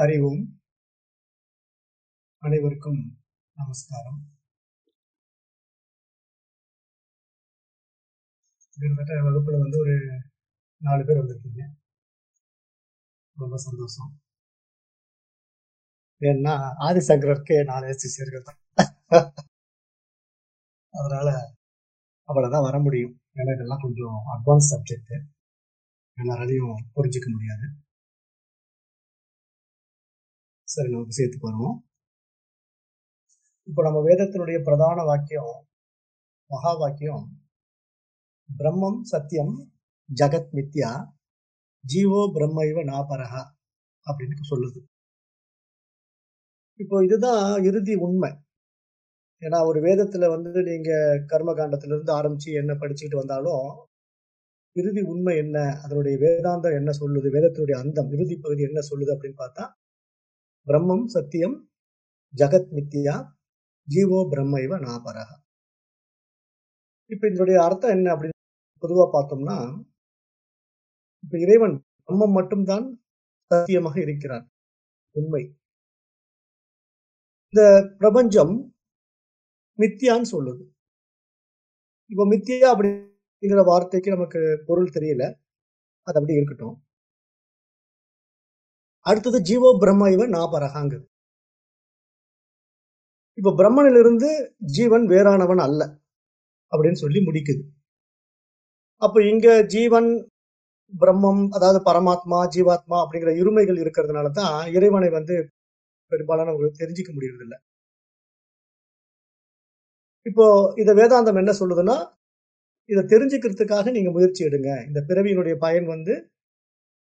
அறிவோம் அனைவருக்கும் நமஸ்காரம். கிட்டத்தட்ட வகுப்புல வந்து ஒரு நாலு பேர் வந்திருக்கீங்க. ரொம்ப சந்தோஷம். ஏன்னா ஆதிசங்கரருக்கு நாலு சிஷியர்கள் தான். அதனால அவ்வளவுதான் வர முடியும். ஏன்னா இதெல்லாம் கொஞ்சம் அட்வான்ஸ் சப்ஜெக்ட் எல்லாராலையும் புரிஞ்சுக்க முடியாது. சரி நம்ம விஷயத்துக்கு வருவோம். இப்போ நம்ம வேதத்தினுடைய பிரதான வாக்கியம் மகா வாக்கியம் பிரம்மம் சத்தியம் ஜகத் மித்யா ஜீவோ பிரம்ம இவ நாபரகா அப்படின்னு சொல்லுது. இப்போ இதுதான் இறுதி உண்மை. ஏன்னா ஒரு வேதத்துல வந்து நீங்க கர்ம காண்டத்திலிருந்து ஆரம்பிச்சு என்ன படிச்சுக்கிட்டு வந்தாலும் இறுதி உண்மை என்ன அதனுடைய வேதாந்தம் என்ன சொல்லுது வேதத்தினுடைய அந்தம் இறுதி பகுதி என்ன சொல்லுது அப்படின்னு பார்த்தா பிரம்மம் சத்தியம் ஜகத் மித்தியா ஜீவோ பிரம்ம இவ நாபரகா இப்ப இதனுடைய அர்த்தம் என்ன அப்படின்னு பொதுவா பார்த்தோம்னா இப்ப இறைவன் பிரம்மம் மட்டும்தான் சத்தியமாக இருக்கிறார். உண்மை. இந்த பிரபஞ்சம் மித்தியான்னு சொல்லுது. இப்போ மித்தியா அப்படிங்கிற வார்த்தைக்கு நமக்கு பொருள் தெரியல. அது அப்படி இருக்கட்டும். அடுத்தது ஜீவோ பிரம்ம இவ நாபரகாங்குது இப்ப பிரம்மனிலிருந்து ஜீவன் வேறானவன் அல்ல அப்படின்னு சொல்லி முடிக்குது. அப்ப இங்க ஜீவன் பிரம்மம் அதாவது பரமாத்மா ஜீவாத்மா அப்படிங்கிற இருமைகள் இருக்கிறதுனால தான் இறைவனை வந்து பெரும்பாலானவங்களுக்கு தெரிஞ்சுக்க முடியறதில்லை. இப்போ இத வேதாந்தம் என்ன சொல்லுதுன்னா இதை தெரிஞ்சுக்கிறதுக்காக நீங்க முயற்சி எடுங்க. இந்த பிறவியினுடைய பயன் வந்து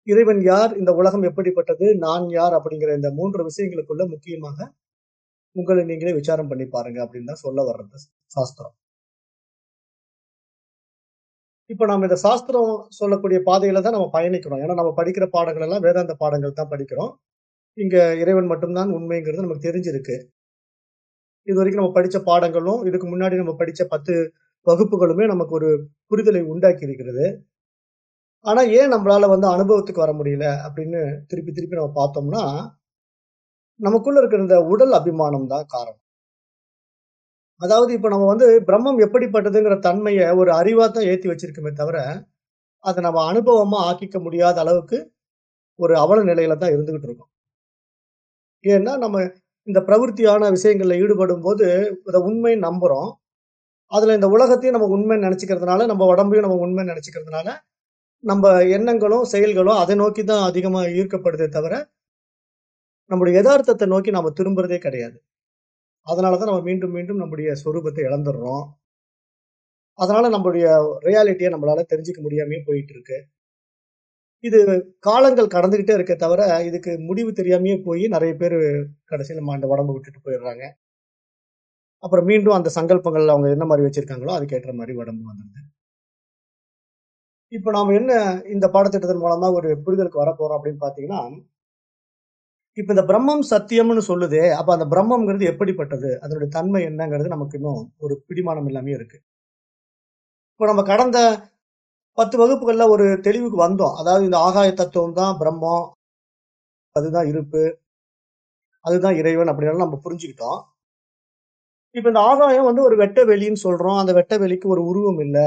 இறைவன் யார்? இந்த உலகம் எப்படிப்பட்டது? நான் யார்? அப்படிங்கிற இந்த மூன்று விஷயங்களுக்குள்ள முக்கியமாக உங்களை நீங்களே விசாரம் பண்ணி பாருங்க அப்படின்னு தான் சொல்ல வர்றது சாஸ்திரம். இப்ப நம்ம இந்த சாஸ்திரம் சொல்லக்கூடிய பாதையில தான் நம்ம பயணிக்கிறோம். ஏன்னா நம்ம படிக்கிற பாடங்கள் எல்லாம் வேதாந்த பாடங்கள் தான் படிக்கிறோம். இங்க இறைவன் மட்டும்தான் உண்மைங்கிறது நமக்கு தெரிஞ்சிருக்கு. இது வரைக்கும் நம்ம படிச்ச பாடங்களும் இதுக்கு முன்னாடி நம்ம படிச்ச பத்து வகுப்புகளுமே நமக்கு ஒரு புரிதலை உண்டாக்கி இருக்கிறது. ஆனா ஏன் நம்மளால வந்து அனுபவத்துக்கு வர முடியல அப்படின்னு திருப்பி திருப்பி நம்ம பார்த்தோம்னா நமக்குள்ள இருக்கிற இந்த உடல் அபிமானம் தான் காரணம். அதாவது இப்ப நம்ம வந்து பிரம்மம் எப்படிப்பட்டதுங்கிற தன்மையை ஒரு அறிவா தான் ஏற்றி வச்சிருக்கோமே தவிர அதை நம்ம அனுபவமா ஆக்கிக்க முடியாத அளவுக்கு ஒரு அவல நிலையில தான் இருந்துகிட்டு இருக்கோம். ஏன்னா நம்ம இந்த பிரவருத்தியான விஷயங்கள்ல ஈடுபடும் போது இதை உண்மை நம்புறோம். அதுல இந்த உலகத்தையும் நம்ம உண்மை நினைச்சுக்கிறதுனால நம்ம உடம்பையும் நம்ம உண்மை நினைச்சுக்கிறதுனால நம்ம எண்ணங்களும் செயல்களும் அதை நோக்கி தான் அதிகமாக ஈர்க்கப்படுதே தவிர நம்முடைய யதார்த்தத்தை நோக்கி நம்ம திரும்புறதே கிடையாது. அதனாலதான் நம்ம மீண்டும் மீண்டும் நம்முடைய சொரூபத்தை இழந்துடுறோம். அதனால நம்மளுடைய ரியாலிட்டியை நம்மளால தெரிஞ்சுக்க முடியாமே போயிட்டு இருக்கு இது காலங்கள் கடந்துகிட்டே இருக்க தவிர இதுக்கு முடிவு தெரியாமையே போய் நிறைய பேர் கடைசியில் நம்ம அந்த உடம்பு விட்டுட்டு போயிடுறாங்க. அப்புறம் மீண்டும் அந்த சங்கல்பங்கள் அவங்க என்ன மாதிரி வச்சிருக்காங்களோ அதுக்கேற்ற மாதிரி உடம்பு வந்துடுது. இப்போ நாம என்ன இந்த பாடத்திட்டத்தின் மூலமா ஒரு புரிதலுக்கு வரப்போகிறோம் அப்படின்னு பாத்தீங்கன்னா இப்ப இந்த பிரம்மம் சத்தியம்னு சொல்லுதே அப்ப அந்த பிரம்மம்ங்கிறது எப்படிப்பட்டது? அதனுடைய தன்மை என்னங்கிறது நமக்கு இன்னும் ஒரு பிடிமானம் எல்லாமே இருக்கு. இப்போ நம்ம கடந்த பத்து வகுப்புகள்ல ஒரு தெளிவுக்கு வந்தோம். அதாவது இந்த ஆகாய தத்துவம் தான் பிரம்மம் அதுதான் இருப்பு அதுதான் இறைவன் அப்படின்னு நம்ம புரிஞ்சுக்கிட்டோம். இப்ப இந்த ஆகாயம் வந்து ஒரு வெட்ட வெளின்னு சொல்றோம். அந்த வெட்ட வெளிக்கு ஒரு உருவம் இல்லை.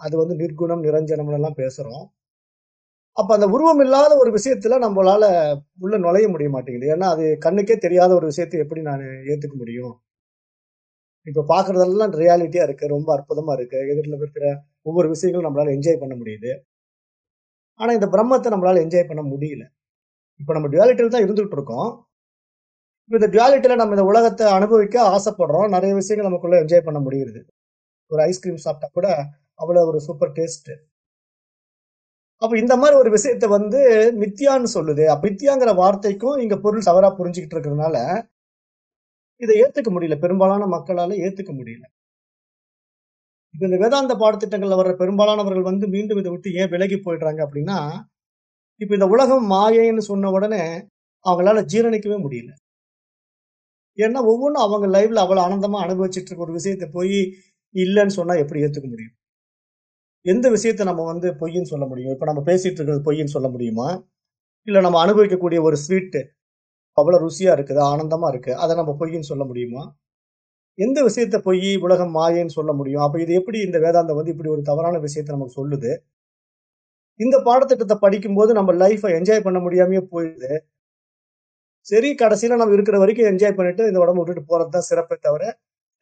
அது வந்து நிர்குணம் நிரஞ்சனம் எல்லாம் பேசுறோம். அப்ப அந்த உருவம் இல்லாத ஒரு விஷயத்துல நம்மளால உள்ள நுழைய முடிய மாட்டேங்குது. ஏன்னா அது கண்ணுக்கே தெரியாத ஒரு விஷயத்தை எப்படி நான் ஏத்துக்க முடியும்? இப்ப பாக்குறதெல்லாம் ரியாலிட்டியா இருக்கு. ரொம்ப அற்புதமா இருக்கு. எதிரில் இருக்கிற ஒவ்வொரு விஷயங்களும் நம்மளால என்ஜாய் பண்ண முடியுது. ஆனா இந்த பிரம்மத்தை நம்மளால என்ஜாய் பண்ண முடியல. இப்ப நம்ம டுவாலிட்டியில தான் இருந்துகிட்டு இருக்கோம் இப்ப இந்த டுவாலிட்டியில நம்ம இந்த உலகத்தை அனுபவிக்க ஆசைப்படுறோம். நிறைய விஷயங்கள் நமக்குள்ள என்ஜாய் பண்ண முடியுது. ஒரு ஐஸ்கிரீம் சாப்பிட்டா கூட அவ்வளவு ஒரு சூப்பர் டேஸ்ட் அப்போ இந்த மாதிரி ஒரு விஷயத்த வந்து மித்தியான்னு சொல்லுது. அப்ப மித்தியாங்கிற வார்த்தைக்கும் இங்க பொருள் தவறா புரிஞ்சுக்கிட்டு இருக்கிறதுனால இதை ஏத்துக்க முடியல. பெரும்பாலான மக்களால ஏத்துக்க முடியல. இப்ப இந்த வேதாந்த பாடத்திட்டங்கள்ல வர்ற பெரும்பாலானவர்கள் வந்து மீண்டும் இதை விட்டு ஏன் விலகி போயிடுறாங்க அப்படின்னா இப்ப இந்த உலகம் மாயைன்னு சொன்ன உடனே அவங்களால ஜீரணிக்கவே முடியல. ஏன்னா ஒவ்வொன்றும் அவங்க லைஃப்ல அவ்வளவு ஆனந்தமா அனுபவிச்சுட்டு இருக்க ஒரு விஷயத்த போய் இல்லைன்னு சொன்னா எப்படி ஏத்துக்க முடியும்? எந்த விஷயத்த நம்ம வந்து பொய்ன்னு சொல்ல முடியும்? இப்போ நம்ம பேசிட்டு இருக்கிறது பொய்ன்னு சொல்ல முடியுமா? இல்லை நம்ம அனுபவிக்கக்கூடிய ஒரு ஸ்வீட்டு அவ்வளோ ருசியாக இருக்குது ஆனந்தமாக இருக்குது அதை நம்ம பொய்ன்னு சொல்ல முடியுமா? எந்த விஷயத்த பொய் உலகம் மாயன்னு சொல்ல முடியும்? அப்போ இது எப்படி இந்த வேதாந்தம் வந்து இப்படி ஒரு தவறான விஷயத்த நமக்கு சொல்லுது? இந்த பாடத்திட்டத்தை படிக்கும்போது நம்ம லைஃப்பை என்ஜாய் பண்ண முடியாமையே போயிடுது. சரி கடைசியில் நம்ம இருக்கிற வரைக்கும் என்ஜாய் பண்ணிட்டு இந்த உடம்பு விட்டுட்டு போகிறது தான் சிறப்பை தவிர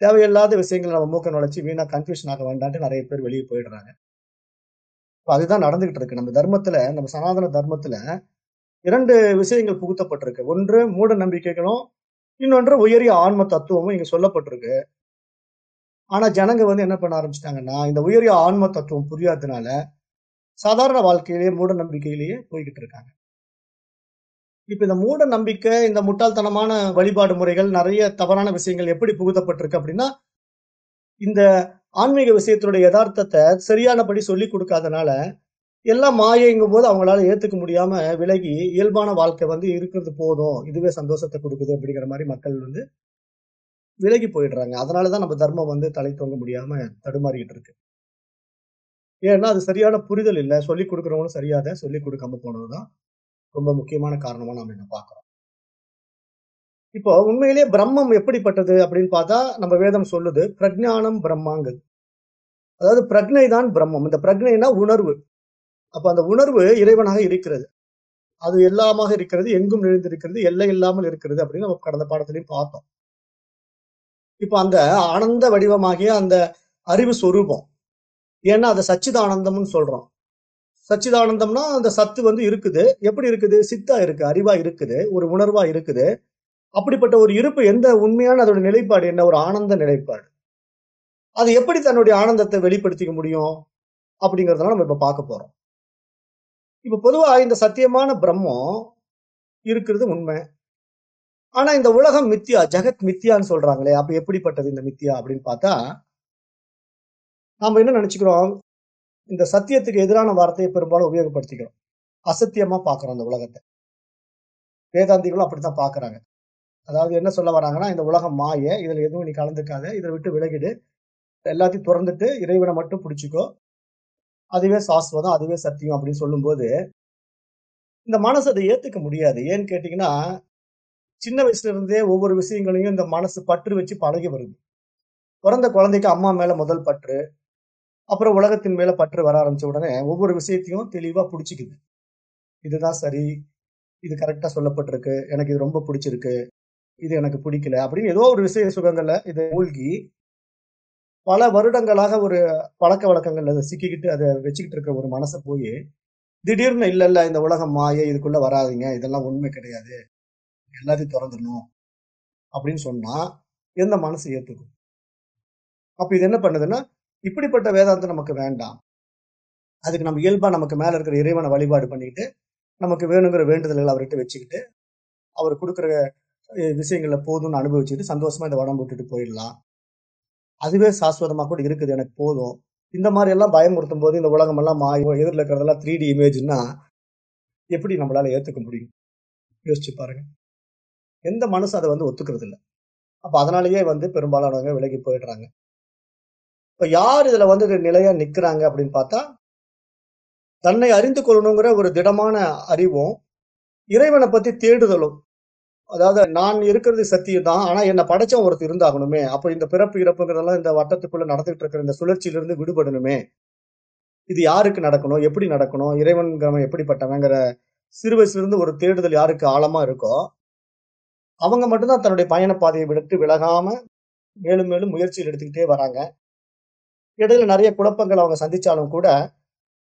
தேவையில்லாத விஷயங்களை நம்ம மூக்க நுழைச்சி வீணாக கன்ஃபியூஷன் ஆக வேண்டான்ட்டு நிறைய பேர் வெளியே போயிடுறாங்க. இப்போ அதுதான் நடந்துகிட்டு இருக்கு. நம்ம தர்மத்துல நம்ம சனாதன தர்மத்துல இரண்டு விஷயங்கள் புகுத்தப்பட்டிருக்கு. ஒன்று மூட நம்பிக்கைகளும் இன்னொன்று உயரிய ஆன்ம தத்துவமும் இங்க சொல்லப்பட்டிருக்கு. ஆனா ஜனங்க வந்து என்ன பண்ண ஆரம்பிச்சிட்டாங்கன்னா இந்த உயரிய ஆன்ம தத்துவம் புரியாததுனால சாதாரண வாழ்க்கையிலேயே மூட நம்பிக்கையிலேயே போய்கிட்டு இருக்காங்க. இப்ப இந்த மூட நம்பிக்கை இந்த முட்டாள்தனமான வழிபாடு முறைகள் நிறைய தவறான விஷயங்கள் எப்படி புகுத்தப்பட்டிருக்கு அப்படின்னா இந்த ஆன்மீக விஷயத்தினுடைய யதார்த்தத்தை சரியானபடி சொல்லி கொடுக்காதனால எல்லாம் மாயைங்கும் போது அவங்களால ஏத்துக்க முடியாம விலகி இயல்பான வாழ்க்கை வந்து இருக்கிறது போதும். இதுவே சந்தோஷத்தை கொடுக்குது அப்படிங்கிற மாதிரி மக்கள் வந்து விலகி போயிடுறாங்க. அதனாலதான் நம்ம தர்மம் வந்து தலை தூங்க முடியாம தடுமாறிக்கிட்டு இருக்கு. ஏன்னா அது சரியான புரிதல் இல்லை. சொல்லி கொடுக்குறவங்களும் சரியாத சொல்லி கொடுக்காம போனதுதான் ரொம்ப முக்கியமான காரணமா நம்ம என்ன பார்க்குறோம். இப்போ உண்மையிலேயே பிரம்மம் எப்படிப்பட்டது அப்படின்னு பார்த்தா நம்ம வேதம் சொல்லுது பிரஜானம் பிரம்மாங்குது அதாவது பிரக்னை தான் பிரம்மம். இந்த பிரக்னைனா உணர்வு. அப்ப அந்த உணர்வு இறைவனாக இருக்கிறது. அது எல்லாமாக இருக்கிறது எங்கும் நிறைந்திருக்கிறது எல்லை இல்லாமல் இருக்கிறது அப்படின்னு நம்ம கடந்த பாடத்திலையும் பார்த்தோம். இப்போ அந்த ஆனந்த வடிவமாகிய அந்த அறிவு சொரூபம். ஏன்னா அதை சச்சிதானந்தம்னு சொல்றோம். சச்சிதானந்தம்னா அந்த சத்து வந்து இருக்குது. எப்படி இருக்குது? சித்தா இருக்கு அறிவா இருக்குது ஒரு உணர்வா இருக்குது. அப்படிப்பட்ட ஒரு இருப்பு எந்த உண்மையான அதோட நிலைப்பாடு என்ன? ஒரு ஆனந்த நிலைப்பாடு. அது எப்படி தன்னுடைய ஆனந்தத்தை வெளிப்படுத்திக்க முடியும்? அப்படிங்கறதெல்லாம் நம்ம இப்ப பார்க்க போறோம். இப்ப பொதுவா இந்த சத்தியமான பிரம்மம் இருக்கிறது உண்மை. ஆனா இந்த உலகம் மித்தியா ஜெகத் மித்தியான்னு சொல்றாங்களே அப்ப எப்படிப்பட்டது இந்த மித்தியா அப்படின்னு பார்த்தா நாம என்ன நினைச்சுக்கிறோம்? இந்த சத்தியத்துக்கு எதிரான வார்த்தையை பெரும்பாலும் உபயோகப்படுத்திக்கிறோம். அசத்தியமா பாக்குறோம் அந்த உலகத்தை. வேதாந்திகளும் அப்படித்தான் பாக்குறாங்க அதாவது என்ன சொல்ல வராங்கன்னா இந்த உலகம் மாய இதில் எதுவும் நீ கலந்துக்காத இதை விட்டு விலகிடு. எல்லாத்தையும் திறந்துட்டு இறைவனை மட்டும் பிடிச்சிக்கோ. அதுவே சாஸ்வதம் அதுவே சத்தியம் அப்படின்னு சொல்லும்போது இந்த மனசு அதை ஏற்றுக்க முடியாது. ஏன்னு கேட்டிங்கன்னா சின்ன வயசுல இருந்தே ஒவ்வொரு விஷயங்களையும் இந்த மனசு பற்று வச்சு பழகி வருது. பிறந்த குழந்தைக்கு அம்மா மேல முதல் பற்று அப்புறம் உலகத்தின் மேல பற்று வர ஆரம்பிச்ச உடனே ஒவ்வொரு விஷயத்தையும் தெளிவா பிடிச்சிக்குது. இதுதான் சரி இது கரெக்டா சொல்லப்பட்டிருக்கு எனக்கு இது ரொம்ப பிடிச்சிருக்கு இது எனக்கு பிடிக்கல அப்படின்னு ஏதோ ஒரு விஷய சுகங்கள்ல இதை மூழ்கி பல வருடங்களாக ஒரு பழக்க வழக்கங்கள் அதை சிக்கிக்கிட்டு அதை வச்சுக்கிட்டு இருக்க ஒரு மனசை போய் திடீர்னு இல்ல இல்ல இந்த உலகம் மாய இதுக்குள்ள வராதீங்க இதெல்லாம் உண்மை கிடையாது. எல்லாத்தையும் திறந்துடணும். அப்படின்னு சொன்னா எந்த மனசு ஏத்துக்கும்? அப்ப இது என்ன பண்ணுதுன்னா இப்படிப்பட்ட வேதாந்தம் நமக்கு வேண்டாம். அதுக்கு நம்ம இயல்பா நமக்கு மேல இருக்கிற இறைவனை வழிபாடு பண்ணிக்கிட்டு நமக்கு வேணுங்கிற வேண்டுதல்கள் அவர்கிட்ட வச்சுக்கிட்டு அவர் கொடுக்குற விஷயங்களில் போதும்னு அனுபவிச்சுட்டு சந்தோஷமா இந்த உடம்பு விட்டுட்டு போயிடலாம். அதுவே சாஸ்வதமாக கூட இருக்குது எனக்கு போதும். இந்த மாதிரி எல்லாம் பயமுறுத்தும் போது இந்த உலகம் எல்லாம் மாயும் எதிரில் இருக்கிறதெல்லாம் த்ரீ டி இமேஜ்னா எப்படி நம்மளால ஏற்றுக்க முடியும்? யோசிச்சு பாருங்க. எந்த மனசு அதை வந்து ஒத்துக்கிறது இல்லை. அப்போ அதனாலயே வந்து பெரும்பாலானவங்க விலகி போயிடுறாங்க. இப்போ யார் இதில் வந்து நிலையாக நிற்கிறாங்க அப்படின்னு பார்த்தா தன்னை அறிந்து கொள்ளணுங்கிற ஒரு திடமான அறிவும் இறைவனை பற்றி தேடுதலும் அதாவது நான் இருக்கிறது சத்தியம் தான் ஆனா என்னை படைச்சவன் ஒருத்தர் இருந்தாகணுமே. அப்ப இந்த பிறப்பு இறப்புங்கிறதெல்லாம் இந்த வட்டத்துக்குள்ள நடந்துட்டு இருக்கிற இந்த சுழற்சியிலிருந்து விடுபடணுமே. இது யாருக்கு நடக்கணும்? எப்படி நடக்கணும்? இறைவன்கிறவன் எப்படிப்பட்டவங்கிற சிறு வயசுலேருந்து ஒரு தேடுதல் யாருக்கு ஆழமா இருக்கோ அவங்க மட்டும்தான் தன்னுடைய பயண பாதையை விட்டு விலகாம மேலும் மேலும் முயற்சியில் எடுத்துக்கிட்டே வராங்க. இடையில நிறைய குழப்பங்கள் அவங்க சந்திச்சாலும் கூட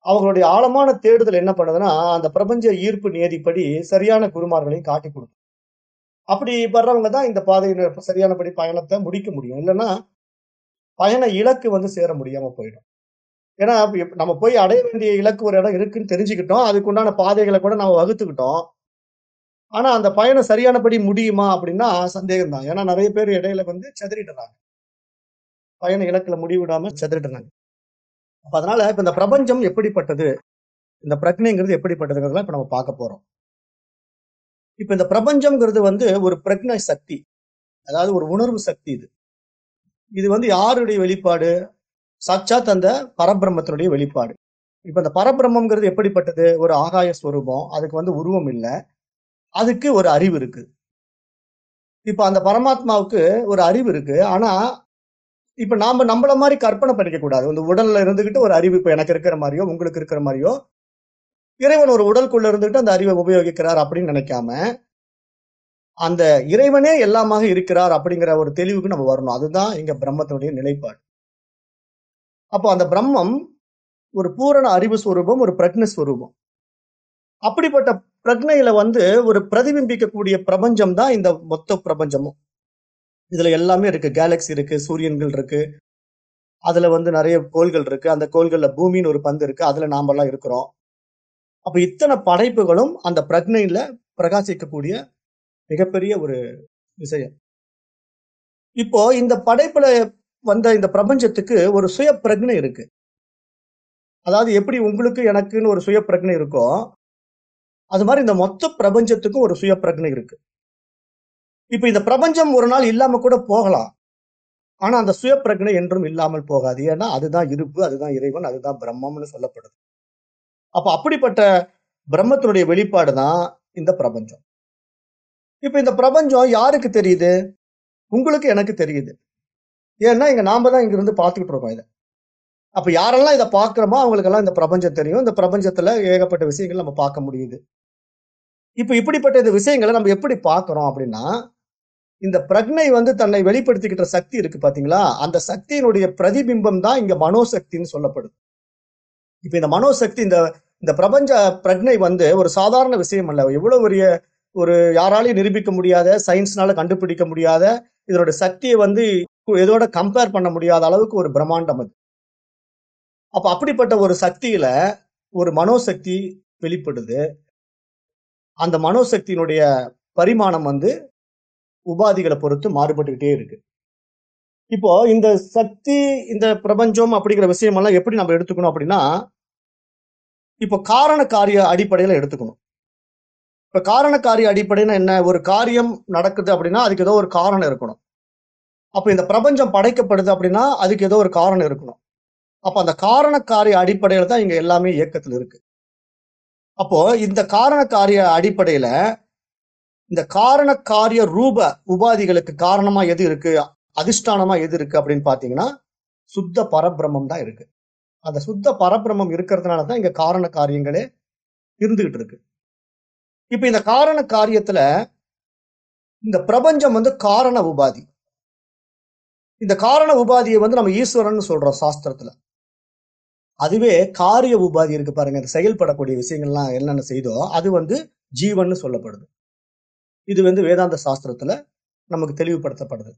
அவங்களுடைய ஆழமான தேடுதல் என்ன பண்ணுதுன்னா அந்த பிரபஞ்ச ஈர்ப்பு நியதிப்படி சரியான குருமார்களையும் காட்டி கொடுக்கும். அப்படி வர்றவங்க தான் இந்த பாதையில சரியானபடி பயணத்தை முடிக்க முடியும். இல்லைன்னா பயண இலக்கு வந்து சேர முடியாம போயிடும். ஏன்னா நம்ம போய் அடைய வேண்டிய இலக்கு ஒரு இடம் இருக்குன்னு தெரிஞ்சுக்கிட்டோம். அதுக்கு உண்டான பாதைகளை கூட நம்ம வகுத்துக்கிட்டோம். ஆனா அந்த பயணம் சரியானபடி முடியுமா அப்படின்னா சந்தேகம் தான் ஏன்னா நிறைய பேர் இடையில வந்து செதறிடுறாங்க. பயண இலக்குல முடிவிடாம செதறிடுறாங்க. அப்ப அதனால இப்ப இந்த பிரபஞ்சம் எப்படிப்பட்டது? இந்த பிரச்சனைங்கிறது எப்படிப்பட்டதுங்கிறதுலாம் இப்ப நம்ம பார்க்க போறோம். இப்ப இந்த பிரபஞ்சம்ங்கிறது வந்து ஒரு பிரக்ன சக்தி. அதாவது ஒரு உணர்வு சக்தி இது. இது வந்து யாருடைய வெளிப்பாடு? சாட்சாத் அந்த பரபிரம்மத்தினுடைய வெளிப்பாடு. இப்ப இந்த பரபிரம்மங்கிறது எப்படிப்பட்டது? ஒரு ஆகாய ஸ்வரூபம். அதுக்கு வந்து உருவம் இல்லை. அதுக்கு ஒரு அறிவு இருக்கு. இப்ப அந்த பரமாத்மாவுக்கு ஒரு அறிவு இருக்கு. ஆனா இப்ப நாம நம்மள மாதிரி கற்பனை பண்ணிக்க கூடாது. இந்த உடல்ல இருந்துகிட்டு ஒரு அறிவு இப்ப எனக்கு இருக்கிற மாதிரியோ உங்களுக்கு இருக்கிற மாதிரியோ இறைவன் ஒரு உடலுக்குள்ள இருந்துட்டு அந்த அறிவை உபயோகிக்கிறார் அப்படின்னு நினைக்காம அந்த இறைவனே எல்லாமாக இருக்கிறார் அப்படிங்கிற ஒரு தெளிவுக்கு நம்ம வரணும். அதுதான் இங்க பிரம்மத்தினுடைய நிலைப்பாடு. அப்போ அந்த பிரம்மம் ஒரு பூரண அறிவு ஸ்வரூபம் ஒரு பிரக்ன ஸ்வரூபம் அப்படிப்பட்ட பிரக்னையில வந்து ஒரு பிரதிபிம்பிக்கக்கூடிய பிரபஞ்சம் தான் இந்த மொத்த பிரபஞ்சமும். இதுல எல்லாமே இருக்கு. கேலக்சி இருக்கு சூரியன்கள் இருக்கு. அதுல வந்து நிறைய கோள்கள் இருக்கு. அந்த கோள்கள்ல பூமின்னு ஒரு பந்து இருக்கு. அதுல நாம எல்லாம் இருக்கிறோம். அப்ப இத்தனை படைப்புகளும் அந்த பிரக்னையில பிரகாசிக்கக்கூடிய மிகப்பெரிய ஒரு விஷயம். இப்போ இந்த படைப்புல வந்த இந்த பிரபஞ்சத்துக்கு ஒரு சுய பிரக்னை இருக்கு. அதாவது எப்படி உங்களுக்கு எனக்குன்னு ஒரு சுய பிரக்னை இருக்கோ அது மாதிரி இந்த மொத்த பிரபஞ்சத்துக்கும் ஒரு சுய பிரக்னை இருக்கு. இப்ப இந்த பிரபஞ்சம் ஒரு நாள் இல்லாம கூட போகலாம். ஆனா அந்த சுய பிரக்னை என்றும் இல்லாமல் போகாது. ஏன்னா அதுதான் இருப்பு அதுதான் இறைவன் அதுதான் பிரம்மம்னு சொல்லப்படுது. அப்ப அப்படிப்பட்ட பிரம்மத்தினுடைய வெளிப்பாடு தான் இந்த பிரபஞ்சம். இப்ப இந்த பிரபஞ்சம் யாருக்கு தெரியுது? உங்களுக்கு எனக்கு தெரியுது. ஏன்னா இங்க நாம தான் இங்க இருந்து பார்த்துக்கிட்டு இருக்கோம் இதை. அப்ப யாரெல்லாம் இதை பார்க்கிறோமோ அவங்களுக்கெல்லாம் இந்த பிரபஞ்சம் தெரியும். இந்த பிரபஞ்சத்துல ஏகப்பட்ட விஷயங்கள் நம்ம பார்க்க முடியுது. இப்ப இப்படிப்பட்ட இந்த விஷயங்களை நம்ம எப்படி பார்க்கிறோம் அப்படின்னா இந்த பிரக்னை வந்து தன்னை வெளிப்படுத்திக்கிட்ட சக்தி இருக்கு பாத்தீங்களா? அந்த சக்தியினுடைய பிரதிபிம்பம் தான் இங்க மனோசக்தின்னு சொல்லப்படுது. இப்ப இந்த மனோசக்தி இந்த இந்த பிரபஞ்ச பிரஜனை வந்து ஒரு சாதாரண விஷயம் அல்ல. எவ்வளவு பெரிய ஒரு யாராலையும் நிரூபிக்க முடியாத சயின்ஸ்னால கண்டுபிடிக்க முடியாத இதனோட சக்தியை வந்து எதோட கம்பேர் பண்ண முடியாத அளவுக்கு ஒரு பிரம்மாண்டம் அது. அப்ப அப்படிப்பட்ட ஒரு சக்தியில ஒரு மனோசக்தி வெளிப்படுது. அந்த மனோசக்தியினுடைய பரிமாணம் வந்து உபாதிகளை பொறுத்து மாறுபட்டுக்கிட்டே இருக்கு. இப்போ இந்த சக்தி இந்த பிரபஞ்சம் அப்படிங்கிற விஷயம் எல்லாம் எப்படி நம்ம எடுத்துக்கணும் அப்படின்னா இப்போ காரண காரிய அடிப்படையில் எடுத்துக்கணும். இப்போ காரண காரிய அடிப்படையில் என்ன? ஒரு காரியம் நடக்குது அப்படின்னா அதுக்கு ஏதோ ஒரு காரணம் இருக்கணும். அப்போ இந்த பிரபஞ்சம் படைக்கப்படுது அப்படின்னா அதுக்கு ஏதோ ஒரு காரணம் இருக்கணும். அப்போ அந்த காரண காரிய அடிப்படையில் தான் இங்கே எல்லாமே இயக்கத்தில் இருக்கு. அப்போ இந்த காரண காரிய அடிப்படையில் இந்த காரண காரிய ரூப உபாதிகளுக்கு காரணமா எது இருக்கு? அதிஷ்டானமா எது இருக்கு அப்படின்னு பாத்தீங்கன்னா சுத்த பரபிரமம் தான் இருக்கு. அந்த சுத்த பரபிரமம் இருக்கிறதுனால தான் இங்க காரண காரியங்களே இருந்துகிட்டு இருக்கு. இப்ப இந்த காரண காரியத்துல இந்த பிரபஞ்சம் வந்து காரண உபாதி. இந்த காரண உபாதியை வந்து நம்ம ஈஸ்வரன் சொல்றோம் சாஸ்திரத்துல. அதுவே காரிய உபாதி இருக்கு பாருங்க. இந்த செயல்படக்கூடிய விஷயங்கள்லாம் என்னென்ன செய்தோ அது வந்து ஜீவன்னு சொல்லப்படுது. இது வந்து வேதாந்த சாஸ்திரத்துல நமக்கு தெளிவுபடுத்தப்படுது.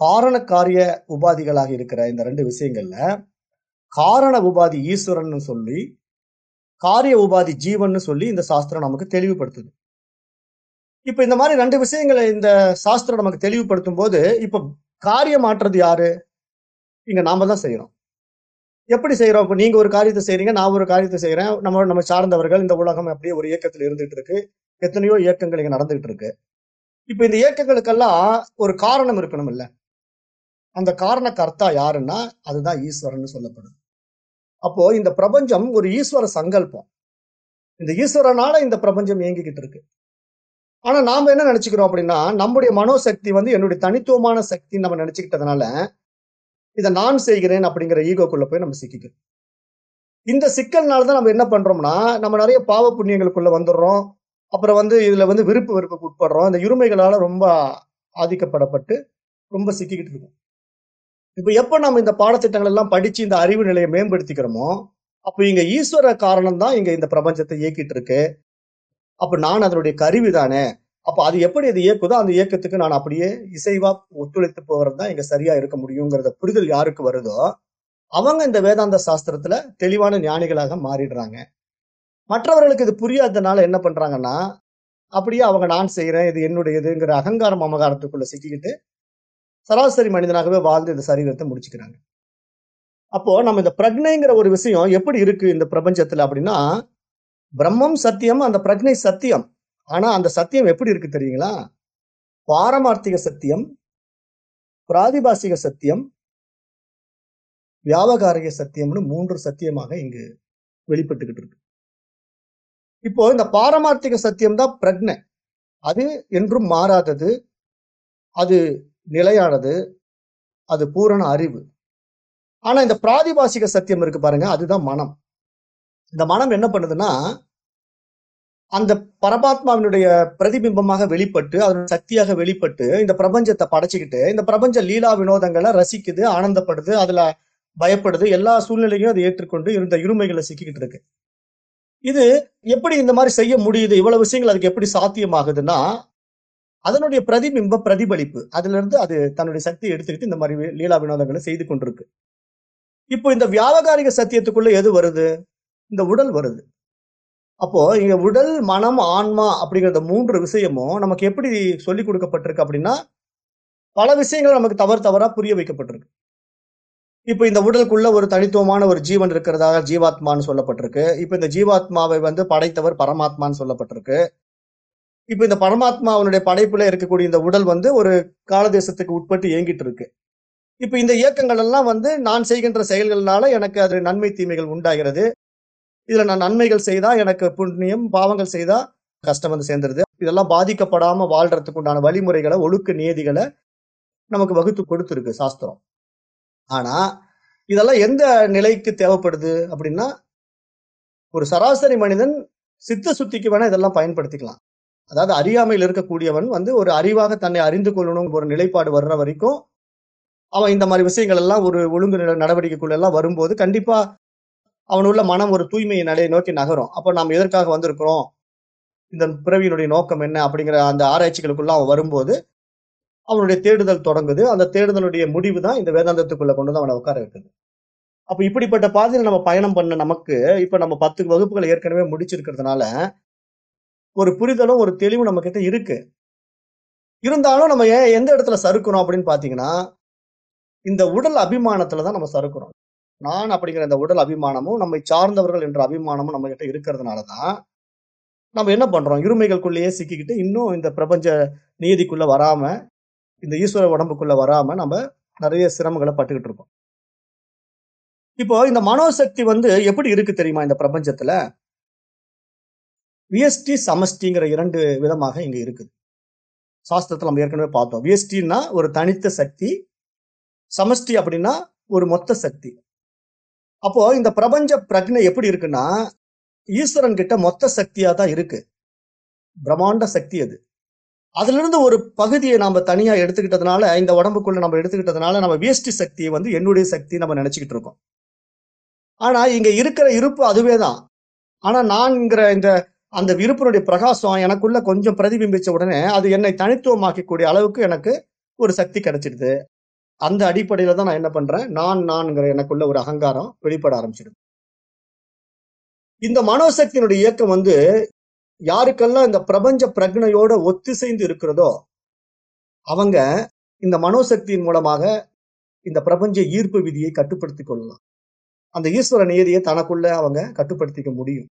காரண காரிய உபாதிகளாக இருக்கிற இந்த ரெண்டு விஷயங்கள்ல காரண உபாதி ஈஸ்வரன் சொல்லி காரிய உபாதி ஜீவன் சொல்லி இந்த சாஸ்திரம் நமக்கு தெளிவுபடுத்துது. இப்ப இந்த மாதிரி ரெண்டு விஷயங்களை இந்த சாஸ்திரம் நமக்கு தெளிவுபடுத்தும் போது இப்ப காரியம் மாற்றுறது யாரு? இங்க நாம தான் செய்யறோம் எப்படி செய்யறோம் இப்ப நீங்க ஒரு காரியத்தை செய்றீங்க நான் ஒரு காரியத்தை செய்யறேன் நம்ம நம்ம சார்ந்தவர்கள் இந்த உலகம் அப்படியே ஒரு இயக்கத்துல இருந்துட்டு இருக்கு எத்தனையோ இயக்கங்கள் இங்க நடந்துகிட்டு இருக்கு. இப்ப இந்த இயக்கங்களுக்கெல்லாம் ஒரு காரணம் இருக்கணும் இல்ல அந்த காரண கர்த்தா யாருன்னா அதுதான் ஈஸ்வரன் சொல்லப்படுது. அப்போ இந்த பிரபஞ்சம் ஒரு ஈஸ்வர சங்கல்பம். இந்த ஈஸ்வரனால இந்த பிரபஞ்சம் இயங்கிக்கிட்டு இருக்கு. ஆனா நாம என்ன நினைச்சுக்கிறோம் அப்படின்னா நம்முடைய மனோசக்தி வந்து என்னுடைய தனித்துவமான சக்தி நம்ம நினைச்சுக்கிட்டதுனால இதை நான் செய்கிறேன் அப்படிங்கிற ஈகோக்குள்ள போய் நம்ம சிக்கிக்கிறோம். இந்த சிக்கல்னால தான் நம்ம என்ன பண்றோம்னா நம்ம நிறைய பாவ புண்ணியங்களுக்குள்ள வந்துடுறோம். அப்புறம் வந்து இதுல வந்து விருப்பு வெறுப்புக்கு உட்படுறோம். இந்த இருமைகளால ரொம்ப ஆதிக்கப்படப்பட்டு ரொம்ப சிக்கிக்கிட்டு இருக்கோம். இப்ப எப்ப நம்ம இந்த பாடத்திட்டங்கள் எல்லாம் படிச்சு இந்த அறிவு நிலையை மேம்படுத்திக்கிறோமோ அப்ப இங்க ஈஸ்வர காரணம் தான் இங்க இந்த பிரபஞ்சத்தை இயக்கிட்டு இருக்கு. அப்ப நான் அதனுடைய கருவி தானே. அப்ப அது எப்படி அது இயக்குதோ அந்த இயக்கத்துக்கு நான் அப்படியே இசைவா ஒத்துழைத்து போகிறது தான் இங்க சரியா இருக்க முடியுங்கிறத புரிதல் யாருக்கு வருதோ அவங்க இந்த வேதாந்த சாஸ்திரத்துல தெளிவான ஞானிகளாக மாறிடுறாங்க. மற்றவர்களுக்கு இது புரியாததுனால என்ன பண்றாங்கன்னா அப்படியே அவங்க நான் செய்யறேன் இது என்னுடையதுங்கிற அகங்காரம் அமகாரத்துக்குள்ள சிக்கிக்கிட்டு சராசரி மனிதனாகவே வாழ்ந்து இந்த சரீரத்தை முடிச்சுக்கிறாங்க. அப்போ நம்ம இந்த பிரக்னைங்கிற ஒரு விஷயம் எப்படி இருக்கு இந்த பிரபஞ்சத்துல அப்படின்னா பிரம்மம் சத்தியம் அந்த பிரக்னை சத்தியம். ஆனா அந்த சத்தியம் எப்படி இருக்கு தெரியுங்களா? பாரமார்த்திக சத்தியம் பிராதிபாசிக சத்தியம் வியாபகாரிக சத்தியம்னு மூன்று சத்தியமாக இங்கு வெளிப்பட்டுக்கிட்டு இருக்கு. இப்போ இந்த பாரமார்த்திக சத்தியம் தான் பிரக்னை அது என்றும் மாறாதது. அது நிலையானது அது பூரண அறிவு. ஆனா இந்த பிராதிபாசிக சத்தியம் இருக்கு பாருங்க அதுதான் மனம். இந்த மனம் என்ன பண்ணுதுன்னா அந்த பரமாத்மாவினுடைய பிரதிபிம்பமாக வெளிப்பட்டு அதனுடைய சக்தியாக வெளிப்பட்டு இந்த பிரபஞ்சத்தை படைச்சுக்கிட்டு இந்த பிரபஞ்ச லீலா வினோதங்களை ரசிக்குது ஆனந்தப்படுது அதுல பயப்படுது எல்லா சூழ்நிலையும் அதை ஏற்றுக்கொண்டு இருந்த இருமைகளை சிக்கிக்கிட்டு இருக்கு. இது எப்படி இந்த மாதிரி செய்ய முடியுது இவ்வளவு விஷயங்கள் அதுக்கு எப்படி சாத்தியமாகுதுன்னா அதனுடைய பிரதிபிம்ப பிரதிபலிப்பு. அதுல இருந்து அது தன்னுடைய சக்தியை எடுத்துக்கிட்டு இந்த மாதிரி லீலா வினோதங்களை செய்து கொண்டிருக்கு. இப்போ இந்த வியாபகாரிக சத்தியத்துக்குள்ள எது வருது? இந்த உடல் வருது. அப்போ இங்க உடல் மனம் ஆன்மா அப்படிங்கிற மூன்று விஷயமும் நமக்கு எப்படி சொல்லி கொடுக்கப்பட்டிருக்கு அப்படின்னா பல விஷயங்கள் நமக்கு தவறு தவறா புரிய வைக்கப்பட்டிருக்கு. இப்போ இந்த உடலுக்குள்ள ஒரு தனித்துவமான ஒரு ஜீவன் இருக்கிறதாக ஜீவாத்மான்னு சொல்லப்பட்டிருக்கு. இப்போ இந்த ஜீவாத்மாவை வந்து படைத்தவர் பரமாத்மான்னு சொல்லப்பட்டிருக்கு. இப்போ இந்த பரமாத்மாவனுடைய படைப்புல இருக்கக்கூடிய இந்த உடல் வந்து ஒரு காலதேசத்துக்கு உட்பட்டு இயங்கிட்டு இருக்கு. இப்போ இந்த இயக்கங்கள் எல்லாம் வந்து நான் செய்கின்ற செயல்கள்னால எனக்கு அது நன்மை தீமைகள் உண்டாகிறது. இதுல நான் நன்மைகள் செய்தா எனக்கு புண்ணியம் பாவங்கள் செய்தா கஷ்டம் வந்து சேர்ந்துருது. இதெல்லாம் பாதிக்கப்படாம வாழ்றதுக்கு உண்டான வழிமுறைகளை ஒழுக்க நியதிகளை நமக்கு வகுத்து கொடுத்துருக்கு சாஸ்திரம். ஆனா இதெல்லாம் எந்த நிலைக்கு தேவைப்படுது அப்படின்னா ஒரு சராசரி மனிதன் சித்த சுத்திக்கு வேணா இதெல்லாம் பயன்படுத்திக்கலாம். அதாவது அறியாமையில் இருக்கக்கூடியவன் வந்து ஒரு அறிவாக தன்னை அறிந்து கொள்ளணும் ஒரு நிலைப்பாடு வர்ற வரைக்கும் அவன் இந்த மாதிரி விஷயங்கள் எல்லாம் ஒரு ஒழுங்கு நில- நடவடிக்கைக்குள்ள எல்லாம் வரும்போது கண்டிப்பா அவனுள்ள மனம் ஒரு தூய்மையை நிலையை நோக்கி நகரும். அப்ப நாம் எதற்காக வந்திருக்கிறோம்? இந்த பிறவியினுடைய நோக்கம் என்ன? அப்படிங்கிற அந்த ஆராய்ச்சிகளுக்குள்ள அவன் வரும்போது அவனுடைய தேடுதல் தொடங்குது. அந்த தேடுதலுடைய முடிவு தான் இந்த வேதாந்தத்துக்குள்ள கொண்டு வந்து அவனை உட்கார வைக்குது. அப்ப இப்படிப்பட்ட பாதையில் நம்ம பயணம் பண்ண நமக்கு இப்ப நம்ம பத்து வகுப்புகள் ஏற்கனவே முடிச்சிருக்கிறதுனால ஒரு புரிதலும் ஒரு தெளிவும் நம்ம கிட்ட இருக்கு. இருந்தாலும் நம்ம ஏன் எந்த இடத்துல சறுக்கிறோம் அப்படின்னு பாத்தீங்கன்னா இந்த உடல் அபிமானத்துல தான் நம்ம சறுக்கிறோம் நான் அப்படிங்கிற இந்த உடல் அபிமானமும் நம்மை சார்ந்தவர்கள் என்ற அபிமானமும் நம்ம கிட்ட இருக்கிறதுனால தான் நம்ம என்ன பண்றோம்? இருமைகளுக்குள்ளேயே சிக்கிக்கிட்டு இன்னும் இந்த பிரபஞ்ச நீதிக்குள்ள வராம இந்த ஈஸ்வர உடம்புக்குள்ள வராம நம்ம நிறைய சிரமங்களை பட்டுக்கிட்டு இருக்கோம். இப்போ இந்த மனோசக்தி வந்து எப்படி இருக்கு தெரியுமா இந்த பிரபஞ்சத்துல? விஎஸ்டி சமஷ்டிங்கிற இரண்டு விதமாக இங்க இருக்குது. சாஸ்திரத்தில் நம்ம ஏற்கனவே பார்த்தோம். விஎஸ்டின்னா ஒரு தனித்த சக்தி சமஷ்டி அப்படின்னா ஒரு மொத்த சக்தி. அப்போ இந்த பிரபஞ்ச பிரக்ஞை எப்படி இருக்குன்னா ஈஸ்வரன் கிட்ட மொத்த சக்தியா தான் இருக்கு. பிரம்மாண்ட சக்தி அது. அதுல இருந்து ஒரு பகுதியை நாம தனியா எடுத்துக்கிட்டதுனால இந்த உடம்புக்குள்ள நம்ம எடுத்துக்கிட்டதுனால நம்ம வேஷ்டி சக்தியை வந்து என்னுடைய சக்தி நம்ம நினைச்சுக்கிட்டு இருக்கோம். ஆனா இங்க இருக்கிற இருப்பு அதுவே தான் ஆனா நான்ங்கிற இந்த அந்த விருப்பனுடைய பிரகாசம் எனக்குள்ள கொஞ்சம் பிரதிபிம்பிச்ச உடனே அது என்னை தனித்துவமாக்கக்கூடிய அளவுக்கு எனக்கு ஒரு சக்தி கிடைச்சிடுது. அந்த அடிப்படையில தான் நான் என்ன பண்றேன்? நான் நான்ங்கிற எனக்குள்ள ஒரு அகங்காரம் வெளிப்பட ஆரம்பிச்சிடுது. இந்த மனோசக்தியினுடைய இயக்கம் வந்து யாருக்கெல்லாம் இந்த பிரபஞ்ச பிரக்னையோட ஒத்திசைந்து இருக்கிறதோ அவங்க இந்த மனோசக்தியின் மூலமாக இந்த பிரபஞ்ச ஈர்ப்பு விதியை கட்டுப்படுத்திக் கொள்ளலாம். அந்த ஈஸ்வர நியதியை தனக்குள்ள அவங்க கட்டுப்படுத்திக்க முடியும்.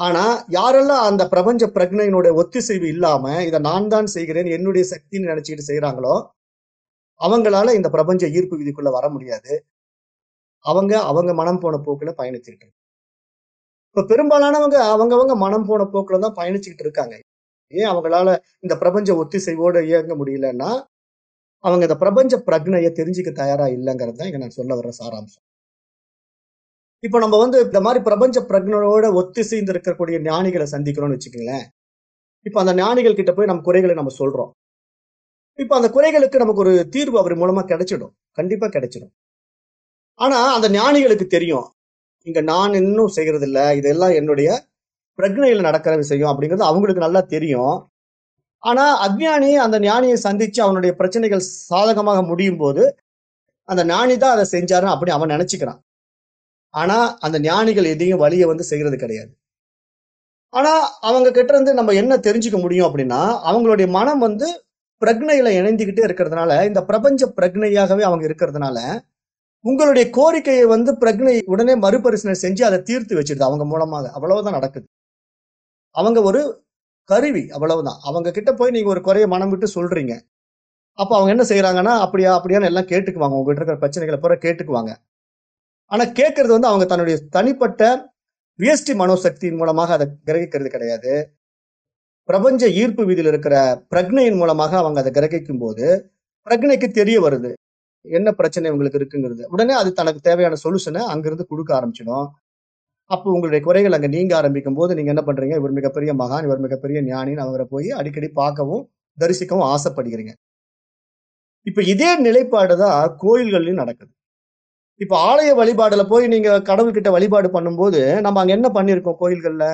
ஆனா யாரெல்லாம் அந்த பிரபஞ்ச பிரக்னையினுடைய ஒத்திசைவு இல்லாம இதை நான் தான் செய்கிறேன் என்னுடைய சக்தின்னு நினைச்சிட்டு செய்யறாங்களோ அவங்களால இந்த பிரபஞ்ச ஈர்ப்பு விதிக்குள்ள வர முடியாது. அவங்க அவங்க மனம் போன போக்குல பயணிச்சுக்கிட்டு இருக்காங்க. இப்ப பெரும்பாலானவங்க அவங்கவங்க மனம் போன போக்குல தான் பயணிச்சுக்கிட்டு இருக்காங்க. ஏன் அவங்களால இந்த பிரபஞ்ச ஒத்திசைவோடு இயங்க முடியலன்னா அவங்க இந்த பிரபஞ்ச பிரக்னையை தெரிஞ்சுக்க தயாரா இல்லைங்கிறது தான் இங்க நான் சொல்ல வர்ற சாராம்சம். இப்ப நம்ம வந்து இந்த மாதிரி பிரபஞ்ச பிரஜனோட ஒத்திசைந்து இருக்கக்கூடிய ஞானிகளை சந்திக்கிறோம்னு வச்சுக்கோங்களேன். இப்ப அந்த ஞானிகள் கிட்ட போய் நம்ம குறைகளை நம்ம சொல்றோம். இப்ப அந்த குறைகளுக்கு நமக்கு ஒரு தீர்வு அவர் மூலமா கிடைச்சிடும். கண்டிப்பா கிடைச்சிடும். ஆனா அந்த ஞானிகளுக்கு தெரியும். இங்க நான் இன்னும் செய்யறது இல்லை இதெல்லாம் என்னுடைய பிரக்னையில் நடக்கிற விஷயம் அப்படிங்கிறது அவங்களுக்கு நல்லா தெரியும். ஆனா அஜ்ஞானி அந்த ஞானியை சந்திச்சு அவனுடைய பிரச்சனைகள் சாதகமாக முடியும் போது அந்த ஞானி தான் அதை செஞ்சாருன்னு அப்படி அவன் நினைச்சுக்கிறான். ஆனா அந்த ஞானிகள் எதையும் வழியை வந்து செய்யறது கிடையாது. ஆனா அவங்க கிட்ட இருந்து நம்ம என்ன தெரிஞ்சுக்க முடியும் அப்படின்னா அவங்களுடைய மனம் வந்து பிரக்னையில இணைந்துகிட்டே இருக்கிறதுனால இந்த பிரபஞ்ச பிரக்னையாகவே அவங்க இருக்கிறதுனால உங்களுடைய கோரிக்கையை வந்து பிரக்னை உடனே மறுபரிசீலனை செஞ்சு அதை தீர்த்து வச்சிருது அவங்க மூலமாக. அவ்வளவுதான் நடக்குது. அவங்க ஒரு கருவி அவ்வளவுதான். அவங்க கிட்ட போய் நீங்க ஒரு குறைய மனம் விட்டு சொல்றீங்க. அப்போ அவங்க என்ன செய்யறாங்கன்னா அப்படியா அப்படியான்னு எல்லாம் கேட்டுக்குவாங்க. உங்ககிட்ட இருக்கிற பிரச்சனைகளை பூரா கேட்டுக்குவாங்க. ஆனால் கேட்கறது வந்து அவங்க தன்னுடைய தனிப்பட்ட விஎஸ்டி மனோசக்தியின் மூலமாக அதை கிரகிக்கிறது கிடையாது. பிரபஞ்ச ஈர்ப்பு விதியில் இருக்கிற பிரக்னையின் மூலமாக அவங்க அதை கிரகிக்கும் போது பிரக்னைக்கு தெரிய வருது. என்ன பிரச்சனை உங்களுக்கு இருக்குங்கிறது. உடனே அது தனக்கு தேவையான சொல்யூஷனை அங்கிருந்து கொடுக்க ஆரம்பிச்சிடும். அப்போ உங்களுடைய குறைகள் அங்கே நீங்க ஆரம்பிக்கும் போது நீங்க என்ன பண்றீங்க? இவர் மிகப்பெரிய மகான் இவர் மிகப்பெரிய ஞானின்னு அவரை போய் அடிக்கடி பார்க்கவும் தரிசிக்கவும் ஆசைப்படுகிறீங்க. இப்ப இதே நிலைப்பாடு தான் கோயில்கள்லயும் நடக்குது. இப்ப ஆலய வழிபாடுல போய் நீங்க கடவுள்கிட்ட வழிபாடு பண்ணும்போது நம்ம அங்க என்ன பண்ணிருக்கோம் கோயில்கள்ல?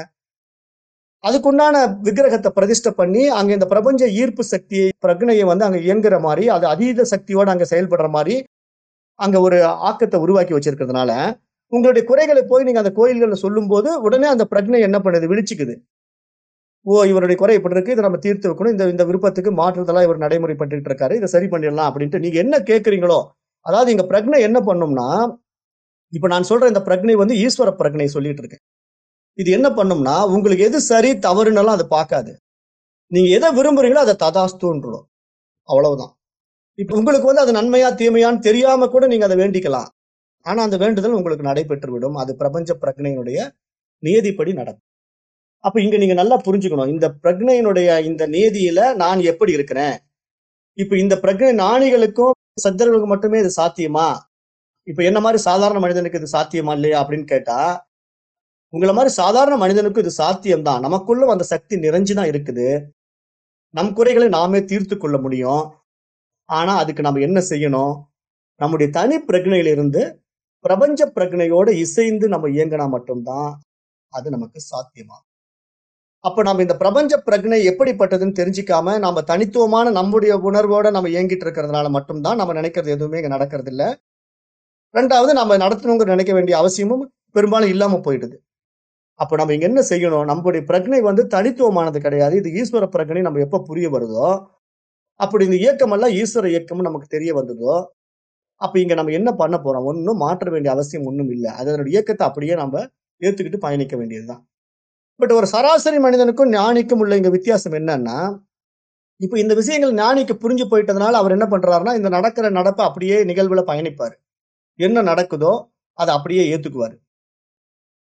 அதுக்குண்டான விக்கிரகத்தை பிரதிஷ்டை பண்ணி அங்க இந்த பிரபஞ்ச ஈர்ப்பு சக்தியை பிரக்னையை வந்து அங்க இயங்குற மாதிரி அது அதீத சக்தியோட அங்க செயல்படுற மாதிரி அங்க ஒரு ஆக்கத்தை உருவாக்கி வச்சிருக்கிறதுனால உங்களுடைய குறைகளை போய் நீங்க அந்த கோயில்கள்ல சொல்லும் போது உடனே அந்த பிரக்னை என்ன பண்ணுது? விழிச்சுக்குது. ஓ இவருடைய குறை இப்படி இருக்கு இதை நம்ம தீர்த்து வைக்கணும் இந்த இந்த விருப்பத்துக்கு மாற்றுதலா இவர் நடைமுறை பண்ணிட்டு இருக்காரு இதை சரி பண்ணிடலாம் அப்படின்ட்டு நீங்க என்ன கேட்கறீங்களோ அதாவது இங்க பிரக்னை என்ன பண்ணும்னா இப்ப நான் சொல்ற இந்த பிரக்னை வந்து ஈஸ்வர பிரக்னை சொல்லிட்டு இருக்கேன். இது என்ன பண்ணும்னா உங்களுக்கு எது சரி தவறுனாலும் அதை பார்க்காது. நீங்க எதை விரும்புறீங்களோ அதை ததாஸ்துன்றோம் அவ்வளவுதான். இப்ப உங்களுக்கு வந்து அது நன்மையா தீமையான்னு தெரியாம கூட நீங்க அதை வேண்டிக்கலாம். ஆனா அந்த வேண்டுதல் உங்களுக்கு நடைபெற்று விடும். அது பிரபஞ்ச பிரக்னையினுடைய நியதிப்படி நடக்கும். அப்ப இங்க நீங்க நல்லா புரிஞ்சுக்கணும். இந்த பிரக்னையினுடைய இந்த நியதியில நான் எப்படி இருக்கிறேன்? இப்ப இந்த பிரக்னை ஞானிகளுக்கும் சஜ்ஜர்களுக்கு மட்டுமே இது சாத்தியமா? இப்ப என்ன மாதிரி சாதாரண மனிதனுக்கு இது சாத்தியமா இல்லையா அப்படின்னு கேட்டா உங்களை மாதிரி சாதாரண மனிதனுக்கும் இது சாத்தியம்தான். நமக்குள்ளும் அந்த சக்தி நிறைஞ்சுதான் இருக்குது. நம் குறைகளை நாமே தீர்த்து கொள்ள முடியும். ஆனா அதுக்கு நம்ம என்ன செய்யணும்? நம்முடைய தனி பிரக்னையிலிருந்து பிரபஞ்ச பிரக்னையோட இசைந்து நம்ம இயங்கினா மட்டும்தான் அது நமக்கு சாத்தியமா? அப்ப நம்ம இந்த பிரபஞ்ச பிரக்னை எப்படிப்பட்டதுன்னு தெரிஞ்சிக்காம நம்ம தனித்துவமான நம்முடைய உணர்வோட நம்ம இயங்கிட்டு இருக்கிறதுனால மட்டும்தான் நம்ம நினைக்கிறது எதுவுமே இங்க நடக்கிறது இல்லை ரெண்டாவது நம்ம நடத்தணுங்கிற நினைக்க வேண்டிய அவசியமும் பெரும்பாலும் இல்லாம போயிடுது. அப்ப நம்ம இங்க என்ன செய்யணும்? நம்முடைய பிரக்னை வந்து தனித்துவமானது கிடையாது. இது ஈஸ்வர பிரக்னை நம்ம எப்ப புரிய வருதோ அப்படி இந்த இயக்கம் எல்லாம் ஈஸ்வர இயக்கம்னு நமக்கு தெரிய வந்ததோ அப்ப இங்க நம்ம என்ன பண்ண போறோம்? ஒன்றும் மாற்ற வேண்டிய அவசியம் ஒன்றும் இல்லை. அதனுடைய இயக்கத்தை அப்படியே நம்ம ஏத்துக்கிட்டு பயணிக்க வேண்டியதுதான். பட் ஒரு சராசரி மனிதனுக்கும் ஞானிக்கும் உள்ள இங்க வித்தியாசம் என்னன்னா இப்ப இந்த விஷயங்கள் ஞானிக்கு புரிஞ்சு போயிட்டதுனால அவர் என்ன பண்றாருன்னா இந்த நடக்கிற நடப்பை அப்படியே நிகழ்வுல பயணிப்பாரு. என்ன நடக்குதோ அதை அப்படியே ஏத்துக்குவாரு.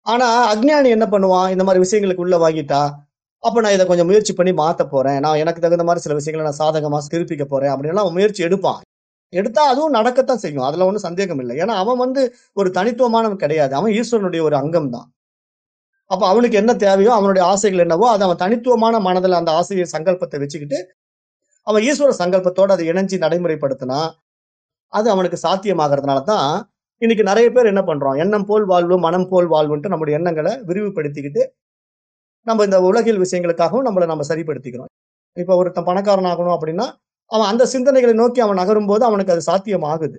ஆனா அக்ஞானி என்ன பண்ணுவான்? இந்த மாதிரி விஷயங்களுக்கு உள்ள வாங்கிட்டா அப்ப நான் இதை கொஞ்சம் முயற்சி பண்ணி மாத்த போறேன். நான் எனக்கு தகுந்த மாதிரி சில விஷயங்களை நான் சாதகமா திருப்பிக்க போறேன் அப்படின்னு அவன் முயற்சி எடுப்பான். எடுத்தா அதுவும் நடக்கத்தான் செய்யும். அதுல ஒன்றும் சந்தேகம் இல்லை ஏன்னா அவன் வந்து ஒரு தனித்துவமானவன் கிடையாது. அவன் ஈஸ்வரனுடைய ஒரு அங்கம் தான் அப்ப அவனுக்கு என்ன தேவையோ அவனுடைய ஆசைகள் என்னவோ அதை அவன் தனித்துவமான மனதில் அந்த ஆசையை சங்கல்பத்தை வச்சுக்கிட்டு அவன் ஈஸ்வர சங்கல்பத்தோடு அதை இணைஞ்சு நடைமுறைப்படுத்தினா அது அவனுக்கு சாத்தியமாகறதுனால தான் இன்னைக்கு நிறைய பேர் என்ன பண்றோம்? எண்ணம் போல் வாழ்வு மனம் போல் வாழ்வுன்ட்டு நம்முடைய எண்ணங்களை விரிவுபடுத்திக்கிட்டு நம்ம இந்த உலகில் விஷயங்களுக்காகவும் நம்மளை நம்ம சரிப்படுத்திக்கிறோம். இப்போ ஒருத்தன் பணக்காரன் ஆகணும் அப்படின்னா அவன் அந்த சிந்தனைகளை நோக்கி அவன் நகரும் போது அவனுக்கு அது சாத்தியம் ஆகுது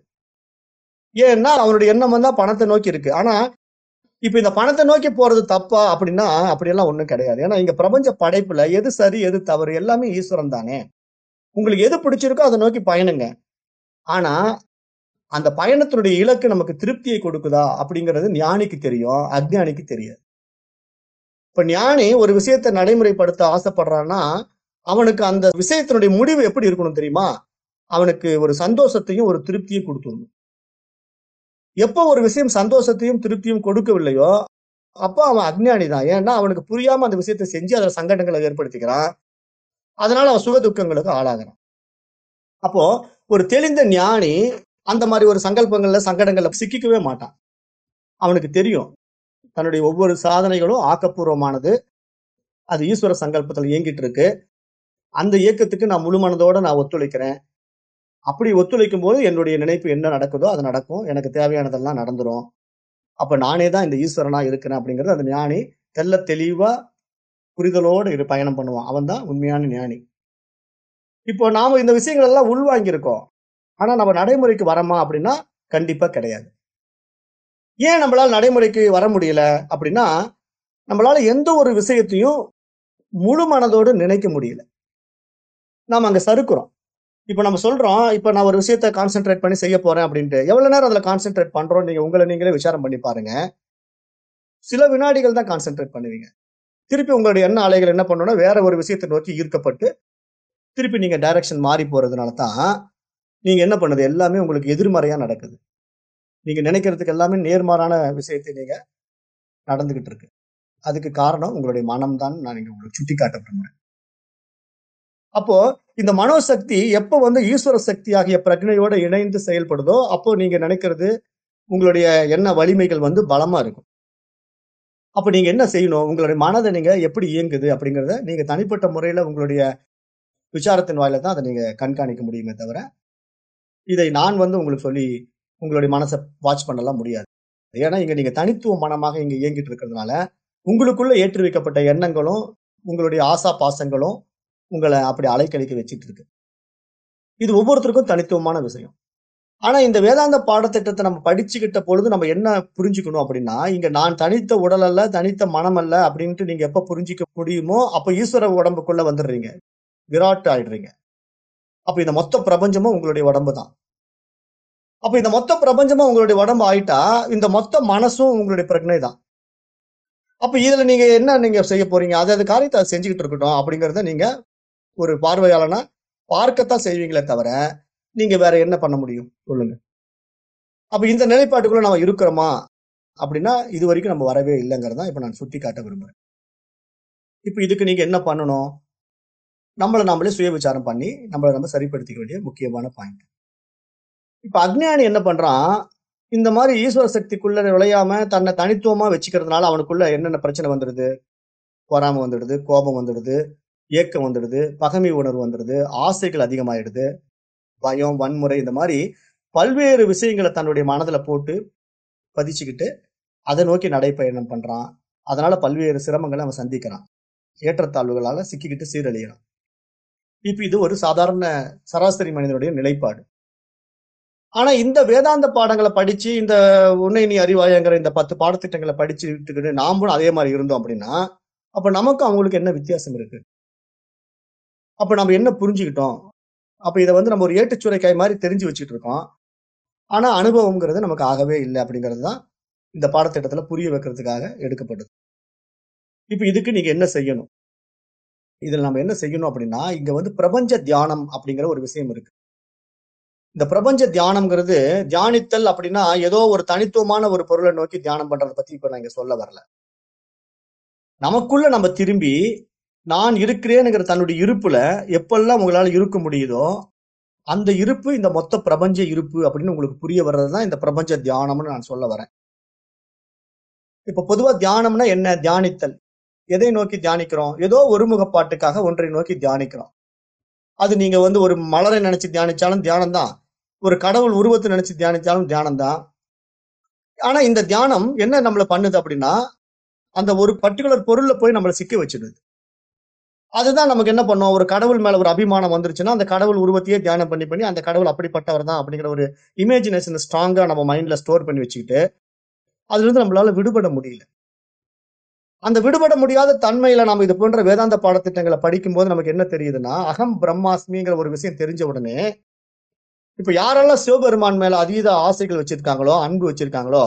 ஏன்னா அவனுடைய எண்ணம் வந்தா பணத்தை நோக்கி இருக்கு. ஆனா இப்ப இந்த பணத்தை நோக்கி போறது தப்பா அப்படின்னா அப்படியெல்லாம் ஒண்ணும் கிடையாது. ஏன்னா இங்க பிரபஞ்ச படைப்புல எது சரி எது தவறு எல்லாமே ஈஸ்வரன் தானே. உங்களுக்கு எது பிடிச்சிருக்கோ அதை நோக்கி பயணுங்க. ஆனா அந்த பயணத்தினுடைய இலக்கு நமக்கு திருப்தியை கொடுக்குதா அப்படிங்கிறது ஞானிக்கு தெரியும் அஜ்ஞானிக்கு தெரியாது. இப்ப ஞானி ஒரு விஷயத்தை நடைமுறைப்படுத்த ஆசைப்படுறான்னா அவனுக்கு அந்த விஷயத்தினுடைய முடிவு எப்படி இருக்கணும் தெரியுமா? அவனுக்கு ஒரு சந்தோஷத்தையும் ஒரு திருப்தியும் கொடுத்துடணும். எப்போ ஒரு விஷயம் சந்தோஷத்தையும் திருப்தியும் கொடுக்கவில்லையோ அப்போ அவன் அஜ்ஞானி தான். ஏன்னா அவனுக்கு புரியாம அந்த விஷயத்தை செஞ்சு அதில் சங்கடங்களை ஏற்படுத்திக்கிறான். அதனால அவன் சுக துக்கங்களுக்கு ஆளாகிறான். அப்போ ஒரு தெளிந்த ஞானி அந்த மாதிரி ஒரு சங்கல்பங்கள்ல சங்கடங்கள்ல சிக்கிக்கவே மாட்டான். அவனுக்கு தெரியும். தன்னுடைய ஒவ்வொரு சாதனைகளும் ஆக்கப்பூர்வமானது. அது ஈஸ்வர சங்கல்பத்தில் இயங்கிட்டு இருக்கு. அந்த இயக்கத்துக்கு நான் முழு மனதோட நான் ஒத்துழைக்கிறேன். அப்படி ஒத்துழைக்கும் போது என்னுடைய நினைப்பு என்ன நடக்குதோ அது நடக்கும். எனக்கு தேவையானதெல்லாம் நடந்துரும். அப்ப நானே தான் இந்த ஈஸ்வரனா இருக்கிறேன் அப்படிங்கிறது அந்த ஞானி தெல்ல தெளிவா புரிதலோடு இரு பயணம் பண்ணுவான். அவன் தான் உண்மையான ஞானி. இப்போ நாம இந்த விஷயங்கள் எல்லாம் உள்வாங்கியிருக்கோம். ஆனா நம்ம நடைமுறைக்கு வரமா அப்படின்னா கண்டிப்பா கிடையாது. ஏன் நம்மளால நடைமுறைக்கு வர முடியல அப்படின்னா நம்மளால எந்த ஒரு விஷயத்தையும் முழு மனதோடு நினைக்க முடியல. நாம் அங்க சறுக்குறோம். இப்ப நம்ம சொல்றோம் இப்ப நான் ஒரு விஷயத்த கான்சென்ட்ரேட் பண்ணி செய்ய போறேன் அப்படின்ட்டு. எவ்வளவு நேரம் அதுல கான்சென்ட்ரேட் பண்றோம்? நீங்க உங்களை நீங்களே விசாரம் பண்ணி பாருங்க. சில வினாடிகள் தான் கான்சென்ட்ரேட் பண்ணுவீங்க. திருப்பி உங்களுடைய எண்ண அலைகள் என்ன பண்ணணும்னா வேற ஒரு விஷயத்தை நோக்கி ஈர்க்கப்பட்டு திருப்பி நீங்க டைரக்ஷன் மாறி போறதுனால தான் நீங்க என்ன பண்ணுது? எல்லாமே உங்களுக்கு எதிர்மறையா நடக்குது. நீங்க நினைக்கிறதுக்கு எல்லாமே நேர்மாறான விஷயத்தை நீங்க நடந்துகிட்டு இருக்கு. அதுக்கு காரணம் உங்களுடைய மனம் தான் நான் இங்க உங்களுக்கு சுட்டி காட்ட விரும்புறேன் அப்போ இந்த மனோசக்தி எப்ப வந்து ஈஸ்வர சக்தி ஆகிய இணைந்து செயல்படுதோ அப்போ நீங்க நினைக்கிறது உங்களுடைய எண்ண வலிமைகள் வந்து பலமா இருக்கும். அப்ப நீங்க என்ன செய்யணும்? உங்களுடைய மனதை நீங்க எப்படி இயங்குது அப்படிங்கிறத நீங்க தனிப்பட்ட முறையில உங்களுடைய விசாரத்தின் வாயில தான் அதை நீங்க கண்காணிக்க முடியுமே தவிர இதை நான் வந்து உங்களுக்கு சொல்லி உங்களுடைய மனசை வாட்ச் பண்ணலாம் முடியாது. ஏன்னா இங்க நீங்க தனித்துவ மனமாக இங்க இயங்கிட்டு இருக்கிறதுனால உங்களுக்குள்ள ஏற்றி வைக்கப்பட்ட எண்ணங்களும் உங்களுடைய ஆசா பாசங்களும் உங்களை அப்படி அலைக்கழிக்க வச்சுட்டு இருக்கு இது ஒவ்வொருத்தருக்கும் தனித்துவமான விஷயம். ஆனா இந்த வேதாந்த பாடத்திட்டத்தை நம்ம படிச்சுக்கிட்ட பொழுது நம்ம என்ன புரிஞ்சுக்கணும் அப்படின்னா இங்க நான் தனித்த உடல் அல்ல தனித்த மனம் அல்ல அப்படின்ட்டு நீங்க எப்ப புரிஞ்சிக்க முடியுமோ அப்ப ஈஸ்வர உடம்புக்குள்ள வந்துடுறீங்க. விராட் ஆயிடுறீங்க. அப்ப இந்த மொத்த பிரபஞ்சமும் உங்களுடைய உடம்பு தான். அப்ப இந்த மொத்த பிரபஞ்சமும் உங்களுடைய உடம்பு ஆயிட்டா இந்த மொத்த மனசும் உங்களுடைய பிரச்சனை தான். அப்ப இதுல நீங்க என்ன நீங்க செய்ய போறீங்க? அதாவது அது காரியத்தை செஞ்சுக்கிட்டு இருக்கட்டும் அப்படிங்கறத நீங்க ஒரு பார்வையாளனா பார்க்கத்தான் செய்வீங்களே தவிர நீங்க வேற என்ன பண்ண முடியும்? சொல்லுங்க. அப்ப இந்த நிலைப்பாட்டுக்குள்ள நம்ம இருக்கிறோமா? அப்படின்னா இது வரைக்கும் நம்ம வரவே இல்லைங்கிறதா இப்ப நான் சுட்டி காட்ட விரும்புறேன். இப்ப இதுக்கு நீங்க என்ன பண்ணணும்? நம்மளை நம்மளே சுய விசாரம் பண்ணி நம்மளை நம்ம சரிப்படுத்திக்க வேண்டிய முக்கியமான பாயிண்ட் இப்ப அக்ஞானி என்ன பண்றான்? இந்த மாதிரி ஈஸ்வர சக்திக்குள்ள நுழையாம தன்னை தனித்துவமா வச்சுக்கிறதுனால அவனுக்குள்ள என்னென்ன பிரச்சனை வந்துடுது? பொறாம வந்துடுது கோபம் வந்துடுது ஏக்கம் வந்துடுது பகமை உணர்வு வந்துடுது ஆசைகள் அதிகமாயிடுது பயம் வன்முறை இந்த மாதிரி பல்வேறு விஷயங்களை தன்னுடைய மனதில் போட்டு பதிச்சுக்கிட்டு அதை நோக்கி நடைப்பயணம் பண்ணுறான் அதனால் பல்வேறு சிரமங்களை அவன் சந்திக்கிறான். ஏற்றத்தாழ்வுகளால் சிக்கிக்கிட்டு சீரழியறான் இப்போ இது ஒரு சாதாரண சராசரி மனிதனுடைய நிலைப்பாடு. ஆனா இந்த வேதாந்த பாடங்களை படிச்சு இந்த உன்னை நீ அறிவாயங்கிற இந்த பத்து பாடத்திட்டங்களை படிச்சுட்டுக்கிட்டு நாமளும் அதே மாதிரி இருந்தோம் அப்படின்னா அப்ப நமக்கும் அவங்களுக்கு என்ன வித்தியாசம் இருக்கு? அப்ப நம்ம என்ன புரிஞ்சுக்கிட்டோம்? அப்ப இதை வந்து நம்ம ஒரு ஏட்டுச்சுரைக்காய் மாதிரி தெரிஞ்சு வச்சுட்டு இருக்கோம் ஆனா அனுபவங்கிறது நமக்கு ஆகவே இல்லை அப்படிங்கிறது தான் இந்த பாடத்திட்டத்துல புரிய வைக்கிறதுக்காக எடுக்கப்படுது இப்ப இதுக்கு நீங்க என்ன செய்யணும்? இதுல நம்ம என்ன செய்யணும் அப்படின்னா இங்க வந்து பிரபஞ்ச தியானம் அப்படிங்கிற ஒரு விஷயம் இருக்கு. இந்த பிரபஞ்ச தியானம்ங்கிறது தியானித்தல் அப்படின்னா ஏதோ ஒரு தனித்துவமான ஒரு பொருளை நோக்கி தியானம் பண்றதை பத்தி இப்ப நான் இங்க சொல்ல வரல. நமக்குள்ள நம்ம திரும்பி நான் இருக்கிறேனுங்கிற தன்னுடைய இருப்புல எப்பெல்லாம் உங்களால இருக்க முடியுதோ அந்த இருப்பு இந்த மொத்த பிரபஞ்ச இருப்பு அப்படின்னு உங்களுக்கு புரிய வர்றதுதான் இந்த பிரபஞ்ச தியானம்னு நான் சொல்ல வரேன். இப்ப பொதுவா தியானம்னா என்ன? தியானித்தல். எதை நோக்கி தியானிக்கிறோம்? ஏதோ ஒருமுகப்பாட்டுக்காக ஒன்றை நோக்கி தியானிக்கிறோம். அது நீங்க வந்து ஒரு மலரை நினைச்சு தியானிச்சாலும் தியானம் தான் ஒரு கடவுள் உருவத்தை நினைச்சு தியானிச்சாலும் தியானம் தான் ஆனா இந்த தியானம் என்ன நம்மளை பண்ணுது அப்படின்னா அந்த ஒரு பர்டிகுலர் பொருள்ல போய் நம்மளை சிக்க வச்சிடுது அதுதான் நமக்கு என்ன பண்ணும்? ஒரு கடவுள் மேல ஒரு அபிமானம் வந்துருச்சுன்னா அந்த கடவுள் உருவத்தையே தியானம் பண்ணி பண்ணி அந்த கடவுள் அப்படிப்பட்டவர் தான் அப்படிங்கிற ஒரு இமேஜினேஷன் ஸ்ட்ராங்கா நம்ம மைண்ட்ல ஸ்டோர் பண்ணி வச்சுக்கிட்டு அதுல இருந்து நம்மளால விடுபட முடியல. அந்த விடுபட முடியாத தன்மையில நம்ம இது போன்ற வேதாந்த பாடத்திட்டங்களை படிக்கும்போது நமக்கு என்ன தெரியுதுன்னா அகம் பிரம்மாஸ்மிங்கிற ஒரு விஷயம் தெரிஞ்ச உடனே இப்ப யாரெல்லாம் சிவபெருமான் மேல அதீத ஆசைகள் வச்சிருக்காங்களோ அன்பு வச்சிருக்காங்களோ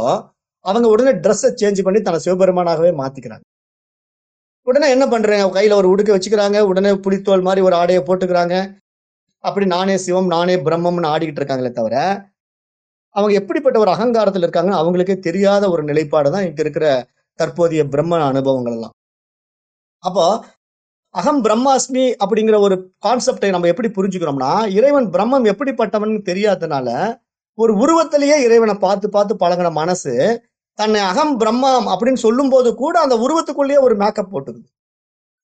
அவங்க உடனே ட்ரெஸ்ஸை சேஞ்ச் பண்ணி தன்னை சிவபெருமானாகவே மாத்திக்கிறாங்க. உடனே என்ன பண்றாங்க கையில ஒரு உடுக்க வச்சுக்கிறாங்க. உடனே புலித்தோல் மாதிரி ஒரு ஆடையை போட்டுக்கிறாங்க. அப்படி நானே சிவம் நானே பிரம்மம்னு ஆடிக்கிட்டு இருக்காங்களே தவிர அவங்க எப்படிப்பட்ட ஒரு அகங்காரத்துல இருக்காங்க அவங்களுக்கே தெரியாத ஒரு நிலைப்பாடு தான் இங்க இருக்கிற தற்போதைய பிரம்ம அனுபவங்கள் எல்லாம் அப்போ அகம் பிரம்மாஸ்மி அப்படிங்கிற ஒரு கான்செப்டை நம்ம எப்படி புரிஞ்சுக்கிறோம்னா இறைவன் பிரம்மம் எப்படிப்பட்டவன் தெரியாதனால ஒரு உருவத்திலேயே இறைவனை பார்த்து பார்த்து பழகின மனசு தன்னை அகம் பிரம்மம் அப்படின்னு சொல்லும் போது கூட அந்த உருவத்துக்குள்ளேயே ஒரு மேக்கப் போட்டுக்குது.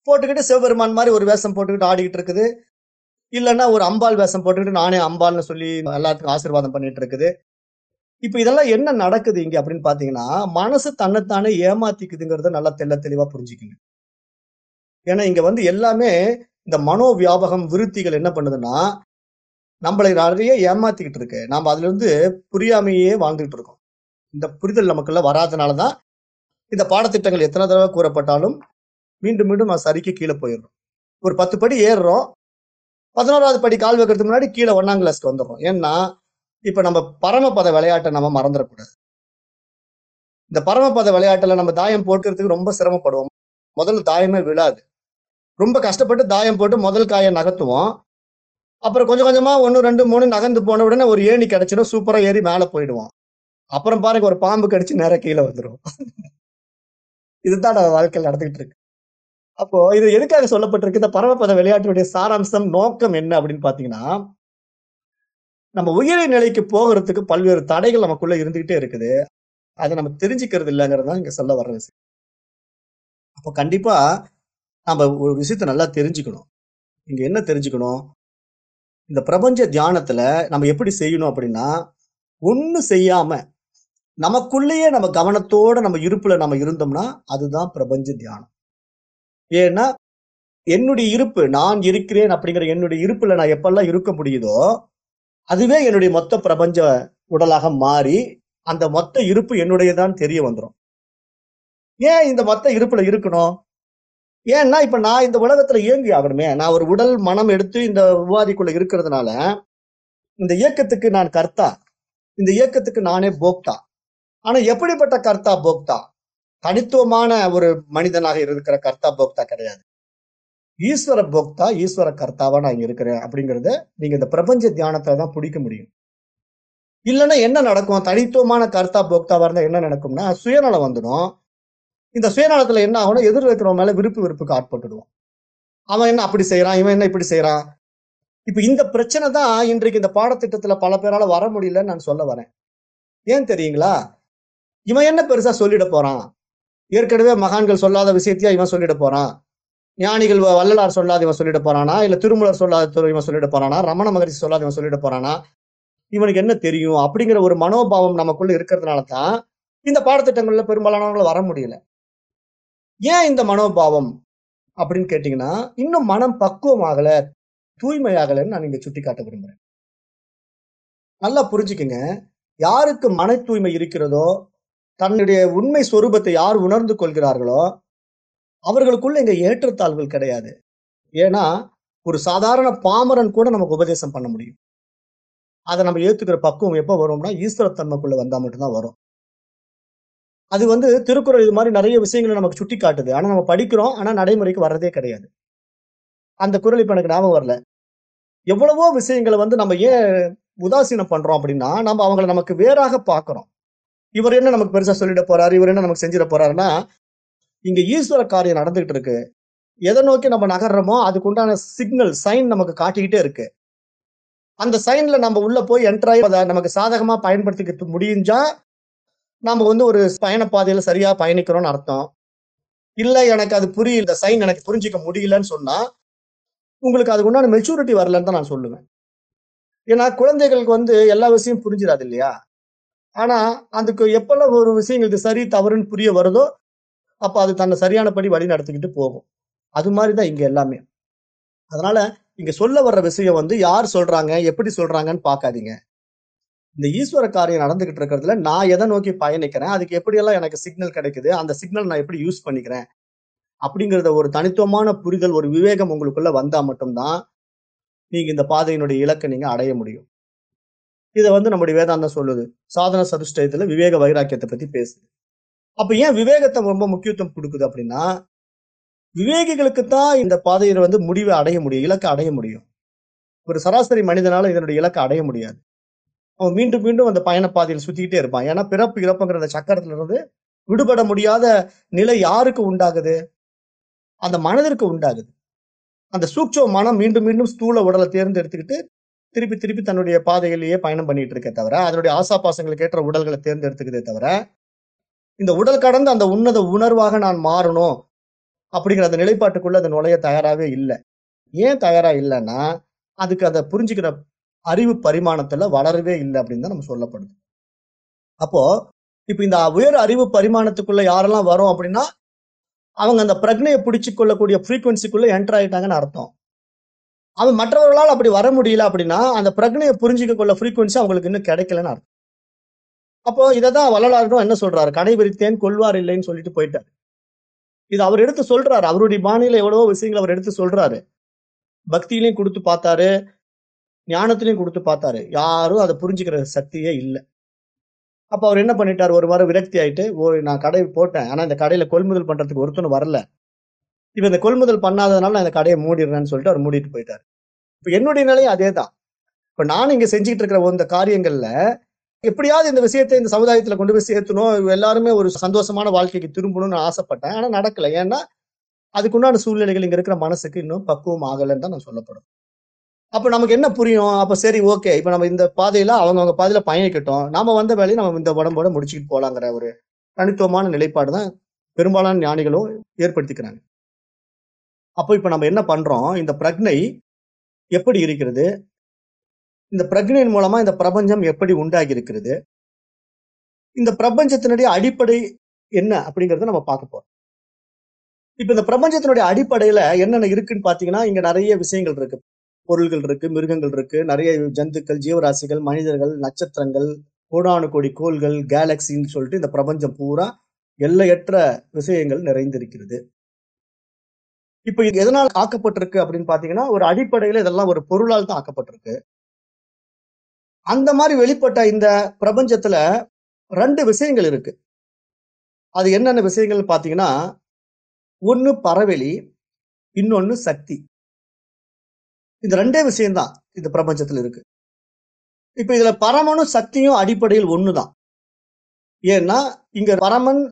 போட்டுக்கிட்டு சிவபெருமான் மாதிரி ஒரு வேஷம் போட்டுக்கிட்டு ஆடிக்கிட்டு இருக்குது. இல்லைன்னா ஒரு அம்பாள் வேஷம் போட்டுக்கிட்டு நானே அம்பாள்னு சொல்லி எல்லாத்துக்கும் ஆசீர்வாதம் பண்ணிட்டு இருக்குது. இப்போ இதெல்லாம் என்ன நடக்குது இங்க அப்படின்னு பாத்தீங்கன்னா மனசு தன்னைத்தானே ஏமாத்திக்குதுங்கிறத நல்லா தெள்ள தெளிவா புரிஞ்சுக்குங்க. ஏன்னா இங்க வந்து எல்லாமே இந்த மனோ வியாபகம் விருத்திகள் என்ன பண்ணுதுன்னா நம்மளை நிறைய ஏமாத்திக்கிட்டு இருக்கு. நாம் அதுல இருந்து புரியாமையே வாழ்ந்துகிட்டு இருக்கோம். இந்த புரிதல் நமக்குள்ள வராதனால தான் இந்த பாடத்திட்டங்கள் எத்தனை தடவை கூறப்பட்டாலும் மீண்டும் மீண்டும் நான் சரிக்கு கீழே போயிடுறோம். ஒரு பத்து படி ஏறுறோம். பதினோராவது படி கால் வைக்கிறதுக்கு முன்னாடி கீழே ஒன்னாம் கிளாஸ்க்கு வந்துடுறோம். ஏன்னா இப்ப நம்ம பரமபத விளையாட்டை நம்ம மறந்துடக்கூடாது. இந்த பரமபத விளையாட்டுல நம்ம தாயம் போட்டுக்கிறதுக்கு ரொம்ப சிரமப்படுவோம். முதல்ல தாயமே விழாது. ரொம்ப கஷ்டப்பட்டு தாயம் போட்டு முதல் காயை நகர்த்துவோம். அப்புறம் கொஞ்சம் கொஞ்சமா ஒன்று ரெண்டு மூணு நகர்ந்து போன உடனே ஒரு ஏணி கிடைச்சிடும். சூப்பராக ஏறி மேலே போயிடுவோம். அப்புறம் பாருங்க ஒரு பாம்பு கடிச்சு நேரம் கீழே வந்துடும் இதுதான் நம்ம வாழ்க்கையில் நடந்துகிட்டு இருக்கு. அப்போ இது எதுக்காக சொல்லப்பட்டிருக்கு? இந்த பரமபத விளையாட்டுடைய சாராம்சம் நோக்கம் என்ன அப்படின்னு பாத்தீங்கன்னா நம்ம உயரிய நிலைக்கு போகிறதுக்கு பல்வேறு தடைகள் நமக்குள்ள இருந்துகிட்டே இருக்குது. அதை நம்ம தெரிஞ்சுக்கிறது இல்லைங்கிறது தான் இங்க சொல்ல வர்ற விஷயம். அப்போ கண்டிப்பா நம்ம ஒரு விஷயத்த நல்லா தெரிஞ்சுக்கணும். இங்க என்ன தெரிஞ்சுக்கணும்? இந்த பிரபஞ்ச தியானத்துல நம்ம எப்படி செய்யணும் அப்படின்னா ஒன்றும் செய்யாம நமக்குள்ளேயே நம்ம கவனத்தோட நம்ம இருப்புல நம்ம இருந்தோம்னா அதுதான் பிரபஞ்ச தியானம். ஏன்னா என்னுடைய இருப்பு நான் இருக்கிறேன் அப்படிங்கிற என்னுடைய இருப்புல நான் எப்பெல்லாம் இருக்க முடியுதோ அதுவே என்னுடைய மொத்த பிரபஞ்ச உடலாக மாறி அந்த மொத்த இருப்பு என்னுடையதான் தெரிய வந்துடும் ஏன் இந்த மொத்த இருப்புல இருக்கணும்? ஏன்னா இப்ப நான் இந்த உலகத்துல இயங்கி ஆகணுமே. நான் ஒரு உடல் மனம் எடுத்து இந்த உபாதிக்குள்ள இருக்கிறதுனால இந்த இயக்கத்துக்கு நான் கர்த்தா. இந்த இயக்கத்துக்கு நானே போக்தா. ஆனா எப்படிப்பட்ட கர்த்தா போக்தா? தனித்துவமான ஒரு மனிதனாக இருக்கிற கர்த்தா போக்தா கிடையாது. ஈஸ்வர போக்தா ஈஸ்வர கர்த்தாவா நான் இருக்கிறேன் அப்படிங்கிறத நீங்க இந்த பிரபஞ்ச தியானத்துல தான் பிடிக்க முடியும். இல்லைன்னா என்ன நடக்கும்? தனித்துவமான கர்த்தா போக்தாவா இருந்தா என்ன நடக்கும்னா சுயநலம் வந்துடும். இந்த சுயநலத்துல என்ன ஆகணும் எதிர் இருக்கிறவங்க மேல விருப்பு விருப்புக்கு ஆட்பட்டுடுவோம் அவன் என்ன அப்படி செய்யறான் இவன் என்ன இப்படி செய்யறான் இப்ப இந்த பிரச்சனை தான் இன்றைக்கு இந்த பாடத்திட்டத்துல பல பேரால வர முடியலன்னு நான் சொல்ல வரேன். ஏன் தெரியுங்களா? இவன் என்ன பெருசா சொல்லிட போறான்? ஏற்கனவே மகான்கள் சொல்லாத விஷயத்தையா இவன் சொல்லிட போறான்? ஞானிகள் வ- வள்ளலார் சொல்லாத இவன் சொல்லிட போறானா? இல்ல திருமலர் சொல்லாத இவன் சொல்லிட போறானா? ரமண மகரிஷி சொல்லாத இவன் சொல்லிட போறானா? இவனுக்கு என்ன தெரியும்? அப்படிங்கிற ஒரு மனோபாவம் நமக்குள்ள இருக்கிறதுனால தான் இந்த பாடத்திட்டங்கள்ல பெரும்பாலானவங்கள வர முடியல. ஏன் இந்த மனோபாவம் அப்படின்னு கேட்டீங்கன்னா இன்னும் மனம் பக்குவம் தூய்மையாகலன்னு தூய்மையாகலைன்னு நான் இங்க சுட்டி காட்ட விரும்புறேன். நல்லா புரிஞ்சுக்குங்க. யாருக்கு மன தூய்மை இருக்கிறதோ தன்னுடைய உண்மை ஸ்வரூபத்தை யார் உணர்ந்து கொள்கிறார்களோ அவர்களுக்குள்ள இங்க ஏற்றத்தாழ்வுகள் கிடையாது. ஏன்னா ஒரு சாதாரண பாமரன் கூட நமக்கு உபதேசம் பண்ண முடியும். அதை நம்ம ஏத்துக்கிற பக்குவம் எப்போ வரும்னா ஈஸ்வரத்தன்மைக்குள்ள வந்தா மட்டும்தான் வரும். அது வந்து திருக்குறள் இது மாதிரி நிறைய விஷயங்களை நமக்கு சுட்டி காட்டுது. ஆனா நம்ம படிக்கிறோம் ஆனா நடைமுறைக்கு வர்றதே கிடையாது. அந்த குரல் இப்ப எனக்கு ஞாபகம் வரல. எவ்வளவோ விஷயங்களை வந்து நம்ம ஏன் உதாசீனம் பண்றோம் அப்படின்னா நம்ம அவங்களை நமக்கு வேறாக பார்க்கிறோம். இவர் என்ன நமக்கு பெருசா சொல்லிட போறாரு? இவர் என்ன நமக்கு செஞ்சிட போறாருன்னா இங்க ஈஸ்வர காரியம் நடந்துகிட்டு இருக்கு. எதை நோக்கி நம்ம நகர்றோமோ அதுக்குண்டான சிக்னல் சைன் நமக்கு காட்டிக்கிட்டே இருக்கு. அந்த சைன்ல நம்ம உள்ள போய் என்ட்ராயி அதை நமக்கு சாதகமா பயன்படுத்திக்கிட்டு முடிஞ்சா நம்ம வந்து ஒரு பயண பாதையில சரியா பயணிக்கிறோம்னு அர்த்தம். இல்லை எனக்கு அது புரியல. இந்த சைன் எனக்கு புரிஞ்சிக்க முடியலன்னு சொன்னா உங்களுக்கு அதுக்கு உண்டான மெச்சூரிட்டி வரலன்னு தான் நான் சொல்லுவேன். ஏன்னா குழந்தைகளுக்கு வந்து எல்லா விஷயம் புரிஞ்சிடாது இல்லையா? ஆனா அதுக்கு எப்பெல்லாம் ஒரு விஷயங்களுக்கு சரி தவறுன்னு புரிய வருதோ அப்போ அது தன்னை சரியானபடி வழி நடத்திக்கிட்டு போகும். அது மாதிரி தான் இங்க எல்லாமே. அதனால இங்க சொல்ல வர்ற விஷயம் வந்து யார் சொல்றாங்க எப்படி சொல்றாங்கன்னு பார்க்காதீங்க. இந்த ஈஸ்வர காரியம் நடந்துகிட்டு இருக்கிறதுல நான் எதை நோக்கி பயணிக்கிறேன் அதுக்கு எப்படியெல்லாம் எனக்கு சிக்னல் கிடைக்குது அந்த சிக்னல் நான் எப்படி யூஸ் பண்ணிக்கிறேன்? அப்படிங்கிறத ஒரு தனித்துவமான புரிதல் ஒரு விவேகம் உங்களுக்குள்ள வந்தா மட்டும்தான் நீங்க இந்த பாதையினுடைய இலக்கை நீங்க அடைய முடியும். இதை வந்து நம்முடைய வேதாந்தம் சொல்லுது. சாதன சதுஷ்டயத்துல விவேக வைராக்கியத்தை பத்தி பேசுது. அப்ப ஏன் விவேகத்தை ரொம்ப முக்கியத்துவம் கொடுக்குது அப்படின்னா விவேகிகளுக்கு தான் இந்த பாதையில வந்து முடிவை அடைய முடியும் இலக்கை அடைய முடியும். ஒரு சராசரி மனிதனால இதனுடைய இலக்கை அடைய முடியாது. அவன் மீண்டும் மீண்டும் அந்த பயண பாதையில் சுத்திக்கிட்டே இருப்பான். ஏன்னா பிறப்பு இறப்புங்கிற அந்த சக்கரத்துல இருந்து விடுபட முடியாத நிலை யாருக்கு உண்டாகுது? அந்த மனதிற்கு உண்டாகுது. அந்த சூட்சம மனம் மீண்டும் மீண்டும் ஸ்தூல உடலை தேர்ந்தெடுத்துக்கிட்டு திருப்பி திருப்பி தன்னுடைய பாதையிலேயே பயணம் பண்ணிட்டு இருக்கே தவிர அதனுடைய ஆசாபாசங்களுக்கு ஏற்ற உடல்களை தேர்ந்தெடுத்துக்கதே தவிர இந்த உடல் கடந்து அந்த உன்னத உணர்வாக நான் மாறணும் அப்படிங்கிற அந்த நிலைப்பாட்டுக்குள்ள அது நுழைய தயாராகவே இல்லை. ஏன் தயாரா இல்லைன்னா அதுக்கு அதை புரிஞ்சுக்கிற அறிவு பரிமாணத்துல வளரவே இல்லை அப்படின்னு தான் நம்ம சொல்லப்படுது. அப்போ இப்ப இந்த உயர் அறிவு பரிமாணத்துக்குள்ள யாரெல்லாம் வரும் அப்படின்னா அவங்க அந்த பிரக்னையை பிடிச்சு கொள்ளக்கூடிய ஃப்ரீக்குவன்சிக்குள்ள என்டர் ஆயிட்டாங்கன்னு அர்த்தம். அவன் மற்றவர்களால் அப்படி வர முடியல அப்படின்னா அந்த பிரக்னையை புரிஞ்சிக்க கொள்ள ஃப்ரீக்குவன்சி அவங்களுக்கு இன்னும் கிடைக்கலன்னு அர்த்தம். அப்போ இதை தான் வள்ளலாரும் என்ன சொல்றாரு? கடைபிடித்தேன் கொள்வார் இல்லைன்னு சொல்லிட்டு போயிட்டாரு. இது அவர் எடுத்து சொல்றாரு. அவருடைய பாணியில எவ்வளவோ விஷயங்கள் அவர் எடுத்து சொல்றாரு. பக்தியிலையும் கொடுத்து பார்த்தாரு. ஞானத்திலையும் கொடுத்து பார்த்தாரு. யாரும் அதை புரிஞ்சுக்கிற சக்தியே இல்லை. அப்ப அவர் என்ன பண்ணிட்டார்? ஒரு வாரம் விரக்தி ஆயிட்டு ஓ நான் கடை போட்டேன். ஆனா இந்த கடையில கொள்முதல் பண்றதுக்கு ஒருத்தனும் வரல. இப்போ இந்த கொள்முதல் பண்ணாததுனால நான் இந்த கடையை மூடிடுறேன்னு சொல்லிட்டு அவர் மூடிட்டு போயிட்டார். இப்போ என்னுடைய நிலையும் அதே தான் இப்போ நான் இங்கே செஞ்சுக்கிட்டு இருக்கிற இந்த காரியங்களில் எப்படியாவது இந்த விஷயத்தை இந்த சமுதாயத்தில் கொண்டு போய் சேர்த்தணும். எல்லாருமே ஒரு சந்தோஷமான வாழ்க்கைக்கு திரும்பணும்னு ஆசைப்பட்டேன். ஆனால் நடக்கலை. ஏன்னா அதுக்குண்டான சூழ்நிலைகள் இங்கே இருக்கிற மனசுக்கு இன்னும் பக்குவம் ஆகலைன்னு தான் நான் சொல்லப்படும். அப்போ நமக்கு என்ன புரியும்? அப்போ சரி ஓகே. இப்போ நம்ம இந்த பாதையில் அவங்கவுங்க பாதையில் பயணிக்கட்டும். நாம வந்த வேலையை நம்ம இந்த உடம்போட முடிச்சுக்கிட்டு போகலாங்கிற ஒரு தனித்துவமான நிலைப்பாடு தான் பெரும்பாலான ஞானிகளும் ஏற்படுத்திக்கிறாங்க. அப்போ இப்போ நம்ம என்ன பண்றோம்? இந்த பிரக்னை எப்படி இருக்கிறது? இந்த பிரக்னையின் மூலமா இந்த பிரபஞ்சம் எப்படி உண்டாகி இருக்கிறது இந்த பிரபஞ்சத்தினுடைய அடிப்படை என்ன அப்படிங்கறத நம்ம பார்க்க போறோம். இப்ப இந்த பிரபஞ்சத்தினுடைய அடிப்படையில என்னென்ன இருக்குன்னு பாத்தீங்கன்னா இங்க நிறைய விஷயங்கள் இருக்கு. பொருள்கள் இருக்கு மிருகங்கள் இருக்கு நிறைய ஜந்துக்கள் ஜீவராசிகள் மனிதர்கள் நட்சத்திரங்கள் கோடானு கோடி கோள்கள் கேலக்சின்னு சொல்லிட்டு இந்த பிரபஞ்சம் பூரா எல்லையற்ற விஷயங்கள் நிறைந்திருக்கிறது. இப்ப இது எதனால் ஆக்கப்பட்டிருக்கு அப்படின்னு பாத்தீங்கன்னா ஒரு அடிப்படையில இதெல்லாம் ஒரு பொருளால் தான் ஆக்கப்பட்டிருக்கு. அந்த மாதிரி வெளிப்பட்ட இந்த பிரபஞ்சத்துல ரெண்டு விஷயங்கள் இருக்கு. அது என்னென்ன விஷயங்கள் பாத்தீங்கன்னா ஒன்னு பறவெளி இன்னொன்னு சக்தி. இந்த ரெண்டே விஷயம்தான் இந்த பிரபஞ்சத்துல இருக்கு. இப்ப இதுல பரமனும் சக்தியும் அடிப்படையில் ஒண்ணுதான். ஏன்னா இங்க பரமன்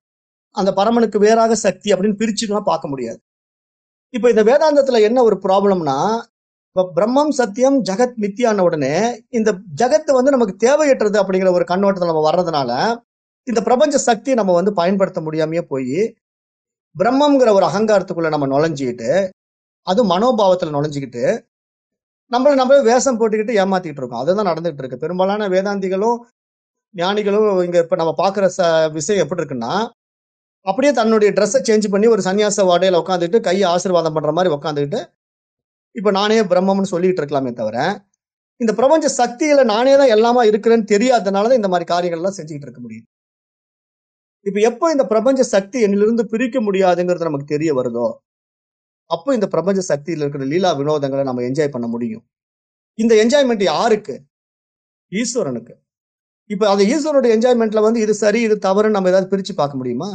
அந்த பரமனுக்கு வேறாக சக்தி அப்படின்னு பிரிச்சுன்னா பார்க்க முடியாது. இப்ப இந்த வேதாந்தத்துல என்ன ஒரு ப்ராப்ளம்னா இப்ப பிரம்மம் சத்தியம் ஜெகத் மித்தியான உடனே இந்த ஜெகத்து வந்து நமக்கு தேவையற்றது அப்படிங்கிற ஒரு கண்ணோட்டத்தில் நம்ம வர்றதுனால இந்த பிரபஞ்ச சக்தியை நம்ம வந்து பயன்படுத்த முடியாமையே போய் பிரம்மங்கிற ஒரு அகங்காரத்துக்குள்ள நம்ம நுழைஞ்சிக்கிட்டு அது மனோபாவத்துல நுழைஞ்சுக்கிட்டு நம்மளை நம்ம வேஷம் போட்டுக்கிட்டு ஏமாத்திக்கிட்டு இருக்கோம். அதுதான் நடந்துகிட்டு இருக்கு. பெரும்பாலான வேதாந்திகளும் ஞானிகளும் இங்க இப்ப நம்ம பாக்குற ச விஷயம் எப்படி இருக்குன்னா அப்படியே தன்னுடைய ட்ரெஸ்ஸை சேஞ்ச் பண்ணி ஒரு சன்னியாச வாடையில் உட்காந்துட்டு கையை ஆசீர்வாதம் பண்ணுற மாதிரி உட்காந்துக்கிட்டு இப்போ நானே பிரம்மம்னு சொல்லிக்கிட்டு இருக்கலாமே தவிர இந்த பிரபஞ்ச சக்தியில நானே தான் எல்லாமா இருக்கிறேன்னு தெரியாதனாலதான் இந்த மாதிரி காரியங்கள்லாம் செஞ்சுக்கிட்டு இருக்க முடியும் இப்போ எப்போ இந்த பிரபஞ்ச சக்தி என்னிலிருந்து பிரிக்க முடியாதுங்கிறது நமக்கு தெரிய வருதோ அப்போ இந்த பிரபஞ்ச சக்தியில் இருக்கிற லீலா வினோதங்களை நம்ம என்ஜாய் பண்ண முடியும். இந்த என்ஜாய்மெண்ட் யாருக்கு? ஈஸ்வரனுக்கு. இப்போ அந்த ஈஸ்வரனுடைய என்ஜாய்மெண்ட்ல வந்து இது சரி இது தவறுன்னு நம்ம ஏதாவது பிரிச்சு பார்க்க முடியுமா?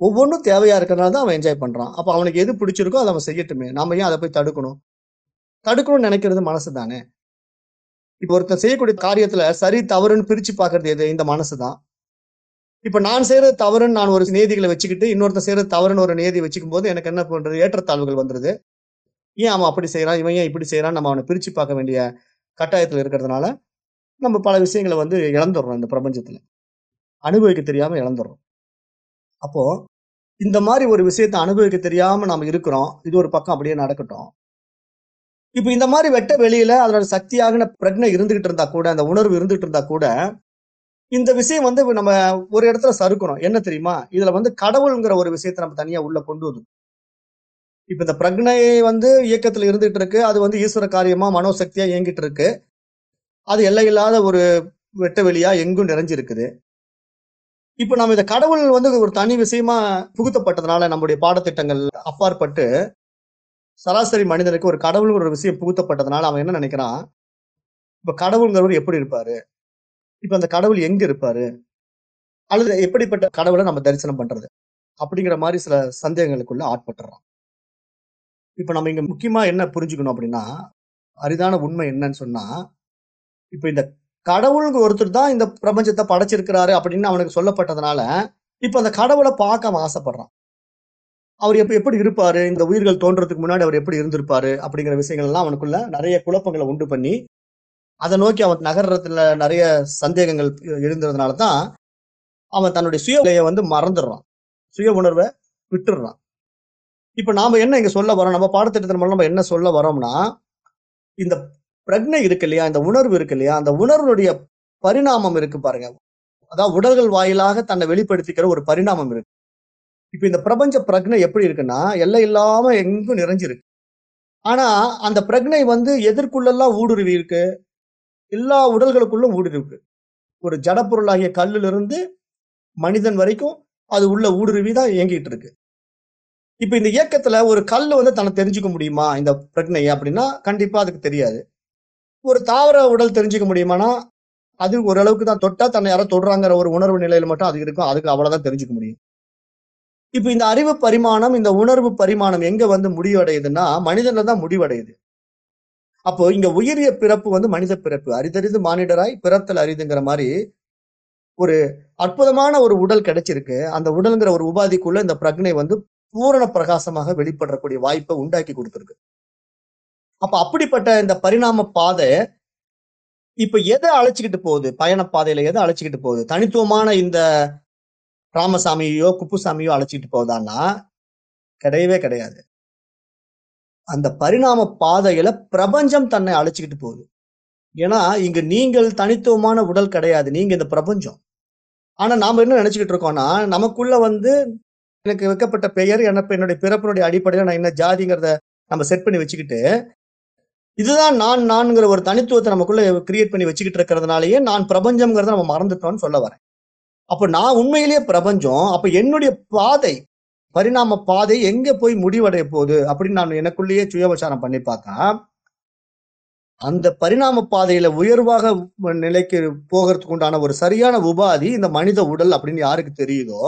ஒவ்வொன்றும் தேவையா இருக்கிறனால தான் அவன் என்ஜாய் பண்றான். அப்போ அவனுக்கு எது பிடிச்சிருக்கோ அதை அவன் செய்யட்டுமே. நாம ஏன் அதை போய் தடுக்கணும்? தடுக்கணும்னு நினைக்கிறது மனசு தானே. இப்போ ஒருத்தன் செய்யக்கூடிய காரியத்துல சரி தவறுன்னு பிரிச்சு பார்க்கறது எது? இந்த மனசு தான். இப்ப நான் செய்யறது தவறுன்னு நான் ஒரு நேதிகளை வச்சுக்கிட்டு இன்னொருத்தன் செய்யறது தவறுன்னு ஒரு நேதி வச்சுக்கும் போது எனக்கு என்ன பண்றது? ஏற்றத்தாழ்வுகள் வந்துருது. ஏன் அவன் அப்படி செய்யறான் இவன் ஏன் இப்படி செய்யறான் நம்ம அவனை பிரிச்சு பார்க்க வேண்டிய கட்டாயத்துல இருக்கிறதுனால நம்ம பல விஷயங்களை வந்து இழந்துடுறோம் இந்த பிரபஞ்சத்துல. அனுபவிக்க தெரியாம இழந்துடுறோம். அப்போ இந்த மாதிரி ஒரு விஷயத்தை அனுபவிக்க தெரியாம நாம இருக்கிறோம். இது ஒரு பக்கம் அப்படியே நடக்கட்டும். இப்ப இந்த மாதிரி வெட்ட வெளியில அதோட சக்தியாகின பிரக்னை இருந்துகிட்டு இருந்தா கூட அந்த உணர்வு இருந்துகிட்டு இருந்தா கூட இந்த விஷயம் வந்து நம்ம ஒரு இடத்துல சறுக்கிறோம் என்ன தெரியுமா? இதுல வந்து கடவுள்ங்கிற ஒரு விஷயத்தை நம்ம தனியா உள்ள கொண்டு வரும். இப்ப இந்த பிரக்னை வந்து இயக்கத்துல இருந்துகிட்டு இருக்கு. அது வந்து ஈஸ்வர காரியமா மனோசக்தியா இயங்கிட்டு இருக்கு. அது எல்லையில்லாத ஒரு வெட்ட வெளியா எங்கும் நிறைஞ்சிருக்குது. இப்ப நம்ம இந்த கடவுள் வந்து ஒரு தனி விஷயமா புகுத்தப்பட்டதுனால நம்முடைய பாடத்திட்டங்கள் அப்பாற்பட்டு சராசரி மனிதனுக்கு ஒரு கடவுள் ஒரு விஷயம் புகுத்தப்பட்டதுனால அவன் என்ன நினைக்கிறான்? இப்ப கடவுள்ங்கிறவர் எப்படி இருப்பாரு? இப்ப அந்த கடவுள் எங்க இருப்பாரு? அல்லது எப்படிப்பட்ட கடவுளை நம்ம தரிசனம் பண்றது? அப்படிங்கிற மாதிரி சில சந்தேகங்களுக்குள்ள ஆட்பட்டுறான். இப்ப நம்ம இங்க முக்கியமா என்ன புரிஞ்சுக்கணும் அப்படின்னா அரிதான உண்மை என்னன்னு சொன்னா இப்ப இந்த கடவுளுக்கு ஒருத்தர் தான் இந்த பிரபஞ்சத்தை படைச்சிருக்கிறாரு அப்படின்னு அவனுக்கு சொல்லப்பட்டதுனால இப்ப அந்த கடவுளை பார்க்க அவன் ஆசைப்படுறான். அவர் எப்ப எப்படி இருப்பாரு? இந்த உயிர்கள் தோன்றதுக்கு முன்னாடி அவர் எப்படி இருந்திருப்பாரு? அப்படிங்கிற விஷயங்கள் எல்லாம் அவனுக்குள்ள நிறைய குழப்பங்களை உண்டு பண்ணி அதை நோக்கி அவன் நகர்றதுல நிறைய சந்தேகங்கள் எழுந்ததுனால தான் அவன் தன்னுடைய சுய வந்து மறந்துடுறான். சுய உணர்வை விட்டுடுறான். இப்ப நாம என்ன இங்க சொல்ல வரோம்? நம்ம பாடத்திட்டத்தின் மூலம் நம்ம என்ன சொல்ல வரோம்னா இந்த பிரக்னை இருக்கு இல்லையா? இந்த உணர்வு இருக்கு இல்லையா? அந்த உணர்வுடைய பரிணாமம் இருக்கு பாருங்க. அதாவது உடல்கள் வாயிலாக தன்னை வெளிப்படுத்திக்கிற ஒரு பரிணாமம் இருக்கு. இப்ப இந்த பிரபஞ்ச பிரக்னை எப்படி இருக்குன்னா எல்லை இல்லாம எங்கும் நிறைஞ்சிருக்கு. ஆனா அந்த பிரக்னை வந்து எதற்குள்ளெல்லாம் ஊடுருவி இருக்கு. எல்லா உடல்களுக்குள்ளும் ஊடுருவி இருக்கு. ஒரு ஜடப்பொருளாகிய கல்லிலிருந்து மனிதன் வரைக்கும் அது உள்ள ஊடுருவி தான் இயங்கிட்டு இருக்கு. இப்ப இந்த இயக்கத்துல ஒரு கல் வந்து தன்னை தெரிஞ்சுக்க முடியுமா இந்த பிரக்னையை அப்படின்னா? கண்டிப்பா அதுக்கு தெரியாது. ஒரு தாவர உடல் தெரிஞ்சுக்க முடியுமானா அது ஓரளவுக்கு தான் தொட்டா தன்னை யாரோ தொடுறாங்கிற ஒரு உணர்வு நிலையில மட்டும் அது இருக்கும். அதுக்கு அவ்வளவுதான் தெரிஞ்சுக்க முடியும். இப்ப இந்த அறிவு பரிமாணம் இந்த உணர்வு பரிமாணம் எங்க வந்து முடிவடையுதுன்னா மனிதன்ல தான் முடிவடையுது. அப்போ இங்க உயிரிய பிறப்பு வந்து மனித பிறப்பு. அரிதறிது மானிடராய் பிறத்தல் அரிதுங்கிற மாதிரி ஒரு அற்புதமான ஒரு உடல் கிடைச்சிருக்கு. அந்த உடல்ங்கிற ஒரு உபாதிக்குள்ள இந்த பிரக்னை வந்து பூரண பிரகாசமாக வெளிப்படக்கூடிய வாய்ப்பை உண்டாக்கி கொடுத்துருக்கு. அப்ப அப்படிப்பட்ட இந்த பரிணாம பாதை இப்ப எதை அழைச்சிக்கிட்டு போகுது? பயண பாதையில எதை அழைச்சிக்கிட்டு போகுது? தனித்துவமான இந்த ராமசாமியோ குப்புசாமியோ அழைச்சிக்கிட்டு போகுதான்னா கிடையவே கிடையாது. அந்த பரிணாம பாதையில பிரபஞ்சம் தன்னை அழைச்சிக்கிட்டு போகுது. ஏன்னா இங்க நீங்கள் தனித்துவமான உடல் கிடையாது. நீங்க இந்த பிரபஞ்சம். ஆனா நாம என்ன நினைச்சுக்கிட்டு இருக்கோம்னா நமக்குள்ள வந்து எனக்கு வைக்கப்பட்ட பெயர் என்ன என்னுடைய பிறப்பினுடைய அடிப்படையில நான் என்ன ஜாதிங்கிறத நம்ம செட் பண்ணி வச்சுக்கிட்டு இதுதான் நான் நான்கிற ஒரு தனித்துவத்தை நமக்குள்ள கிரியேட் பண்ணி வச்சுக்கிட்டு இருக்கிறதுனாலயே நான் பிரபஞ்சம்ங்கிறத நம்ம மறந்துட்டோம்னு சொல்ல வரேன். அப்போ நான் உண்மையிலேயே பிரபஞ்சம். அப்போ என்னுடைய பாதை பரிணாம பாதை எங்க போய் முடிவடைய போகுது அப்படின்னு நான் எனக்குள்ளேயே சுயவசாரம் பண்ணி பார்த்தா அந்த பரிணாம பாதையில உயர்வாக நிலைக்கு போகிறதுக்கு உண்டான ஒரு சரியான உபாதி இந்த மனித உடல் அப்படின்னு யாருக்கு தெரியுதோ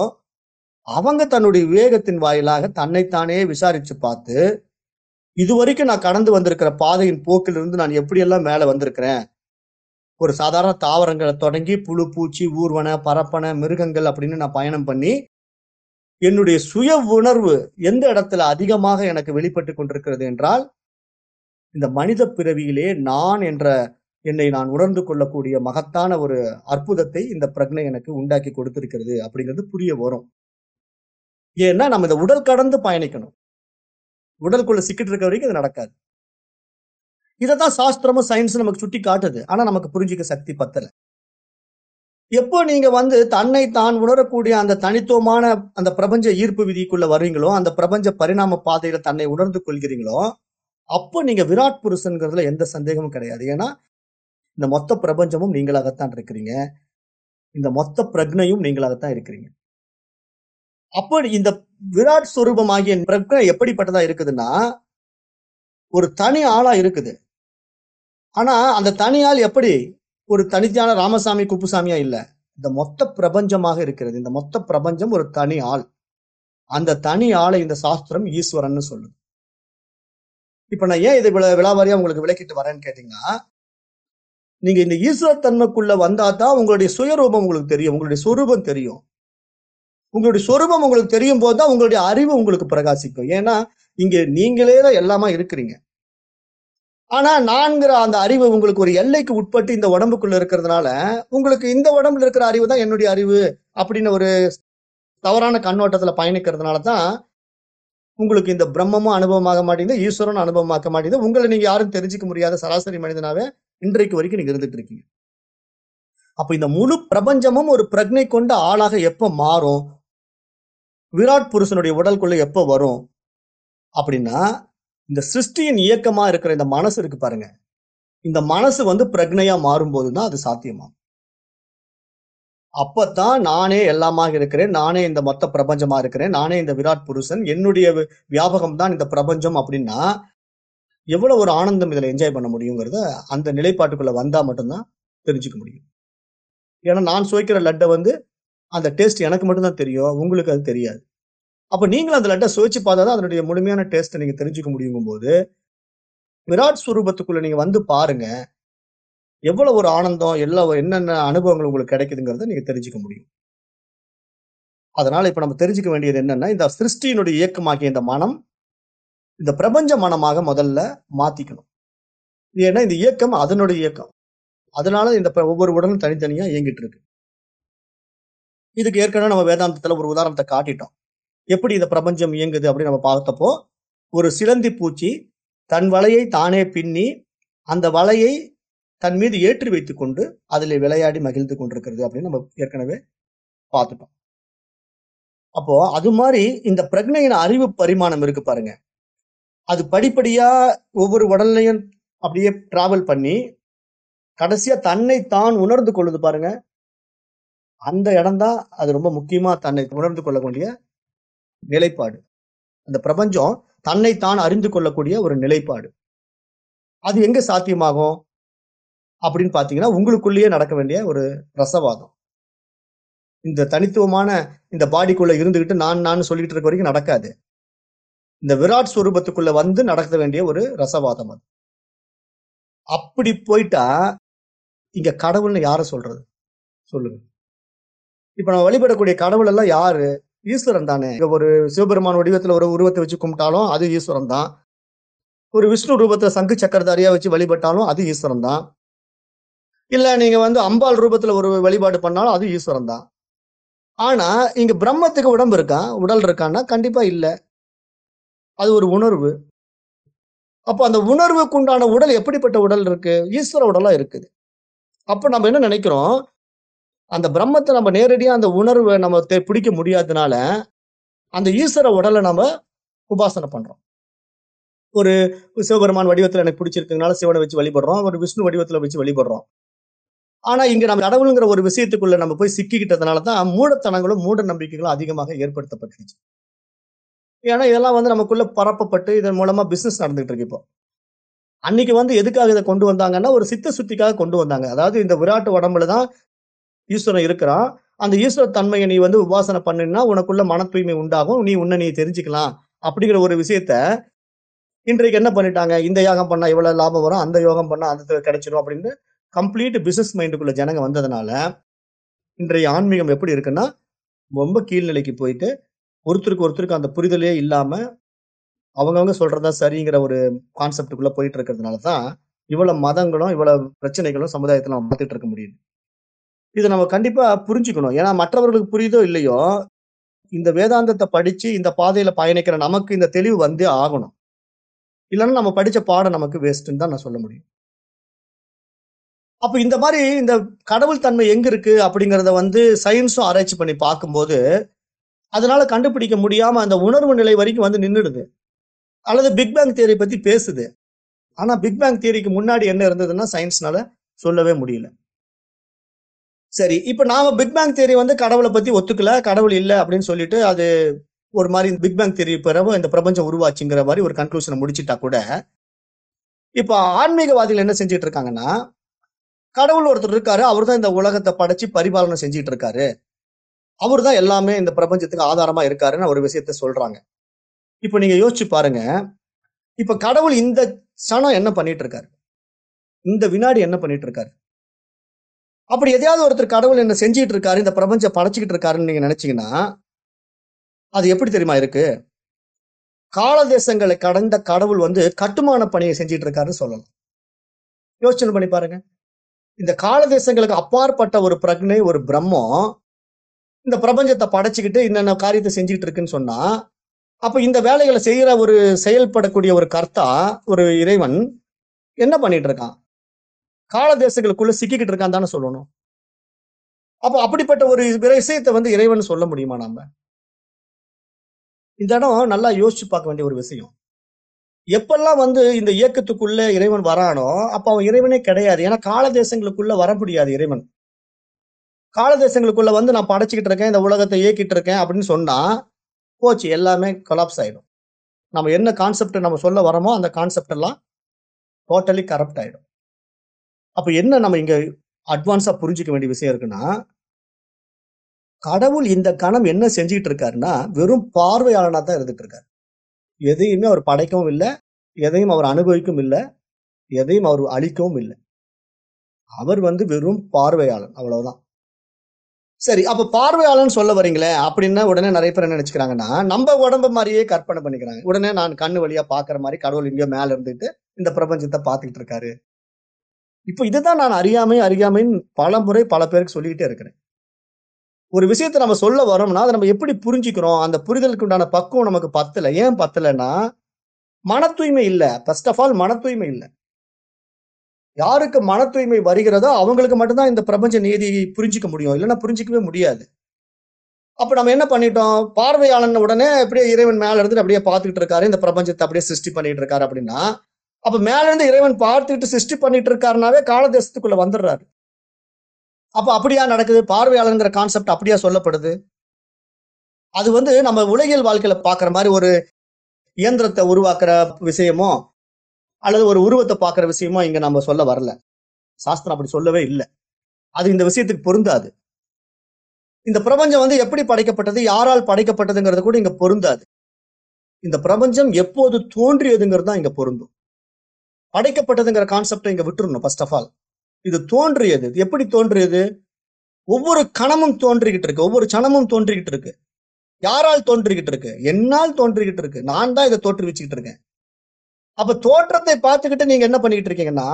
அவங்க தன்னுடைய விவேகத்தின் வாயிலாக தன்னைத்தானே விசாரிச்சு பார்த்து இதுவரைக்கும் நான் கடந்து வந்திருக்கிற பாதையின் போக்கிலிருந்து நான் எப்படியெல்லாம் மேலே வந்திருக்கிறேன்? ஒரு சாதாரண தாவரங்களை தொடங்கி புழு பூச்சி ஊர்வன பரப்பன மிருகங்கள் அப்படின்னு நான் பயணம் பண்ணி என்னுடைய சுய உணர்வு எந்த இடத்துல அதிகமாக எனக்கு வெளிப்பட்டு கொண்டிருக்கிறது என்றால் இந்த மனித பிறவியிலே நான் என்ற என்னை நான் உணர்ந்து கொள்ளக்கூடிய மகத்தான ஒரு அற்புதத்தை இந்த பிரக்னை எனக்கு உண்டாக்கி கொடுத்திருக்கிறது அப்படிங்கிறது புரிய வரும். ஏன்னா நம்ம இந்த உடல் கடந்து பயணிக்கணும். உடலுக்குள்ள சிக்கிட்டு இருக்க வரைக்கும் இது நடக்காது. இதைத்தான் சாஸ்திரமும் சயின்ஸும் நமக்கு சுட்டி காட்டுது. ஆனா நமக்கு புரிஞ்சிக்க சக்தி பத்தல. எப்போ நீங்க வந்து தன்னை தான் உணரக்கூடிய அந்த தனித்துவமான அந்த பிரபஞ்ச ஈர்ப்பு விதிக்குள்ள வர்றீங்களோ அந்த பிரபஞ்ச பரிணாம பாதையில தன்னை உணர்ந்து கொள்கிறீங்களோ அப்போ நீங்க விராட் புருஷன்கிறதுல எந்த சந்தேகமும் கிடையாது. ஏன்னா இந்த மொத்த பிரபஞ்சமும் நீங்களாகத்தான் இருக்கிறீங்க. இந்த மொத்த பிரக்னையும் நீங்களாகத்தான் இருக்கிறீங்க. அப்போ இந்த விராட் ஸ்வரூபமாகிய பிரக்ன எப்படிப்பட்டதா இருக்குதுன்னா ஒரு தனி ஆளா இருக்குது. ஆனா அந்த தனி ஆள் எப்படி? ஒரு தனித்தான ராமசாமி குப்புசாமியா இல்ல. இந்த மொத்த பிரபஞ்சமாக இருக்கிறது. இந்த மொத்த பிரபஞ்சம் ஒரு தனி ஆள். அந்த தனி ஆளை இந்த சாஸ்திரம் ஈஸ்வரன் சொல்லுது. இப்ப நான் ஏன் இதை விழா விளாவாரியா உங்களுக்கு விளக்கிட்டு வரேன்னு கேட்டீங்கன்னா நீங்க இந்த ஈஸ்வர தன்மைக்குள்ள வந்தா தான் உங்களுடைய சுயரூபம் உங்களுக்கு தெரியும். உங்களுடைய சொரூபம் தெரியும். உங்களுடைய சொரூபம் உங்களுக்கு தெரியும் போது தான் உங்களுடைய அறிவு உங்களுக்கு பிரகாசிக்கும். ஏன்னா இங்க நீங்களே தான் எல்லாமா இருக்கிறீங்க. ஆனா நான்கிற அந்த அறிவு உங்களுக்கு ஒரு எல்லைக்கு உட்பட்டு இந்த உடம்புக்குள்ள இருக்கிறதுனால உங்களுக்கு இந்த உடம்புல இருக்கிற அறிவு தான் என்னுடைய அறிவு அப்படின்னு ஒரு தவறான கண்ணோட்டத்துல பயணிக்கிறதுனால தான் உங்களுக்கு இந்த பிரம்மமும் அனுபவமாக மாட்டேங்குது ஈஸ்வரனும் அனுபவமாக்க மாட்டேங்குது உங்களை நீங்க யாரும் தெரிஞ்சுக்க முடியாத சராசரி மனிதனாவே இன்றைக்கு வரைக்கும் நீங்க இருந்துட்டு இருக்கீங்க. அப்ப இந்த முழு பிரபஞ்சமும் ஒரு பிரக்னை கொண்ட ஆளாக எப்ப மாறும்? விராட் புருஷனுடைய உடலுக்குள்ள எப்போ வரும்? அப்படின்னா இந்த சிருஷ்டியின் இயக்கமா இருக்கிற இந்த மனசு இருக்கு பாருங்க. இந்த மனசு வந்து பிரக்னையா மாறும்போது தான் அது சாத்தியமாகும். அப்பத்தான் நானே எல்லாமாக இருக்கிறேன் நானே இந்த மொத்த பிரபஞ்சமா இருக்கிறேன் நானே இந்த விராட் புருஷன் என்னுடைய வியாபகம் தான் இந்த பிரபஞ்சம் அப்படின்னா எவ்வளவு ஒரு ஆனந்தம் இதுல என்ஜாய் பண்ண முடியுங்கிறத அந்த நிலைப்பாட்டுக்குள்ள வந்தா மட்டும்தான் தெரிஞ்சுக்க முடியும். ஏன்னா நான் சுவைக்கிற லட்டை வந்து அந்த டேஸ்ட் எனக்கு மட்டும்தான் தெரியும் உங்களுக்கு அது தெரியாது. அப்போ நீங்களும் அந்த லட்டை சுவைச்சு பார்த்தா தான் அதனுடைய முழுமையான டேஸ்ட்டை நீங்கள் தெரிஞ்சுக்க முடியுங்கும் போது விராட் ஸ்வரூபத்துக்குள்ள நீங்கள் வந்து பாருங்க எவ்வளவு ஒரு ஆனந்தம் எல்லா என்னென்ன அனுபவங்கள் உங்களுக்கு கிடைக்குதுங்கிறத நீங்கள் தெரிஞ்சுக்க முடியும். அதனால இப்போ நம்ம தெரிஞ்சுக்க வேண்டியது என்னன்னா இந்த சிருஷ்டியினுடைய இயக்கமாகிய இந்த மனம் இந்த பிரபஞ்ச மனமாக முதல்ல மாத்திக்கணும். ஏன்னா இந்த இயக்கம் அதனுடைய இயக்கம். அதனால இந்த ப- ஒவ்வொரு உடலும் தனித்தனியா இயங்கிட்டு இருக்கு. இதுக்கு ஏற்கனவே நம்ம வேதாந்தத்துல ஒரு உதாரணத்தை காட்டிட்டோம். எப்படி இந்த பிரபஞ்சம் இயங்குது அப்படின்னு நம்ம பார்த்தப்போ ஒரு சிலந்தி பூச்சி தன் வலையை தானே பின்னி அந்த வலையை தன் மீது ஏற்றி வைத்துக்கொண்டு அதில் விளையாடி மகிழ்ந்து கொண்டிருக்கிறது அப்படின்னு நம்ம ஏற்கனவே பார்த்துட்டோம். அப்போ அது மாதிரி இந்த பிரக்னையின் அறிவு பரிமாணம் இருக்கு பாருங்க. அது படிப்படியா ஒவ்வொரு உடல்லையும் அப்படியே டிராவல் பண்ணி கடைசியா தன்னை தான் உணர்ந்து கொள்ளுது பாருங்க. அந்த இடம்தான் அது ரொம்ப முக்கியமா தன்னை உணர்ந்து கொள்ளக்கூடிய நிலைப்பாடு. அந்த பிரபஞ்சம் தன்னை தான் அறிந்து கொள்ளக்கூடிய ஒரு நிலைப்பாடு. அது எங்க சாத்தியமாகும்? அப்படின்னு பாத்தீங்கன்னா உங்களுக்குள்ளேயே நடக்க வேண்டிய ஒரு ரசவாதம். இந்த தனித்துவமான இந்த பாடிக்குள்ள இருந்துகிட்டு நான் நான் சொல்லிட்டு இருக்க வரைக்கும் நடக்காது. இந்த விராட் ஸ்வரூபத்துக்குள்ள வந்து நடக்க வேண்டிய ஒரு ரசவாதம் அது. அப்படி போயிட்டா இங்க கடவுள்னு யார சொல்றது? சொல்லுங்க. இப்ப நம்ம வழிபடக்கூடிய கடவுள் எல்லாம் யாரு? ஈஸ்வரன் தானே. இங்க ஒரு சிவபெருமான் வடிவத்துல ஒரு உருவத்தை வச்சு கும்பிட்டாலும் அது ஈஸ்வரன் தான். ஒரு விஷ்ணு ரூபத்துல சங்கு சக்கரதாரியா வச்சு வழிபட்டாலும் அது ஈஸ்வரன் தான். இல்ல நீங்க வந்து அம்பாள் ரூபத்துல ஒரு வழிபாடு பண்ணாலும் அது ஈஸ்வரன் தான். ஆனா இங்க பிரம்மத்துக்கு உடம்பு இருக்கா? உடல் இருக்கான்னா கண்டிப்பா இல்லை. அது ஒரு உணர்வு. அப்போ அந்த உணர்வுக்கு உண்டான உடல் எப்படிப்பட்ட உடல் இருக்கு? ஈஸ்வர உடலா இருக்குது. அப்ப நம்ம என்ன நினைக்கிறோம்? அந்த பிரம்மத்தை நம்ம நேரடியாக அந்த உணர்வை நம்ம பிடிக்க முடியாததுனால அந்த ஈஸ்வர உடலை நம்ம உபாசனை பண்ணுறோம் ஒரு சிவபெருமான் வடிவத்தில் எனக்கு பிடிச்சிருக்கிறதுனால சிவனை வச்சு வழிபடுறோம். ஒரு விஷ்ணு வடிவத்தில் வச்சு வழிபடுறோம். ஆனால் இங்கே நம்ம கடவுளுங்கிற ஒரு விஷயத்துக்குள்ள நம்ம போய் சிக்கிக்கிட்டதுனால தான் மூடத்தனங்களும் மூட நம்பிக்கைகளும் அதிகமாக ஏற்படுத்தப்பட்டுருச்சு ஏன்னா இதெல்லாம் வந்து நமக்குள்ள பரப்பப்பட்டு இதன் மூலமா பிசினஸ் நடந்துகிட்டு இருக்கு இப்போ. அன்னைக்கு வந்து எதுக்காக இதை கொண்டு வந்தாங்கன்னா ஒரு சித்த சுத்திக்காக கொண்டு வந்தாங்க. அதாவது இந்த விராட்டு உடம்புல தான் ஈஸ்வரன் இருக்கிறான் அந்த ஈஸ்வர தன்மையை நீ வந்து உபாசனை பண்ணினா உனக்குள்ள மன தூய்மை உண்டாகும். நீ உன்னை நீ தெரிஞ்சுக்கலாம். அப்படிங்கிற ஒரு விஷயத்த இன்றைக்கு என்ன பண்ணிட்டாங்க? இந்த யாகம் பண்ணா இவ்வளவு லாபம் வரும். அந்த யோகம் பண்ணா அந்த கிடைச்சிடும் அப்படின்னு கம்ப்ளீட் பிசினஸ் மைண்டுக்குள்ள ஜனங்க வந்ததுனால இன்றைய ஆன்மீகம் எப்படி இருக்குன்னா ரொம்ப கீழ்நிலைக்கு போயிட்டு ஒருத்தருக்கு ஒருத்தருக்கு அந்த புரிதலே இல்லாம அவங்கவங்க சொல்றதா சரிங்கிற ஒரு கான்செப்டுக்குள்ள போயிட்டு இருக்கிறதுனால தான் இவ்வளவு மதங்களும் இவ்வளவு பிரச்சனைகளும் சமுதாயத்துல நம்ம பார்த்துட்டு இருக்க முடியுது. இதை நம்ம கண்டிப்பா புரிஞ்சுக்கணும். ஏன்னா மற்றவர்களுக்கு புரியுதோ இல்லையோ இந்த வேதாந்தத்தை படிச்சு இந்த பாதையில பயணிக்கிற நமக்கு இந்த தெளிவு வந்தே ஆகணும். இல்லைன்னா நம்ம படிச்ச பாடம் நமக்கு வேஸ்ட்னு தான் நான் சொல்ல முடியும். அப்போ இந்த மாதிரி இந்த கடவுள் தன்மை எங்க இருக்கு அப்படிங்கிறத வந்து சயின்ஸும் ஆராய்ச்சி பண்ணி பார்க்கும்போது அதனால கண்டுபிடிக்க முடியாம அந்த உணர்வு நிலை வரைக்கும் வந்து நின்றுடுது அல்லது பிக் பேங் தியரி பத்தி பேசுது. ஆனா பிக் பேங் தியரிக்கு முன்னாடி என்ன இருந்ததுன்னா சயின்ஸ்னால சொல்லவே முடியல. சரி இப்ப நாம பிக் பேங் தேரி வந்து கடவுளை பத்தி ஒத்துக்கல கடவுள் இல்ல அப்படின்னு சொல்லிட்டு அது ஒரு மாதிரி பிக் பேங் தேரி பிறகு இந்த பிரபஞ்சம் உருவாச்சுங்கிற மாதிரி ஒரு கன்க்ளூஷனை முடிச்சிட்டா கூட இப்ப ஆன்மீகவாதிகள் என்ன செஞ்சுட்டு இருக்காங்கன்னா கடவுள் ஒருத்தர் இருக்காரு அவர் தான் இந்த உலகத்தை படைச்சு பரிபாலனை செஞ்சுட்டு இருக்காரு. அவர் தான் எல்லாமே இந்த பிரபஞ்சத்துக்கு ஆதாரமா இருக்காருன்னு ஒரு விஷயத்த சொல்றாங்க. இப்ப நீங்க யோசிச்சு பாருங்க இப்ப கடவுள் இந்த சனம் என்ன பண்ணிட்டு இருக்காரு? இந்த வினாடி என்ன பண்ணிட்டு இருக்காரு? அப்படி எதையாவது ஒருத்தர் கடவுள் என்ன செஞ்சுட்டு இருக்காரு இந்த பிரபஞ்சம் படைச்சுக்கிட்டு இருக்காருன்னு நீங்க நினைச்சீங்கன்னா அது எப்படி தெரியுமா இருக்கு? கால தேசங்களை கடந்த கடவுள் வந்து கட்டுமான பணியை செஞ்சிட்டு இருக்காருன்னு சொல்லலாம். யோசனை பண்ணி பாருங்க. இந்த கால தேசங்களுக்கு அப்பாற்பட்ட ஒரு பிரக்னை ஒரு பிரம்மம் இந்த பிரபஞ்சத்தை படைச்சுக்கிட்டு என்னென்ன காரியத்தை செஞ்சுக்கிட்டு இருக்குன்னு சொன்னா அப்ப இந்த வேலைகளை செய்யற ஒரு செயல்படக்கூடிய ஒரு கர்த்தா ஒரு இறைவன் என்ன பண்ணிட்டு இருக்கான் கால தேசங்களுக்குள்ள சிக்கிக்கிட்டு இருக்கான் தானே சொல்லணும். அப்போ அப்படிப்பட்ட ஒரு விஷயத்தை வந்து இறைவன் சொல்ல முடியுமா நாம? இந்த இடம் நல்லா யோசிச்சு பார்க்க வேண்டிய ஒரு விஷயம். எப்பெல்லாம் வந்து இந்த இயக்கத்துக்குள்ள இறைவன் வரானோ அப்போ அவன் இறைவனே கிடையாது. ஏன்னா கால தேசங்களுக்குள்ள வர முடியாது இறைவன். கால தேசங்களுக்குள்ள வந்து நான் படைச்சிக்கிட்டு இருக்கேன் இந்த உலகத்தை இயக்கிட்டு இருக்கேன் அப்படின்னு சொன்னா போச்சு எல்லாமே கொலாப்ஸ் ஆயிடும். நம்ம என்ன கான்செப்ட் நம்ம சொல்ல வரோமோ அந்த கான்செப்ட் எல்லாம் டோட்டலி கரப்ட் ஆயிடும். அப்ப என்ன நம்ம இங்க அட்வான்ஸா புரிஞ்சுக்க வேண்டிய விஷயம் இருக்குன்னா கடவுள் இந்த கணம் என்ன செஞ்சுக்கிட்டு இருக்காருன்னா வெறும் பார்வையாளனா தான் இருந்துட்டு இருக்காரு. எதையுமே அவர் படைக்கவும் இல்லை எதையும் அவர் அனுபவிக்கவும் இல்லை எதையும் அவர் அழிக்கவும் இல்லை. அவர் வந்து வெறும் பார்வையாளன் அவ்வளவுதான். சரி அப்ப பார்வையாளன் சொல்ல வரீங்களே அப்படின்னா உடனே நிறைய பேர் என்ன நினைச்சுக்கிறாங்கன்னா நம்ம உடம்பு மாதிரியே கற்பனை பண்ணிக்கிறாங்க. உடனே நான் கண்ணு வழியா பாக்குற மாதிரி கடவுள் இங்கேயோ மேல இருந்துட்டு இந்த பிரபஞ்சத்தை பார்த்துக்கிட்டு இருக்காரு. இப்போ இதுதான் நான் அறியாமை அறியாமைன்னு பல முறை பல பேருக்கு சொல்லிக்கிட்டே இருக்கிறேன். ஒரு விஷயத்தை நம்ம சொல்ல வரோம்னா அதை நம்ம எப்படி புரிஞ்சுக்கிறோம்? அந்த புரிதலுக்கு உண்டான பக்குவம் நமக்கு பத்தல. ஏன் பத்தலைன்னா மன தூய்மை இல்லை. ஃபர்ஸ்ட் ஆஃப் ஆல் மன தூய்மை இல்லை. யாருக்கு மன தூய்மை வருகிறதோ அவங்களுக்கு மட்டும்தான் இந்த பிரபஞ்ச நீதியை புரிஞ்சுக்க முடியும். இல்லைன்னா புரிஞ்சிக்கவே முடியாது. அப்ப நம்ம என்ன பண்ணிட்டோம்? பார்வையாளன் உடனே அப்படியே இறைவன் மேல இருந்து அப்படியே பார்த்துக்கிட்டு இருக்காரு. இந்த பிரபஞ்சத்தை அப்படியே சிருஷ்டி பண்ணிட்டு இருக்காரு அப்படின்னா அப்ப மேல இருந்து இறைவன் பார்த்துக்கிட்டு சிருஷ்டி பண்ணிட்டு இருக்காருனாவே காலதேசத்துக்குள்ள வந்துடுறாரு. அப்ப அப்படியா நடக்குது? பார்வையாளங்கிற கான்செப்ட் அப்படியா சொல்லப்படுது? அது வந்து நம்ம உலகியல் வாழ்க்கையில பாக்குற மாதிரி ஒரு இயந்திரத்தை உருவாக்குற விஷயமோ அல்லது ஒரு உருவத்தை பார்க்குற விஷயமோ இங்க நம்ம சொல்ல வரல. சாஸ்திரம் அப்படி சொல்லவே இல்லை. அது இந்த விஷயத்துக்கு பொருந்தாது. இந்த பிரபஞ்சம் வந்து எப்படி படைக்கப்பட்டது? யாரால் படைக்கப்பட்டதுங்கிறது கூட இங்க பொருந்தாது. இந்த பிரபஞ்சம் எப்போது தோன்றியதுங்கிறது தான் இங்க பொருந்தும். படைக்கப்பட்டதுங்கிற கான்செப்டை இங்க விட்டுருணும் ஃபர்ஸ்ட் ஆஃப் ஆல் இது தோன்றியது. இது எப்படி தோன்றியது? ஒவ்வொரு கணமும் தோன்றிக்கிட்டு இருக்கு. ஒவ்வொரு சனமும் தோன்றிக்கிட்டு இருக்கு. யாரால் தோன்றிக்கிட்டு இருக்கு? என்னால் தோன்றிக்கிட்டு இருக்கு. நான் தான் இதை தோற்றுவிச்சுக்கிட்டு இருக்கேன். அப்ப தோற்றத்தை பார்த்துக்கிட்டு நீங்க என்ன பண்ணிக்கிட்டு இருக்கீங்கன்னா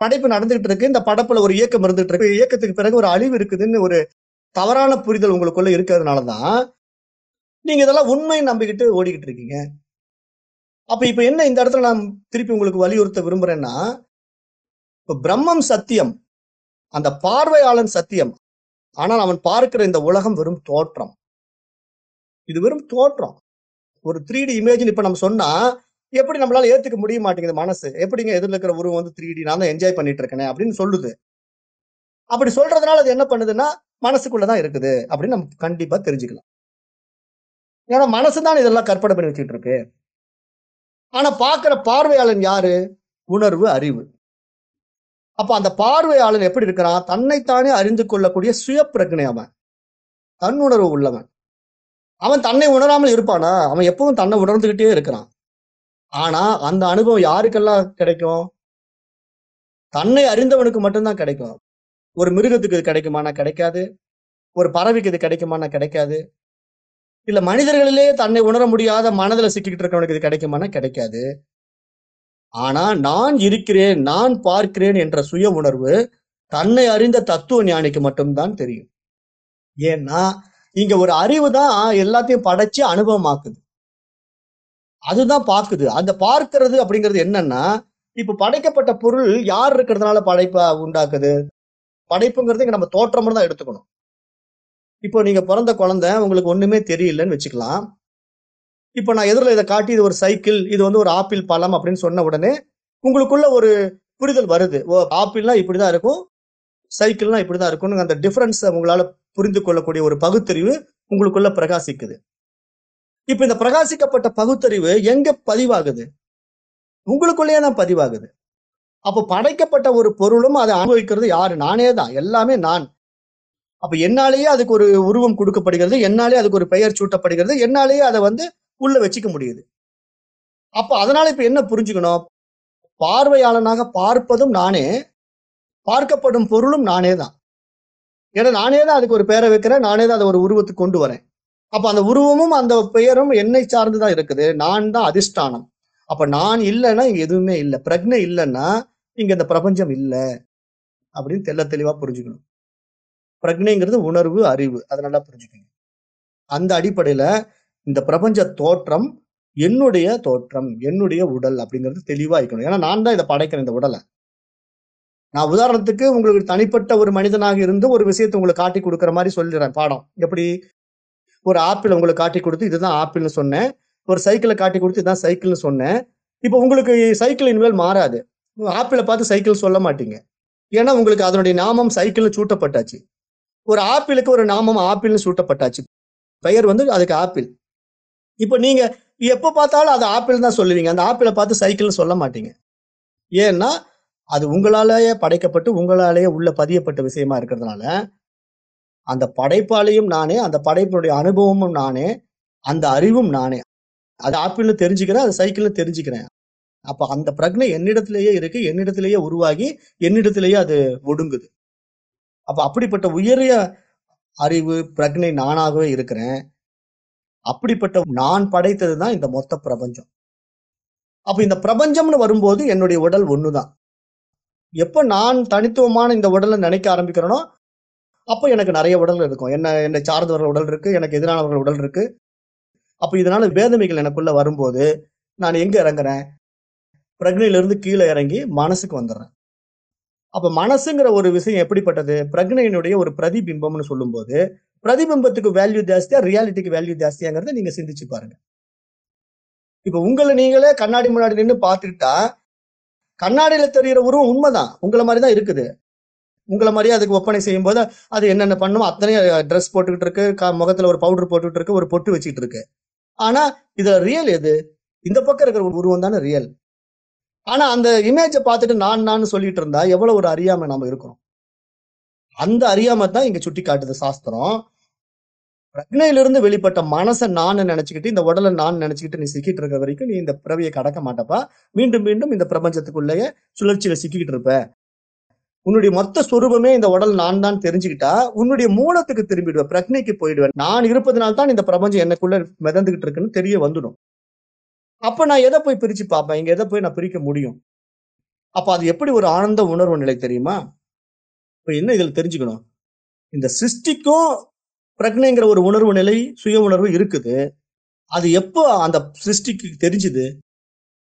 படைப்பு நடந்துகிட்டு இருக்கு. இந்த படப்புல ஒரு இயக்கம் இருந்துட்டு இருக்கு. இயக்கத்துக்கு பிறகு ஒரு அழிவு இருக்குதுன்னு ஒரு தவறான புரிதல் உங்களுக்குள்ள இருக்கிறதுனாலதான் நீங்க இதெல்லாம் உண்மையை நம்பிக்கிட்டு ஓடிக்கிட்டு இருக்கீங்க. அப்ப இப்ப என்ன இந்த இடத்துல நான் திருப்பி உங்களுக்கு வலியுறுத்த விரும்புறேன்னா இப்ப பிரம்மம் சத்தியம் அந்த பார்வையாளன் சத்தியம் ஆனால் அவன் பார்க்கிற இந்த உலகம் வெறும் தோற்றம். இது வெறும் தோற்றம். ஒரு த்ரீ டி இமேஜ்னு இப்ப நம்ம சொன்னா எப்படி நம்மளால ஏத்துக்க முடிய மாட்டேங்குது மனசு? எப்படிங்க எதிர்ல இருக்கிற உருவம் வந்து த்ரீ டி நான் தான் என்ஜாய் பண்ணிட்டு இருக்கேனே அப்படின்னு சொல்லுது. அப்படி சொல்றதுனால அது என்ன பண்ணுதுன்னா மனசுக்குள்ளதான் இருக்குது அப்படின்னு நம்ம கண்டிப்பா தெரிஞ்சுக்கலாம். ஏன்னா மனசுதான் இதெல்லாம் கற்பனை பண்ணி வச்சுட்டு இருக்கு. ஆனா பாக்குற பார்வையாளன் யாரு? உணர்வு அறிவு. அப்ப அந்த பார்வையாளன் எப்படி இருக்கிறான்? தன்னைத்தானே அறிந்து கொள்ளக்கூடிய சுய பிரக்னை அவன். தன்னுணர்வு உள்ளவன். அவன் தன்னை உணராமல் இருப்பானா? அவன் எப்பவும் தன்னை உணர்ந்துகிட்டே இருக்கிறான். ஆனா அந்த அனுபவம் யாருக்கெல்லாம் கிடைக்கும்? தன்னை அறிந்தவனுக்கு மட்டும்தான் கிடைக்கும். ஒரு மிருகத்துக்கு இது கிடைக்குமானா கிடைக்காது. ஒரு பறவைக்கு இது கிடைக்குமானா கிடைக்காது. இல்ல மனிதர்களிலே தன்னை உணர முடியாத மனதுல சிக்கிக்கிட்டு இருக்கவனுக்கு இது கிடைக்குமானா? கிடைக்காது. ஆனா நான் இருக்கிறேன் நான் பார்க்கிறேன் என்ற சுய உணர்வு தன்னை அறிந்த தத்துவ ஞானிக்கு மட்டும்தான் தெரியும். ஏன்னா இங்க ஒரு அறிவு தான் எல்லாத்தையும் படைச்சு அனுபவமாக்குது. அதுதான் பார்க்குது. அந்த பார்க்கிறது அப்படிங்கிறது என்னன்னா இப்ப படைக்கப்பட்ட பொருள் யார் இருக்கிறதுனால படைப்பா உண்டாக்குது? படைப்புங்கிறது இங்க நம்ம தோற்றம்னு தான் எடுத்துக்கணும். இப்போ நீங்க பிறந்த குழந்தை உங்களுக்கு ஒண்ணுமே தெரியலன்னு வச்சுக்கலாம். இப்போ நான் எதிரில் இதை காட்டி இது ஒரு சைக்கிள் இது வந்து ஒரு ஆப்பிள் பழம் அப்படின்னு சொன்ன உடனே உங்களுக்குள்ள ஒரு புரிதல் வருது. ஓ ஆப்பிள்னா இப்படிதான் இருக்கும் சைக்கிள்னா இப்படிதான் இருக்கும்னு அந்த டிஃபரன்ஸை உங்களால புரிந்து கொள்ளக்கூடிய ஒரு பகுத்தறிவு உங்களுக்குள்ள பிரகாசிக்குது. இப்ப இந்த பிரகாசிக்கப்பட்ட பகுத்தறிவு எங்க பதிவாகுது? உங்களுக்குள்ளேயே தான் பதிவாகுது. அப்போ படைக்கப்பட்ட ஒரு பொருளும் அதை அனுபவிக்கிறது யாரு? நானே தான் எல்லாமே நான். அப்ப என்னாலேயே அதுக்கு ஒரு உருவம் கொடுக்கப்படுகிறது என்னாலே அதுக்கு ஒரு பெயர் சூட்டப்படுகிறது என்னாலேயே அதை வந்து உள்ள வச்சுக்க முடியுது. அப்ப அதனால இப்ப என்ன புரிஞ்சுக்கணும்? பார்வையாளனாக பார்ப்பதும் நானே பார்க்கப்படும் பொருளும் நானே தான். ஏன்னா நானே தான் அதுக்கு ஒரு பெயரை வைக்கிறேன் நானே தான் அதை ஒரு உருவத்துக்கு கொண்டு வரேன். அப்ப அந்த உருவமும் அந்த பெயரும் என்னை சார்ந்துதான் இருக்குது. நான் தான் அதிஷ்டானம். அப்ப நான் இல்லைன்னா இங்க எதுவுமே இல்லை. பிரக்னை இல்லைன்னா இங்க இந்த பிரபஞ்சம் இல்லை. அப்படின்னு தெல்ல தெளிவா புரிஞ்சுக்கணும். பிரக்னைங்கிறது உணர்வு அறிவு. அதை நல்லா புரிஞ்சுக்கோங்க. அந்த அடிப்படையில இந்த பிரபஞ்ச தோற்றம் என்னுடைய தோற்றம் என்னுடைய உடல் அப்படிங்கிறது தெளிவா இருக்கணும். ஏன்னா நான் தான் இதை படைக்கிறேன் இந்த உடலை. நான் உதாரணத்துக்கு உங்களுக்கு தனிப்பட்ட ஒரு மனிதனாக இருந்து ஒரு விஷயத்தை உங்களுக்கு காட்டி கொடுக்குற மாதிரி சொல்லிடுறேன் பாடம். எப்படி? ஒரு ஆப்பிள் உங்களுக்கு காட்டி கொடுத்து இதுதான் ஆப்பிள்னு சொன்னேன். ஒரு சைக்கிளை காட்டி கொடுத்து இதுதான் சைக்கிள்னு சொன்னேன். இப்போ உங்களுக்கு சைக்கிள் இனிமேல் மாறாது. ஆப்பிளை பார்த்து சைக்கிள் சொல்ல மாட்டீங்க. ஏன்னா உங்களுக்கு அதனுடைய நாமம் சைக்கிள்னு சூட்டப்பட்டாச்சு. ஒரு ஆப்பிளுக்கு ஒரு நாமம் ஆப்பிள்னு சூட்டப்பட்டாச்சு. பெயர் வந்து அதுக்கு ஆப்பிள். இப்போ நீங்க எப்போ பார்த்தாலும் அது ஆப்பிள் தான் சொல்லுவீங்க. அந்த ஆப்பிளை பார்த்து சைக்கிள்னு சொல்ல மாட்டீங்க. ஏன்னா அது உங்களாலேயே படைக்கப்பட்டு உங்களாலேயே உள்ள பதியப்பட்ட விஷயமா இருக்கிறதுனால அந்த படைப்பாளையும் நானே அந்த படைப்பினுடைய அனுபவமும் நானே அந்த அறிவும் நானே. அது ஆப்பிள்னு தெரிஞ்சுக்கிறேன் அது சைக்கிள்னு தெரிஞ்சுக்கிறேன். அப்போ அந்த பிரக்னை என்னிடத்திலேயே இருக்கு என்னிடத்திலேயே உருவாகி என்னிடத்திலேயே அது ஒடுங்குது. அப்ப அப்படிப்பட்ட உயரிய அறிவு பிரக்னை நானாகவே இருக்கிறேன். அப்படிப்பட்ட நான் படைத்தது தான் இந்த மொத்த பிரபஞ்சம். அப்ப இந்த பிரபஞ்சம்னு வரும்போது என்னுடைய உடல் ஒண்ணுதான். எப்ப நான் தனித்துவமான இந்த உடலை நினைக்க ஆரம்பிக்கிறேனோ அப்போ எனக்கு நிறைய உடல் இருக்கும். என்ன என்னை சார்ந்தவர்கள் உடல் இருக்கு எனக்கு எதிரானவர்கள் உடல் இருக்கு. அப்ப இதனால வேதமைகள் எனக்குள்ள வரும்போது நான் எங்க இறங்குறேன்? பிரக்னையிலிருந்து கீழே இறங்கி மனசுக்கு வந்துடுறேன். அப்ப மனசுங்கிற ஒரு விஷயம் எப்படிப்பட்டது? பிரக்னையினுடைய ஒரு பிரதிபிம்பம்னு சொல்லும்போது பிரதிபிம்பத்துக்கு வேல்யூ ஜாஸ்தியா ரியாலிட்டிக்கு வேல்யூ ஜாஸ்தியாங்கிறத நீங்க சிந்திச்சு பாருங்க. இப்ப உங்களை நீங்களே கண்ணாடி முன்னாடி நின்று பார்த்துக்கிட்டா கண்ணாடியில தெரிகிற உருவம் உண்மைதான். உங்களை மாதிரி தான் இருக்குது. உங்களை மாதிரியே அதுக்கு ஒப்பனை செய்யும் போது அது என்னென்ன பண்ணுமோ அத்தனையும் ட்ரெஸ் போட்டுக்கிட்டு இருக்கு க- முகத்துல ஒரு பவுடர் போட்டுக்கிட்டு இருக்கு ஒரு பொட்டு வச்சுக்கிட்டு இருக்கு. ஆனா இதுல ரியல் எது? இந்த பக்கம் இருக்கிற ஒரு உருவம் தானே ரியல் ஆனா அந்த இமேஜை பார்த்துட்டு நான் நான் சொல்லிட்டு இருந்தா எவ்வளவு ஒரு அறியாமை நாம இருக்கிறோம்? அந்த அறியாமை தான் இங்க சுட்டி காட்டுது சாஸ்திரம். பிரக்னையிலிருந்து வெளிப்பட்ட மனசை நான் நினைச்சுக்கிட்டு இந்த உடலை நான் நினைச்சுக்கிட்டு நீ சிக்கிட்டு இருக்க வரைக்கும் நீ இந்த பிறவியை கடக்க மாட்டப்பா. மீண்டும் மீண்டும் இந்த பிரபஞ்சத்துக்குள்ளேயே சுழற்சியில சிக்கிக்கிட்டு இருப்ப. உன்னுடைய மொத்த சொரூபமே இந்த உடல் நான் தான் தெரிஞ்சுக்கிட்டா உன்னுடைய மூலத்துக்கு திரும்பிடுவேன் பிரக்னைக்கு போயிடுவேன் நான் இருப்பதனால்தான் இந்த பிரபஞ்சம் எனக்குள்ள மிதந்துகிட்டு இருக்குன்னு தெரிய வந்துடும். அப்ப நான் எதை போய் பிரிச்சு பார்ப்பேன்? இங்க எதை போய் நான் பிரிக்க முடியும்? அப்ப அது எப்படி ஒரு ஆனந்த உணர்வு நிலை தெரியுமா? இப்ப என்ன இதில் தெரிஞ்சுக்கணும்? இந்த சிருஷ்டிக்கும் பிரக்னைங்கிற ஒரு உணர்வு நிலை சுய உணர்வு இருக்குது. அது எப்போ அந்த சிருஷ்டிக்கு தெரிஞ்சுது?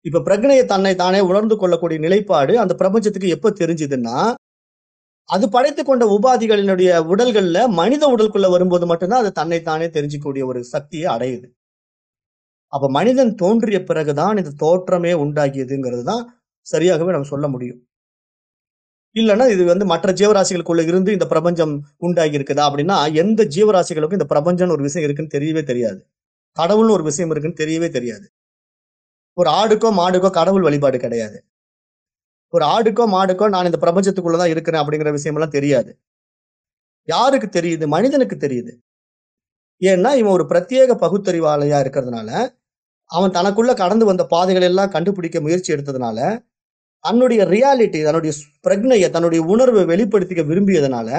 இப்ப பிரக்னையை தன்னை தானே உணர்ந்து கொள்ளக்கூடிய நிலைப்பாடு அந்த பிரபஞ்சத்துக்கு எப்போ தெரிஞ்சுதுன்னா அது படைத்து கொண்ட உபாதிகளினுடைய உடல்கள்ல மனித உடலுக்குள்ள வரும்போது மட்டும்தான் அது தன்னை தானே தெரிஞ்சுக்கூடிய ஒரு சக்தியை அடையுது. அப்ப மனிதன் தோன்றிய பிறகுதான் இந்த தோற்றமே உண்டாகியதுங்கிறது தான் சரியாகவே நம்ம சொல்ல முடியும். இல்லைன்னா இது வந்து மற்ற ஜீவராசிகளுக்குள்ள இருந்து இந்த பிரபஞ்சம் உண்டாகி இருக்குதா அப்படின்னா எந்த ஜீவராசிகளுக்கும் இந்த பிரபஞ்சம்னு ஒரு விஷயம் இருக்குன்னு தெரியவே தெரியாது. கடவுள்னு ஒரு விஷயம் இருக்குன்னு தெரியவே தெரியாது. ஒரு ஆடுக்கோ மாடுக்கோ கடவுள் வழிபாடு கிடையாது. ஒரு ஆடுக்கோ மாடுக்கோ நான் இந்த பிரபஞ்சத்துக்குள்ளதான் இருக்கிறேன் அப்படிங்கிற விஷயமெல்லாம் தெரியாது. யாருக்கு தெரியுது? மனிதனுக்கு தெரியுது. ஏன்னா இவன் ஒரு பிரத்யேக பகுத்தறிவாளையா இருக்கிறதுனால அவன் தனக்குள்ள கடந்து வந்த பாதைகள் எல்லாம் கண்டுபிடிக்க முயற்சி எடுத்ததுனால தன்னுடைய ரியாலிட்டி தன்னுடைய பிரக்னையை தன்னுடைய உணர்வை வெளிப்படுத்திக்க விரும்பியதுனால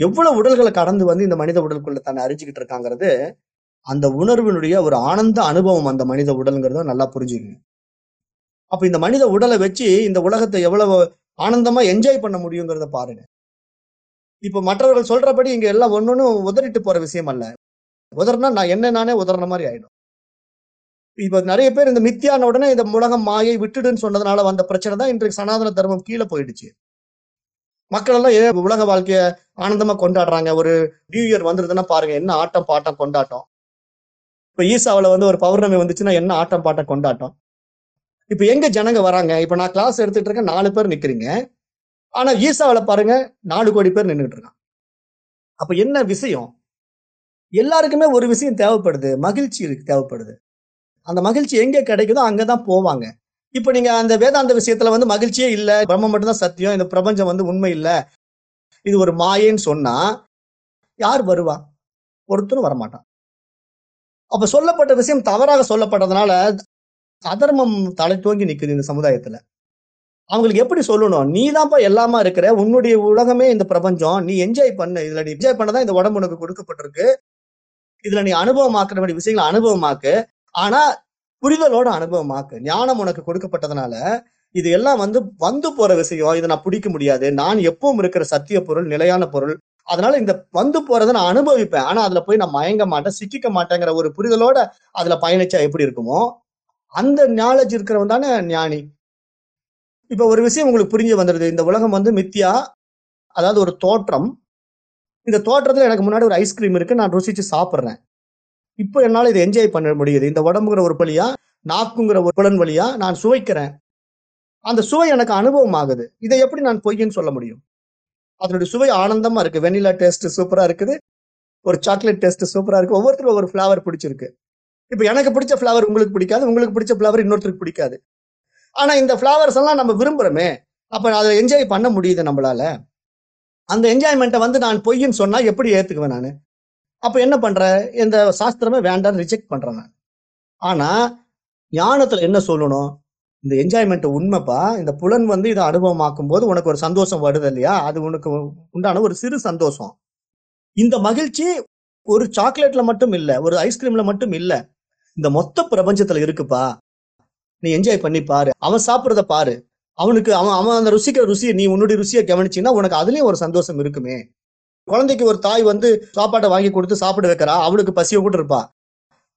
எவ்வளவு உடல்களை கடந்து வந்து இந்த மனித உடலுக்குள்ள தன்னை அறிஞ்சுக்கிட்டு இருக்காங்கிறது அந்த உணர்வினுடைய ஒரு ஆனந்த அனுபவம் அந்த மனித உடல்ங்கிறத நல்லா புரிஞ்சுக்கணும். அப்ப இந்த மனித உடலை வச்சு இந்த உலகத்தை எவ்வளவு ஆனந்தமா என்ஜாய் பண்ண முடியுங்கிறத பாருங்க. இப்ப மற்றவர்கள் சொல்றபடி இங்க எல்லாம் ஒன்னொன்னு உதறிட்டு போற விஷயம் அல்ல. உதறினா நான் என்ன நானே உதறின மாதிரி ஆயிடும். இப்போ நிறைய பேர் இந்த மித்தியான உடனே இந்த உலகம் மாயை விட்டுடுன்னு சொன்னதுனால வந்த பிரச்சனை தான் இன்றைக்கு சனாதன தர்மம் கீழே போயிடுச்சு. மக்கள் எல்லாம் ஏன் உலக வாழ்க்கைய ஆனந்தமா கொண்டாடுறாங்க? ஒரு நியூ இயர் வந்துருதுன்னா பாருங்க என்ன ஆட்டம் பாட்டம் கொண்டாட்டம்? இப்ப ஈசாவுல வந்து ஒரு பௌர்ணமி வந்துச்சுன்னா என்ன ஆட்டம் பாட்டம் கொண்டாட்டம்? இப்ப எங்க ஜனங்க வராங்க? இப்ப நான் கிளாஸ் எடுத்துட்டு இருக்கேன் நாலு பேர் நிக்கிறீங்க. ஆனா ஈசாவுல பாருங்க நாலு கோடி பேர் நின்றுட்டு இருக்கான் அப்ப என்ன விஷயம்? எல்லாருக்குமே ஒரு விஷயம் தேவைப்படுது மகிழ்ச்சி தேவைப்படுது. அந்த மகிழ்ச்சி எங்கே கிடைக்குதோ அங்கதான் போவாங்க. இப்போ நீங்க அந்த வேதாந்த விஷயத்துல வந்து மகிழ்ச்சியே இல்லை பிரம்மம் மட்டும்தான் சத்தியம் இந்த பிரபஞ்சம் வந்து உண்மை இல்லை. இது ஒரு மாயேன்னு சொன்னா யார் வருவா? ஒருத்தரும் வரமாட்டான். அப்ப சொல்லப்பட்ட விஷயம் தவறாக சொல்லப்பட்டதுனால அதர்மம் தலை தூங்கி நிற்குது இந்த சமுதாயத்துல. அவங்களுக்கு எப்படி சொல்லணும்? நீ தான்ப்பா எல்லாமா இருக்கிற உன்னுடைய உலகமே இந்த பிரபஞ்சம் நீ என்ஜாய் பண்ணு. இதுல நீ என்ஜாய் பண்ணதான் இந்த உடம்பு உனக்கு கொடுக்கப்பட்டிருக்கு. இதுல நீ அனுபவமாக்குற வேண்டிய விஷயங்களை அனுபவமாக்கு. ஆனா புரிதலோட அனுபவமாக்கு ஞானம் உனக்கு கொடுக்கப்பட்டதுனால இது எல்லாம் வந்து வந்து போற விஷயம். இதை நான் பிடிக்க முடியாது. நான் எப்பவும் இருக்கிற சத்திய பொருள் நிலையான பொருள். அதனால இந்த வந்து போறதை நான் அனுபவிப்பேன். ஆனா அதுல போய் நான் மயங்க மாட்டேன் சிக்கிக்க மாட்டேங்கிற ஒரு புரிதலோட அதுல பயணிச்சா எப்படி இருக்குமோ அந்த நாலேஜ் இருக்கிறவன் தானே ஞானி. இப்ப ஒரு விஷயம் உங்களுக்கு புரிஞ்சு வந்துடுது இந்த உலகம் வந்து மித்தியா அதாவது ஒரு தோற்றம். இந்த தோற்றத்துல எனக்கு முன்னாடி ஒரு ஐஸ்கிரீம் இருக்கு. நான் ருசிச்சு சாப்பிட்றேன். இப்போ என்னால் இதை என்ஜாய் பண்ண முடியுது. இந்த உடம்புங்கிற ஒரு வழியா நாக்குங்கிற ஒரு புலன் வழியா நான் சுவைக்கிறேன். அந்த சுவை எனக்கு அனுபவம் ஆகுது இதை எப்படி நான் பொய்ன்னு சொல்ல முடியும்? அதனுடைய சுவை ஆனந்தமா இருக்கு. வெனிலா டேஸ்ட் சூப்பரா இருக்குது. ஒரு சாக்லேட் டேஸ்ட் சூப்பரா இருக்கு. ஒவ்வொருத்தரும் ஒவ்வொரு ஃபிளவர் பிடிச்சிருக்கு. இப்போ எனக்கு பிடிச்ச ஃபிளவர் உங்களுக்கு பிடிக்காது. உங்களுக்கு பிடிச்ச ஃபிளவர் இன்னொருத்தருக்கு பிடிக்காது. ஆனா இந்த ஃபிளவர்ஸ் எல்லாம் நம்ம விரும்புறோமே. அப்ப அதை என்ஜாய் பண்ண முடியுது நம்மளால. அந்த என்ஜாய்மெண்ட்டை வந்து நான் பொய்ன்னு சொன்னா எப்படி ஏத்துக்குவேன் நான்? அப்ப என்ன பண்ற? இந்த சாஸ்திரமே வேண்டாம் ரிஜெக்ட் பண்றேன் நான் ஆனா ஞானத்துல என்ன சொல்லணும்? இந்த என்ஜாய்மெண்ட் உண்மைப்பா. இந்த புலன் வந்து இதை அனுபவமாக்கும் போது உனக்கு ஒரு சந்தோஷம் வருது இல்லையா? அது உனக்கு உண்டான ஒரு சிறு சந்தோஷம். இந்த மகிழ்ச்சி ஒரு சாக்லேட்ல மட்டும் இல்லை ஒரு ஐஸ்கிரீம்ல மட்டும் இல்லை. இந்த மொத்த பிரபஞ்சத்துல இருக்குப்பா. நீ என்ஜாய் பண்ணி பாரு. அவன் சாப்பிட்றத பாரு. அவனுக்கு அவன் அவன் அந்த ருசிக்கிற ருசியை நீ உன்னுடைய ருசியை கவனிச்சின்னா உனக்கு அதுலயும் ஒரு சந்தோஷம் இருக்குமே. குழந்தைக்கு ஒரு தாய் வந்து சாப்பாட்டை வாங்கி கொடுத்து சாப்பிட வைக்கிறா அவளுக்கு பசிய கூட இருப்பா.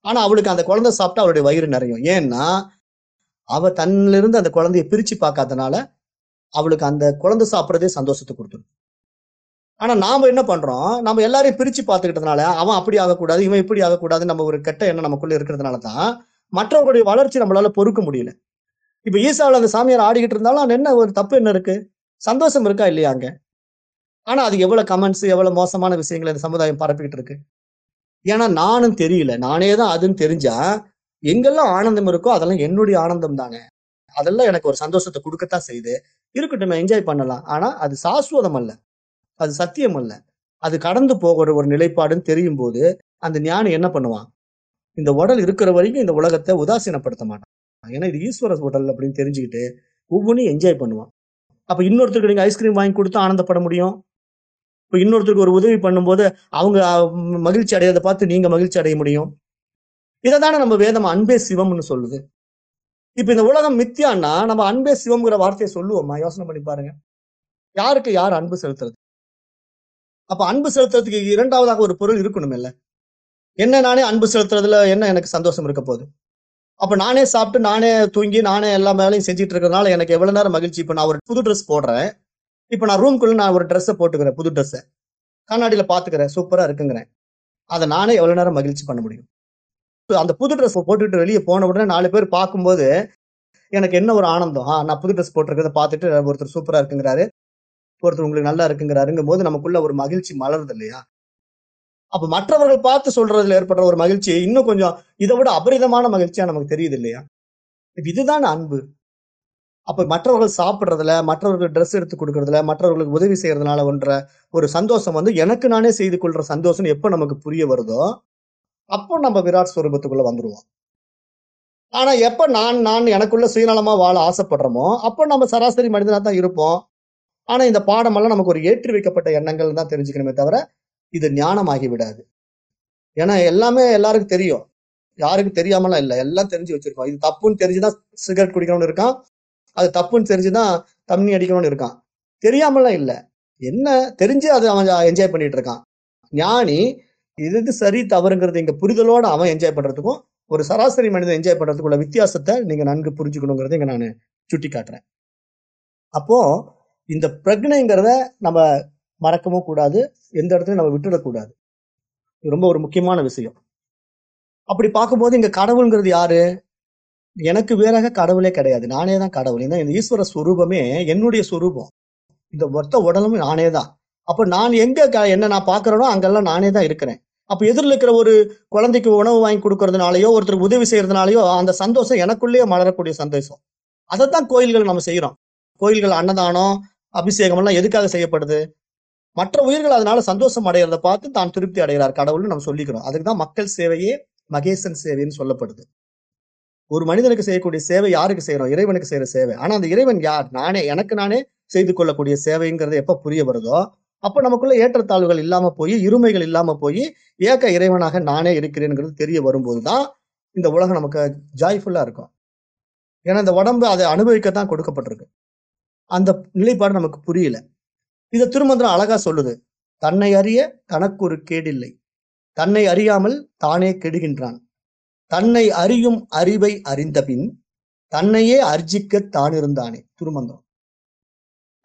ஆனா அவளுக்கு அந்த குழந்தை சாப்பிட்டா அவளுடைய வயிறு நிறையும். ஏன்னா அவ தன்னிலிருந்து அந்த குழந்தைய பிரிச்சு பார்க்காதனால அவளுக்கு அந்த குழந்தை சாப்பிட்றதே சந்தோஷத்தை கொடுத்துரும். ஆனா நாம என்ன பண்றோம்? நம்ம எல்லாரையும் பிரிச்சு பார்த்துக்கிட்டதுனால அவன் அப்படி ஆகக்கூடாது இவன் இப்படி ஆகக்கூடாது நம்ம ஒரு கெட்ட எண்ணம் நமக்குள்ள இருக்கிறதுனால தான் மற்றவர்களுடைய வளர்ச்சி நம்மளால பொறுக்க முடியல. இப்ப ஈசாவில் அந்த சாமியார் ஆடிக்கிட்டு இருந்தாலும் அது என்ன ஒரு தப்பு என்ன இருக்கு? சந்தோஷம் இருக்கா இல்லையா அங்க? ஆனா அது எவ்வளவு கமெண்ட்ஸ் எவ்வளவு மோசமான விஷயங்களை இந்த சமுதாயம் பரப்பிக்கிட்டு இருக்கு? ஏன்னா நானும் தெரியல. நானே தான் அதுன்னு தெரிஞ்சா எங்கெல்லாம் ஆனந்தம் இருக்கோ அதெல்லாம் என்னுடைய ஆனந்தம் தாங்க. அதெல்லாம் எனக்கு ஒரு சந்தோஷத்தை கொடுக்கத்தான் செய்யுது. இருக்கட்டும் நான் என்ஜாய் பண்ணலாம். ஆனா அது சாஸ்வதம் அல்ல. அது சத்தியம் அல்ல. அது கடந்து போகிற ஒரு நிலைப்பாடுன்னு தெரியும் போது அந்த ஞானி என்ன பண்ணுவான்? இந்த உடல் இருக்கிற வரைக்கும் இந்த உலகத்தை உதாசீனப்படுத்த மாட்டான். ஏன்னா இது ஈஸ்வர உடல் அப்படின்னு தெரிஞ்சுக்கிட்டு ஒவ்வொன்றையும் என்ஜாய் பண்ணுவான். அப்ப இன்னொருத்தருக்கு நீங்க ஐஸ்கிரீம் வாங்கி கொடுத்து ஆனந்தப்பட முடியும்? இப்போ இன்னொருத்தருக்கு ஒரு உதவி பண்ணும்போது அவங்க மகிழ்ச்சி அடையதை பார்த்து நீங்க மகிழ்ச்சி அடைய முடியும். இதை தானே நம்ம வேதம் அன்பே சிவம்னு சொல்லுது. இப்ப இந்த உலகம் மித்தியான்னா நம்ம அன்பே சிவம்ங்கிற வார்த்தையை சொல்லுவோமா? யோசனை பண்ணி பாருங்க. யாருக்கு யார் அன்பு செலுத்துறது? அப்ப அன்பு செலுத்துறதுக்கு இரண்டாவதாக ஒரு பொருள் இருக்கணும் இல்ல என்ன நானே அன்பு செலுத்துறதுல என்ன எனக்கு சந்தோஷம் இருக்க போகுது? அப்ப நானே சாப்பிட்டு நானே தூங்கி நானே எல்லா வேலையும் செஞ்சுட்டு இருக்கிறதுனால எனக்கு எவ்வளவு நேரம் மகிழ்ச்சி? இப்ப நான் ஒரு புது ட்ரெஸ் போடுறேன். இப்போ நான் ரூம்குள்ள நான் ஒரு ட்ரெஸ்ஸை போட்டுக்கிறேன் புது ட்ரெஸ்ஸை கண்ணாடியில் பார்த்துக்கிறேன் சூப்பராக இருக்குங்கிறேன். அதை நானே எவ்வளோ நேரம் மகிழ்ச்சி பண்ண முடியும்? அந்த புது ட்ரெஸ் போட்டுக்கிட்டு வெளியே போன உடனே நாலு பேர் பார்க்கும்போது எனக்கு என்ன ஒரு ஆனந்தம்? ஆ, நான் புது ட்ரெஸ் போட்டிருக்கிறத பார்த்துட்டு ஒருத்தர் சூப்பராக இருக்குங்கிறாரு ஒருத்தர் உங்களுக்கு நல்லா இருக்குங்கிறாருங்கும் போது நமக்குள்ள ஒரு மகிழ்ச்சி மலருது இல்லையா? அப்போ மற்றவர்கள் பார்த்து சொல்றதுல ஏற்படுற ஒரு மகிழ்ச்சி இன்னும் கொஞ்சம் இதை விட அபரிதமான மகிழ்ச்சியா நமக்கு தெரியுது இல்லையா? இதுதான் அன்பு. அப்ப மற்றவர்கள் சாப்பிட்றதுல மற்றவர்கள் ட்ரெஸ் எடுத்து கொடுக்கறதுல மற்றவர்களுக்கு உதவி செய்யறதுனால ஒன்ற ஒரு சந்தோஷம் வந்து எனக்கு நானே செய்து கொள்ற சந்தோஷம் எப்ப நமக்கு புரிய வருதோ அப்போ நம்ம விராட் ஸ்வரூபத்துக்குள்ள வந்துருவோம். ஆனா எப்ப நான் நான் எனக்குள்ள சுயநலமா வாழ ஆசைப்படுறோமோ அப்போ நம்ம சராசரி மனிதனா தான் இருப்போம். ஆனா இந்த பாடமெல்லாம் நமக்கு ஒரு ஏற்றி வைக்கப்பட்ட எண்ணங்கள் தான் தெரிஞ்சுக்கணுமே தவிர இது ஞானமாகி விடாது. ஏன்னா எல்லாமே எல்லாருக்கும் தெரியும். யாருக்கும் தெரியாமலாம் இல்லை. எல்லாம் தெரிஞ்சு வச்சிருக்கோம். இது தப்புன்னு தெரிஞ்சுதான் சிகரெட் குடிக்கணும்னு இருக்கான். அது தப்புன்னு தெரிஞ்சுதான் தண்ணி அடிக்கணும்னு இருக்கான். தெரியாமலாம் இல்லை. என்ன? தெரிஞ்சு அதை அவன் என்ஜாய் பண்ணிட்டு இருக்கான். ஞானி இது இது சரி தவறுங்கிறது இங்க புரிதலோட அவன் என்ஜாய் பண்றதுக்கும் ஒரு சராசரி மனிதன் என்ஜாய் பண்றதுக்குள்ள வித்தியாசத்தை நீங்க நன்கு புரிஞ்சுக்கணுங்கிறத இங்க நான் சுட்டி காட்டுறேன் அப்போ இந்த பிரக்னைங்கிறத நம்ம மறக்கவும் கூடாது எந்த இடத்துலையும் நம்ம விட்டுடக்கூடாது ரொம்ப ஒரு முக்கியமான விஷயம். அப்படி பார்க்கும்போது இங்க கடவுள்ங்கிறது யாரு? எனக்கு வேறாக கடவுளே கிடையாது. நானே தான் கடவுள். இந்த இந்த ஈஸ்வர சுரூபமே என்னுடைய சுரூபம். இந்த மொத்த உடலும் நானே தான். அப்ப நான் எங்க க- என்ன நான் பாக்குறேனோ அங்கெல்லாம் நானே தான் இருக்கிறேன். அப்ப எதிரில் இருக்கிற ஒரு குழந்தைக்கு உணவு வாங்கி கொடுக்கறதுனாலயோ ஒருத்தருக்கு உதவி செய்யறதுனாலயோ அந்த சந்தோஷம் எனக்குள்ளேயே மலரக்கூடிய சந்தோஷம். அதைத்தான் கோயில்கள் நம்ம செய்யறோம் கோயில்கள் அன்னதானம் அபிஷேகம் எல்லாம் எதுக்காக செய்யப்படுது? மற்ற உயிர்கள் அதனால சந்தோஷம் அடைகிறத பார்த்து தான் திருப்தி அடைகிறார் கடவுள்னு நம்ம சொல்லிக்கிறோம். அதுக்கு தான் மக்கள் சேவையே மகேசன் சேவைன்னு சொல்லப்படுது. ஒரு மனிதனுக்கு செய்யக்கூடிய சேவை யாருக்கு செய்யறோம்? இறைவனுக்கு செய்யற சேவை. ஆனா அந்த இறைவன் யார்? நானே எனக்கு நானே செய்து கொள்ளக்கூடிய சேவைங்கிறது எப்ப புரிய வருதோ அப்ப நமக்குள்ள ஏற்றத்தாழ்வுகள் இல்லாம போய் இருமைகள் இல்லாம போய் ஏக்க இறைவனாக நானே இருக்கிறேன்ங்கிறது தெரிய வரும்போதுதான் இந்த உலகம் நமக்கு ஜாய்ஃபுல்லா இருக்கும். ஏன்னா இந்த உடம்பு அதை அனுபவிக்கத்தான் கொடுக்கப்பட்டிருக்கு. அந்த நிலைப்பாடு நமக்கு புரியல. இதை திருமந்திரம் அழகா சொல்லுது. தன்னை அறிய தனக்கு ஒரு கேடில்லை. தன்னை அறியாமல் தானே கெடுகின்றான். தன்னை அறியும் அறிவை அறிந்தபின் தன்னையே அர்ஜிக்க தான் இருந்தானே திருமந்திரம்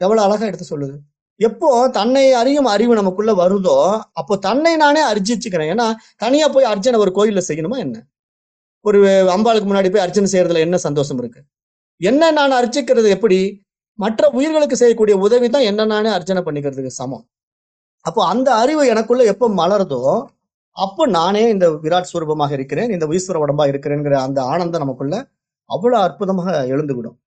எவ்வளவு அழகா எடுத்து சொல்லுது. எப்போ தன்னை அறியும் அறிவு நமக்குள்ள வருதோ அப்போ தன்னை நானே அர்ஜிச்சுக்கிறேன். ஏன்னா தனியா போய் அர்ச்சனை ஒரு கோயில்ல செய்யணுமா என்ன? ஒரு அம்பாளுக்கு முன்னாடி போய் அர்ச்சனை செய்யறதுல என்ன சந்தோஷம் இருக்கு? என்ன நான் அர்ச்சிக்கிறது எப்படி? மற்ற உயிர்களுக்கு செய்யக்கூடிய உதவி தான் என்ன நானே அர்ச்சனை பண்ணிக்கிறதுக்கு சமம். அப்போ அந்த அறிவு எனக்குள்ள எப்போ மலருதோ அப்போ நானே இந்த விராட் ஸ்வரூபமாக இருக்கிறேன் இந்த ஈஸ்வர உடம்பா இருக்கிறேங்கிற அந்த ஆனந்தம் நமக்குள்ள அவ்வளவு அற்புதமாக எழுந்துவிடும்.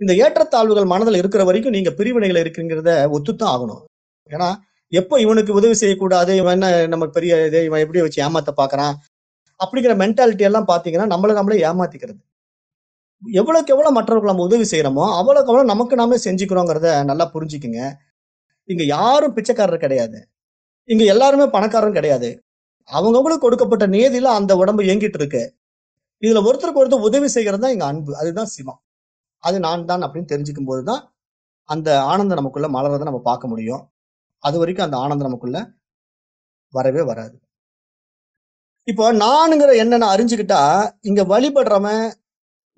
இந்த ஏற்றத்தாழ்வுகள் மனதில் இருக்கிற வரைக்கும் நீங்க பிரிவினைகள் இருக்குங்கிறத ஒத்துத்தான் ஆகணும். ஏன்னா எப்போ இவனுக்கு உதவி செய்யக்கூடாது இவன் என்ன நமக்கு பெரிய இது இவன் எப்படி வச்சு ஏமாத்த பாக்குறான்? அப்படிங்கிற மென்டாலிட்டி எல்லாம் பாத்தீங்கன்னா நம்மள நம்மளே ஏமாத்திக்கிறது. எவ்வளவுக்கு எவ்வளவு மற்றவர்கள் நம்ம உதவி செய்யறோமோ அவ்வளவுக்கு அவ்வளவு நமக்கு நாமே செஞ்சுக்கிறோங்கிறத நல்லா புரிஞ்சுக்குங்க. இங்க யாரும் பிச்சைக்காரர் கிடையாது. இங்க எல்லாருமே பணக்காரரும் கிடையாது. அவங்கவுங்களுக்கு கொடுக்கப்பட்ட நியதியில அந்த உடம்பு இயங்கிட்டு இருக்கு. இதுல ஒருத்தருக்கு ஒருத்தர் உதவி செய்கிறது தான் எங்க அன்பு. அதுதான் சிவம். அது நான் தான் அப்படின்னு தெரிஞ்சுக்கும் போதுதான் அந்த ஆனந்தம் நமக்குள்ள மலர்றதை நம்ம பார்க்க முடியும். அது வரைக்கும் அந்த ஆனந்தம் நமக்குள்ள வரவே வராது. இப்போ நானுங்கிற என்னென்ன அறிஞ்சுக்கிட்டா இங்க வழிபடுறவன்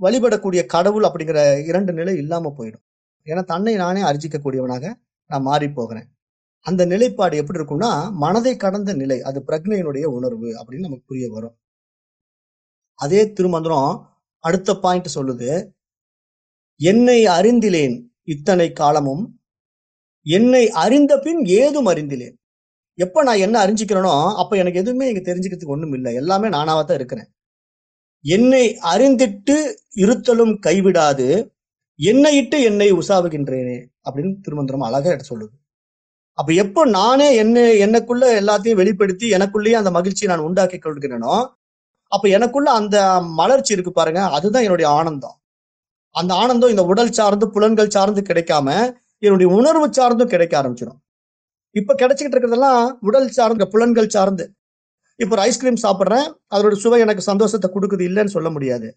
வழிபடக்கூடிய கடவுள் அப்படிங்கிற இரண்டு நிலை இல்லாம போயிடும். ஏன்னா தன்னை நானே அர்ஜிக்கக்கூடியவனாக நான் மாறி போகிறேன். அந்த நிலைப்பாடு எப்படி இருக்கும்னா மனதை கடந்த நிலை அது பிரக்னையினுடைய உணர்வு அப்படின்னு நமக்கு புரிய வரும். அதே திருமந்திரம் அடுத்த பாயிண்ட் சொல்லுது என்னை அறிந்திலேன் இத்தனை காலமும் என்னை அறிந்த பின் ஏதும் அறிந்திலேன். எப்ப நான் என்ன அறிஞ்சுக்கிறேனோ அப்ப எனக்கு எதுவுமே இங்க தெரிஞ்சுக்கிறதுக்கு ஒண்ணும் இல்லை. எல்லாமே நானாவா தான் இருக்கிறேன். என்னை அறிந்திட்டு இருத்தலும் கைவிடாது என்னை இட்டு என்னை உசாவுகின்றேனே அப்படின்னு திருமந்திரம் அழகா எடுத்து சொல்லுது. அப்ப எப்போ நானே என்ன எனக்குள்ள எல்லாத்தையும் வெளிப்படுத்தி எனக்குள்ளேயே அந்த மகிழ்ச்சியை நான் உண்டாக்கி கொள்கிறேனோ அப்ப எனக்குள்ள அந்த மலர்ச்சி இருக்கு பாருங்க அதுதான் என்னுடைய ஆனந்தம். அந்த ஆனந்தம் இந்த உடல் சார்ந்து புலன்கள் சார்ந்து கிடைக்காம என்னுடைய உணர்வு சார்ந்தும் கிடைக்க ஆரம்பிச்சிடும். இப்ப கிடைச்சிக்கிட்டு இருக்கிறதெல்லாம் உடல் சார்ந்த புலன்கள் சார்ந்து. இப்ப ஒரு ஐஸ்கிரீம் சாப்பிட்றேன் அதோட சுவை எனக்கு சந்தோஷத்தை கொடுக்குது இல்லைன்னு சொல்ல முடியாது.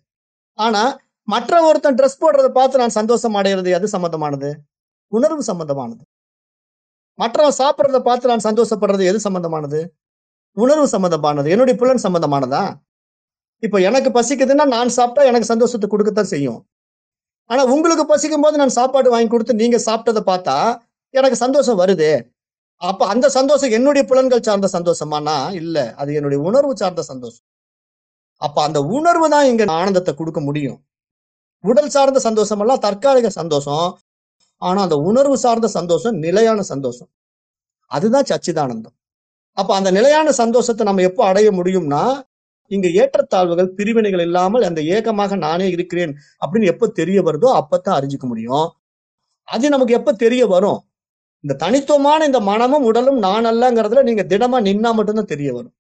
ஆனா மற்ற ஒருத்தன் ட்ரெஸ் போடுறதை பார்த்து நான் சந்தோஷம் அடைகிறது எது சம்பந்தமானது? உணர்வு சம்பந்தமானது. மற்றவன் சாப்பிட்றத பார்த்து நான் சந்தோஷப்படுறது எது சம்பந்தமானது? உணர்வு சம்பந்தமானது. என்னுடைய புலன் சம்பந்தமானதா? இப்போ எனக்கு பசிக்குதுன்னா நான் சாப்பிட்டா எனக்கு சந்தோஷத்தை கொடுக்கத்தான் செய்யும். ஆனா உங்களுக்கு பசிக்கும் போது நான் சாப்பாடு வாங்கி கொடுத்து நீங்க சாப்பிட்டதை பார்த்தா எனக்கு சந்தோஷம் வருது. அப்ப அந்த சந்தோஷம் என்னுடைய புலன்கள் சார்ந்த சந்தோஷமானா? இல்ல. அது என்னுடைய உணர்வு சார்ந்த சந்தோஷம். அப்ப அந்த உணர்வு தான் இங்க ஆனந்தத்தை கொடுக்க முடியும். உடல் சார்ந்த சந்தோஷம் எல்லாம் தற்காலிக சந்தோஷம். ஆனா அந்த உணர்வு சார்ந்த சந்தோஷம் நிலையான சந்தோஷம். அதுதான் சச்சிதானந்தம். அப்ப அந்த நிலையான சந்தோஷத்தை நம்ம எப்போ அடைய முடியும்னா இங்க ஏற்றத்தாழ்வுகள் பிரிவினைகள் இல்லாமல் அந்த ஏகமாக நானே இருக்கிறேன் அப்படின்னு எப்ப தெரிய வருதோ அப்பதான் அறிஞ்சிக்க முடியும். அது நமக்கு எப்ப தெரிய வரும்? இந்த தனித்துவமான இந்த மனமும் உடலும் நான் அல்லங்கிறதுல நீங்க திடமா நின்னா மட்டும்தான் தெரிய வரும்.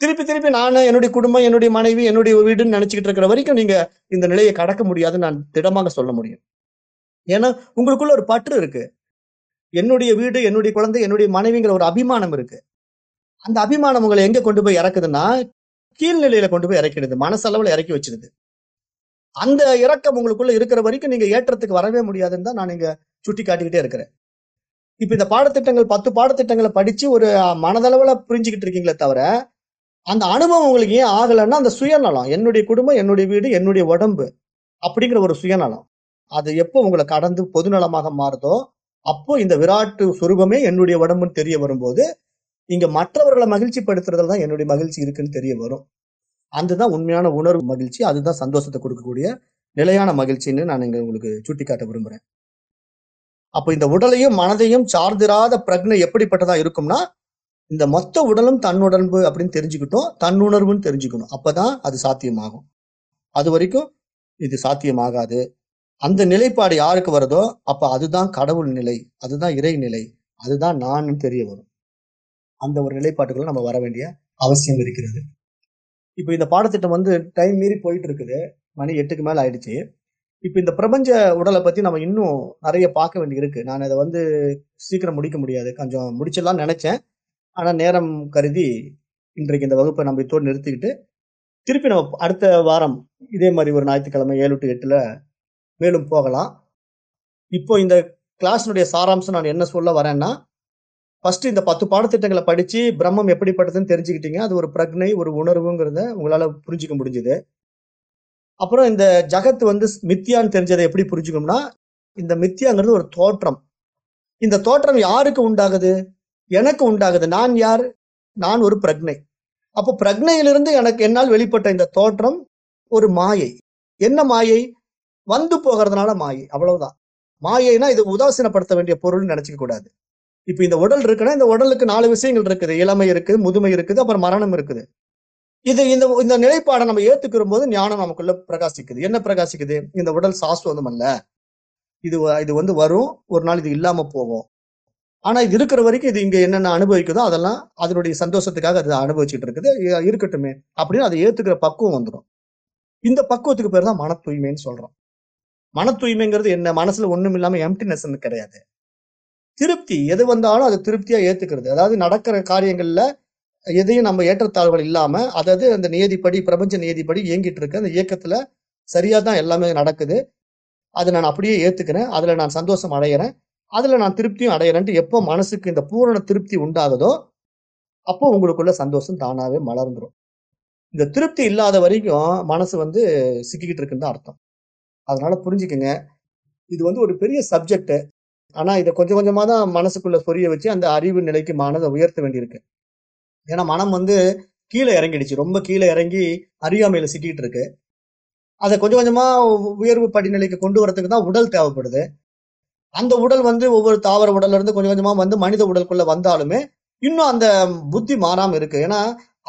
திருப்பி திருப்பி நான் என்னுடைய குடும்பம் என்னுடைய மனைவி என்னுடைய வீடுன்னு நினைச்சுக்கிட்டு இருக்கிற வரைக்கும் நீங்க இந்த நிலையை கடக்க முடியாதுன்னு நான் திடமாக சொல்ல முடியும். ஏன்னா உங்களுக்குள்ள ஒரு பற்று இருக்கு. என்னுடைய வீடு என்னுடைய குழந்தை என்னுடைய மனைவிங்கிற ஒரு அபிமானம் இருக்கு. அந்த அபிமானம் உங்களை எங்க கொண்டு போய் இறக்குதுன்னா கீழ்நிலையில கொண்டு போய் இறக்கிடுது மனசளவுல இறக்கி வச்சிருது. அந்த இறக்கம் உங்களுக்குள்ள இருக்கிற வரைக்கும் நீங்க ஏற்றத்துக்கு வரவே முடியாதுன்னு தான் நான் இங்க சுட்டி காட்டிக்கிட்டே இருக்கிறேன். இப்ப இந்த பாடத்திட்டங்கள் பத்து பாடத்திட்டங்களை படிச்சு ஒரு மனதளவுல புரிஞ்சுக்கிட்டு இருக்கீங்களே தவிர அந்த அனுபவம் உங்களுக்கு ஏன் ஆகலைன்னா அந்த சுயநலம். என்னுடைய குடும்பம் என்னுடைய வீடு என்னுடைய உடம்பு அப்படிங்கிற ஒரு சுயநலம். அது எப்போ உங்களை கடந்து பொதுநலமாக மாறுதோ அப்போ இந்த விராட்டு சுரூபமே என்னுடைய உடம்புன்னு தெரிய வரும்போது இங்க மற்றவர்களை மகிழ்ச்சி படுத்துறதுல தான் என்னுடைய மகிழ்ச்சி இருக்குன்னு தெரிய வரும். அதுதான் உண்மையான உணர்வு மகிழ்ச்சி அதுதான் சந்தோஷத்தை கொடுக்கக்கூடிய நிலையான மகிழ்ச்சின்னு நான் இங்க உங்களுக்கு சுட்டிக்காட்ட விரும்புறேன். அப்போ இந்த உடலையும் மனதையும் சார்ந்திராத பிரக்னை எப்படிப்பட்டதா இருக்கும்னா இந்த மொத்த உடலும் தன்னுடம்பு அப்படின்னு தெரிஞ்சுக்கிட்டோம் தன்னுணர்வுன்னு தெரிஞ்சுக்கணும். அப்பதான் அது சாத்தியமாகும். அது வரைக்கும் இது சாத்தியமாகாது. அந்த நிலைப்பாடு யாருக்கு வருதோ அப்ப அதுதான் கடவுள் நிலை அதுதான் இறை நிலை அதுதான் நான் தெரிய வரும். அந்த ஒரு நிலைப்பாட்டுக்குள்ள நம்ம வர வேண்டிய அவசியம் இருக்கிறது. இப்போ இந்த பாடத்திட்டம் வந்து டைம் மீறி போயிட்டு இருக்குது மணி எட்டுக்கு மேல ஆயிடுச்சு. இப்போ இந்த பிரபஞ்ச உடலை பத்தி நம்ம இன்னும் நிறைய பார்க்க வேண்டி இருக்கு. நான் அதை வந்து சீக்கிரம் முடிக்க முடியாது. கொஞ்சம் முடிச்சிடலாம் நினைச்சேன். ஆனா நேரம் கருதி இன்றைக்கு இந்த வகுப்பை நம்ம இதோடு நிறுத்திக்கிட்டு திருப்பி நம்ம அடுத்த வாரம் இதே மாதிரி ஒரு ஞாயிற்றுக்கிழமை ஏழு டு எட்டுல மேலும் போகலாம். இப்போ இந்த கிளாஸினுடைய சாராம்சம் நான் என்ன சொல்ல வரேன்னா ஃபர்ஸ்ட் இந்த பத்து பாடத்திட்டங்களை படிச்சு பிரம்மம் எப்படிப்பட்டதுன்னு தெரிஞ்சுக்கிட்டீங்க. அது ஒரு பிரக்னை ஒரு உணர்வுங்கிறத உங்களால புரிஞ்சுக்க முடிஞ்சுது. அப்புறம் இந்த ஜகத் வந்து மித்தியான்னு தெரிஞ்சதை எப்படி புரிஞ்சுக்கணும்னா இந்த மித்தியாங்கிறது ஒரு தோற்றம். இந்த தோற்றம் யாருக்கு உண்டாகுது? எனக்கு உண்டாகுது. நான் யார்? நான் ஒரு பிரக்னை அப்போ பிரக்னையிலிருந்து எனக்கு என்னால் வெளிப்பட்ட இந்த தோற்றம் ஒரு மாயை. என்ன மாயை? வந்து போகிறதுனால மாயை. அவ்வளவுதான். மாயைனா இது உதாசீனப்படுத்த வேண்டிய பொருள்னு நினைச்சுக்க கூடாது. இப்ப இந்த உடல் இருக்குன்னா இந்த உடலுக்கு நாலு விஷயங்கள் இருக்குது. இளமை இருக்குது முதுமை இருக்குது அப்புறம் மரணம் இருக்குது. இது இந்த இந்த நிலைப்பாடை நம்ம ஏத்துக்கிற போது ஞானம் நமக்குள்ள பிரகாசிக்குது. என்ன பிரகாசிக்குது? இந்த உடல் சாஸ்வதம் அல்ல. இது இது வந்து வரும் ஒரு நாள் இது இல்லாம போகும். ஆனா இது இருக்கிற வரைக்கும் இது இங்க என்னென்ன அனுபவிக்குதோ அதெல்லாம் அதனுடைய சந்தோஷத்துக்காக அது அனுபவிச்சுட்டு இருக்குது. இருக்கட்டுமே. அப்படின்னு அதை ஏத்துக்கிற பக்குவம் வந்துடும் இந்த பக்குவத்துக்கு பேர் தான் மன தூய்மைன்னு சொல்றோம். மன தூய்மைங்கிறது என்ன? மனசுல ஒண்ணும் இல்லாம எம்டினஸ் கிடையாது. திருப்தி எது வந்தாலும் அதை திருப்தியா ஏத்துக்கிறது. அதாவது நடக்கிற காரியங்கள்ல எதையும் நம்ம ஏற்றத்தாழ்வுகள் இல்லாம அதாவது அந்த நியதிப்படி பிரபஞ்ச நியதிப்படி இயங்கிட்டு இருக்கு அந்த இயக்கத்துல சரியா தான் எல்லாமே நடக்குது. அதை நான் அப்படியே ஏத்துக்கிறேன். அதுல நான் சந்தோஷம் அடையிறேன். அதுல நான் திருப்தியும் அடையிறேன்ட்டு எப்போ மனசுக்கு இந்த பூரண திருப்தி உண்டாகுதோ அப்போ உங்களுக்குள்ள சந்தோஷம் தானாவே மலர்ந்துடும் இந்த திருப்தி இல்லாத வரைக்கும் மனசு வந்து சிக்கிக்கிட்டு இருக்குன்னு தான் அர்த்தம். அதனால புரிஞ்சுக்கங்க. இது வந்து ஒரு பெரிய சப்ஜெக்டு ஆனால் இதை கொஞ்சம் கொஞ்சமாக தான் மனசுக்குள்ளே சொரிய வச்சு அந்த அறிவு நிலைக்கு மனதை உயர்த்த வேண்டியிருக்கு. ஏன்னா மனம் வந்து கீழே இறங்கிடுச்சு. ரொம்ப கீழே இறங்கி அறியாமையில் சிக்கிட்டு இருக்கு. அதை கொஞ்சம் கொஞ்சமாக உயர்வு படிநிலைக்கு கொண்டு வரதுக்கு தான் உடல் தேவைப்படுது. அந்த உடல் வந்து ஒவ்வொரு தாவர உடல்ல இருந்து கொஞ்சம் கொஞ்சமாக வந்து மனித உடலுக்குள்ள வந்தாலுமே இன்னும் அந்த புத்தி மாறாமல் இருக்கு. ஏன்னா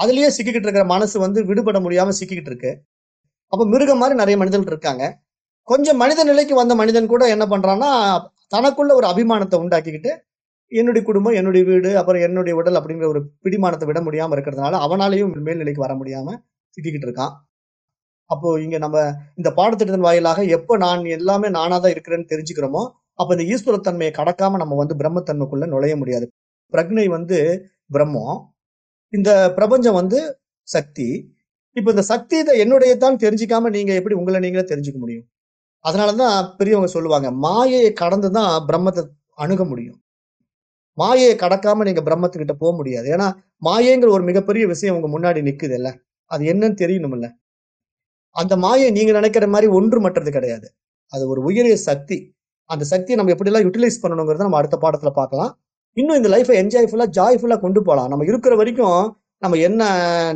அதுலயே சிக்கிக்கிட்டு இருக்கிற மனசு வந்து விடுபட முடியாம சிக்கிக்கிட்டு இருக்கு. அப்போ மிருகம் மாதிரி நிறைய மனிதர்கள் இருக்காங்க. கொஞ்சம் மனித நிலைக்கு வந்த மனிதன் கூட என்ன பண்றான்னா தனக்குள்ள ஒரு அபிமானத்தை உண்டாக்கிக்கிட்டு என்னுடைய குடும்பம் என்னுடைய வீடு அப்புறம் என்னுடைய உடல் அப்படிங்கிற ஒரு பிடிமானத்தை விட முடியாம இருக்கிறதுனால அவனாலையும் மேல்நிலைக்கு வர முடியாம சிக்கிக்கிட்டு இருக்கான். அப்போ இங்க நம்ம இந்த பாடத்திட்டத்தின் வாயிலாக எப்ப நான் எல்லாமே நானா தான் இருக்கிறேன்னு தெரிஞ்சுக்கிறோமோ அப்ப இந்த ஈஸ்வரத்தன்மையை கடக்காம நம்ம வந்து பிரம்மத்தன்மைக்குள்ள நுழைய முடியாது. பிரக்னை வந்து பிரம்மம் இந்த பிரபஞ்சம் வந்து சக்தி. இப்ப இந்த சக்தி இதை என்னுடைய தான் தெரிஞ்சுக்காம நீங்க எப்படி உங்களை நீங்களே தெரிஞ்சுக்க முடியும்? அதனாலதான் பெரியவங்க சொல்லுவாங்க மாயையை கடந்து தான் பிரம்மத்தை அணுக முடியும். மாயையை கடக்காம நீங்க பிரம்மத்துக்கிட்ட போக முடியாது. ஏன்னா மாயைங்கிற ஒரு மிகப்பெரிய விஷயம் உங்க முன்னாடி நிக்குது இல்ல அது என்னன்னு தெரியணும்ல. அந்த மாயை நீங்க நினைக்கிற மாதிரி ஒன்று மற்றது கிடையாது. அது ஒரு உயரிய சக்தி. அந்த சக்தியை நம்ம எப்படி எல்லாம் யூட்டிலைஸ் பண்ணணுங்கிறத நம்ம அடுத்த பாடத்துல பார்க்கலாம். இன்னும் இந்த லைஃபை என்ஜாய்ஃபுல்லா ஜாய்ஃபுல்லா கொண்டு போகலாம் நம்ம இருக்கிற வரைக்கும் நம்ம என்ன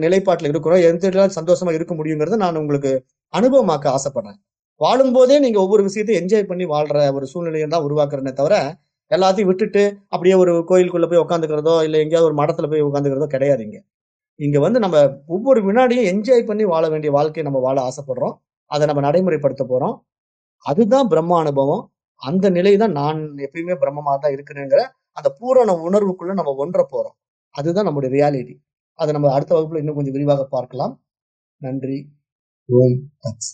நிலைப்பாட்டில் இருக்கிறோம் எந்த சந்தோஷமா இருக்க முடியுங்கிறத நான் உங்களுக்கு அனுபவமாக்க ஆசைப்படுறேன். வாழும்போதே நீங்க ஒவ்வொரு விஷயத்தையும் என்ஜாய் பண்ணி வாழ்ற ஒரு சூழ்நிலையை தான் உருவாக்குறேனே தவிர எல்லாத்தையும் விட்டுட்டு அப்படியே ஒரு கோயிலுக்குள்ள போய் உட்காந்துக்கிறதோ இல்லை எங்கேயாவது ஒரு மடத்துல போய் உட்காந்துக்கிறதோ கிடையாது இங்க. வந்து நம்ம ஒவ்வொரு வினாடியும் என்ஜாய் பண்ணி வாழ வேண்டிய வாழ்க்கையை நம்ம வாழ ஆசைப்படுறோம். அதை நம்ம நடைமுறைப்படுத்த போறோம். அதுதான் பிரம்ம அனுபவம். அந்த நிலை தான் நான் எப்பயுமே பிரம்மமாக தான் இருக்கிறேங்கிற அந்த பூரண உணர்வுக்குள்ள நம்ம ஒன்ற போறோம். அதுதான் நம்முடைய ரியாலிட்டி அதை நம்ம அடுத்த வகுப்புல இன்னும் கொஞ்சம் விரிவாக பார்க்கலாம். நன்றி. ஓம் தக்ஸ்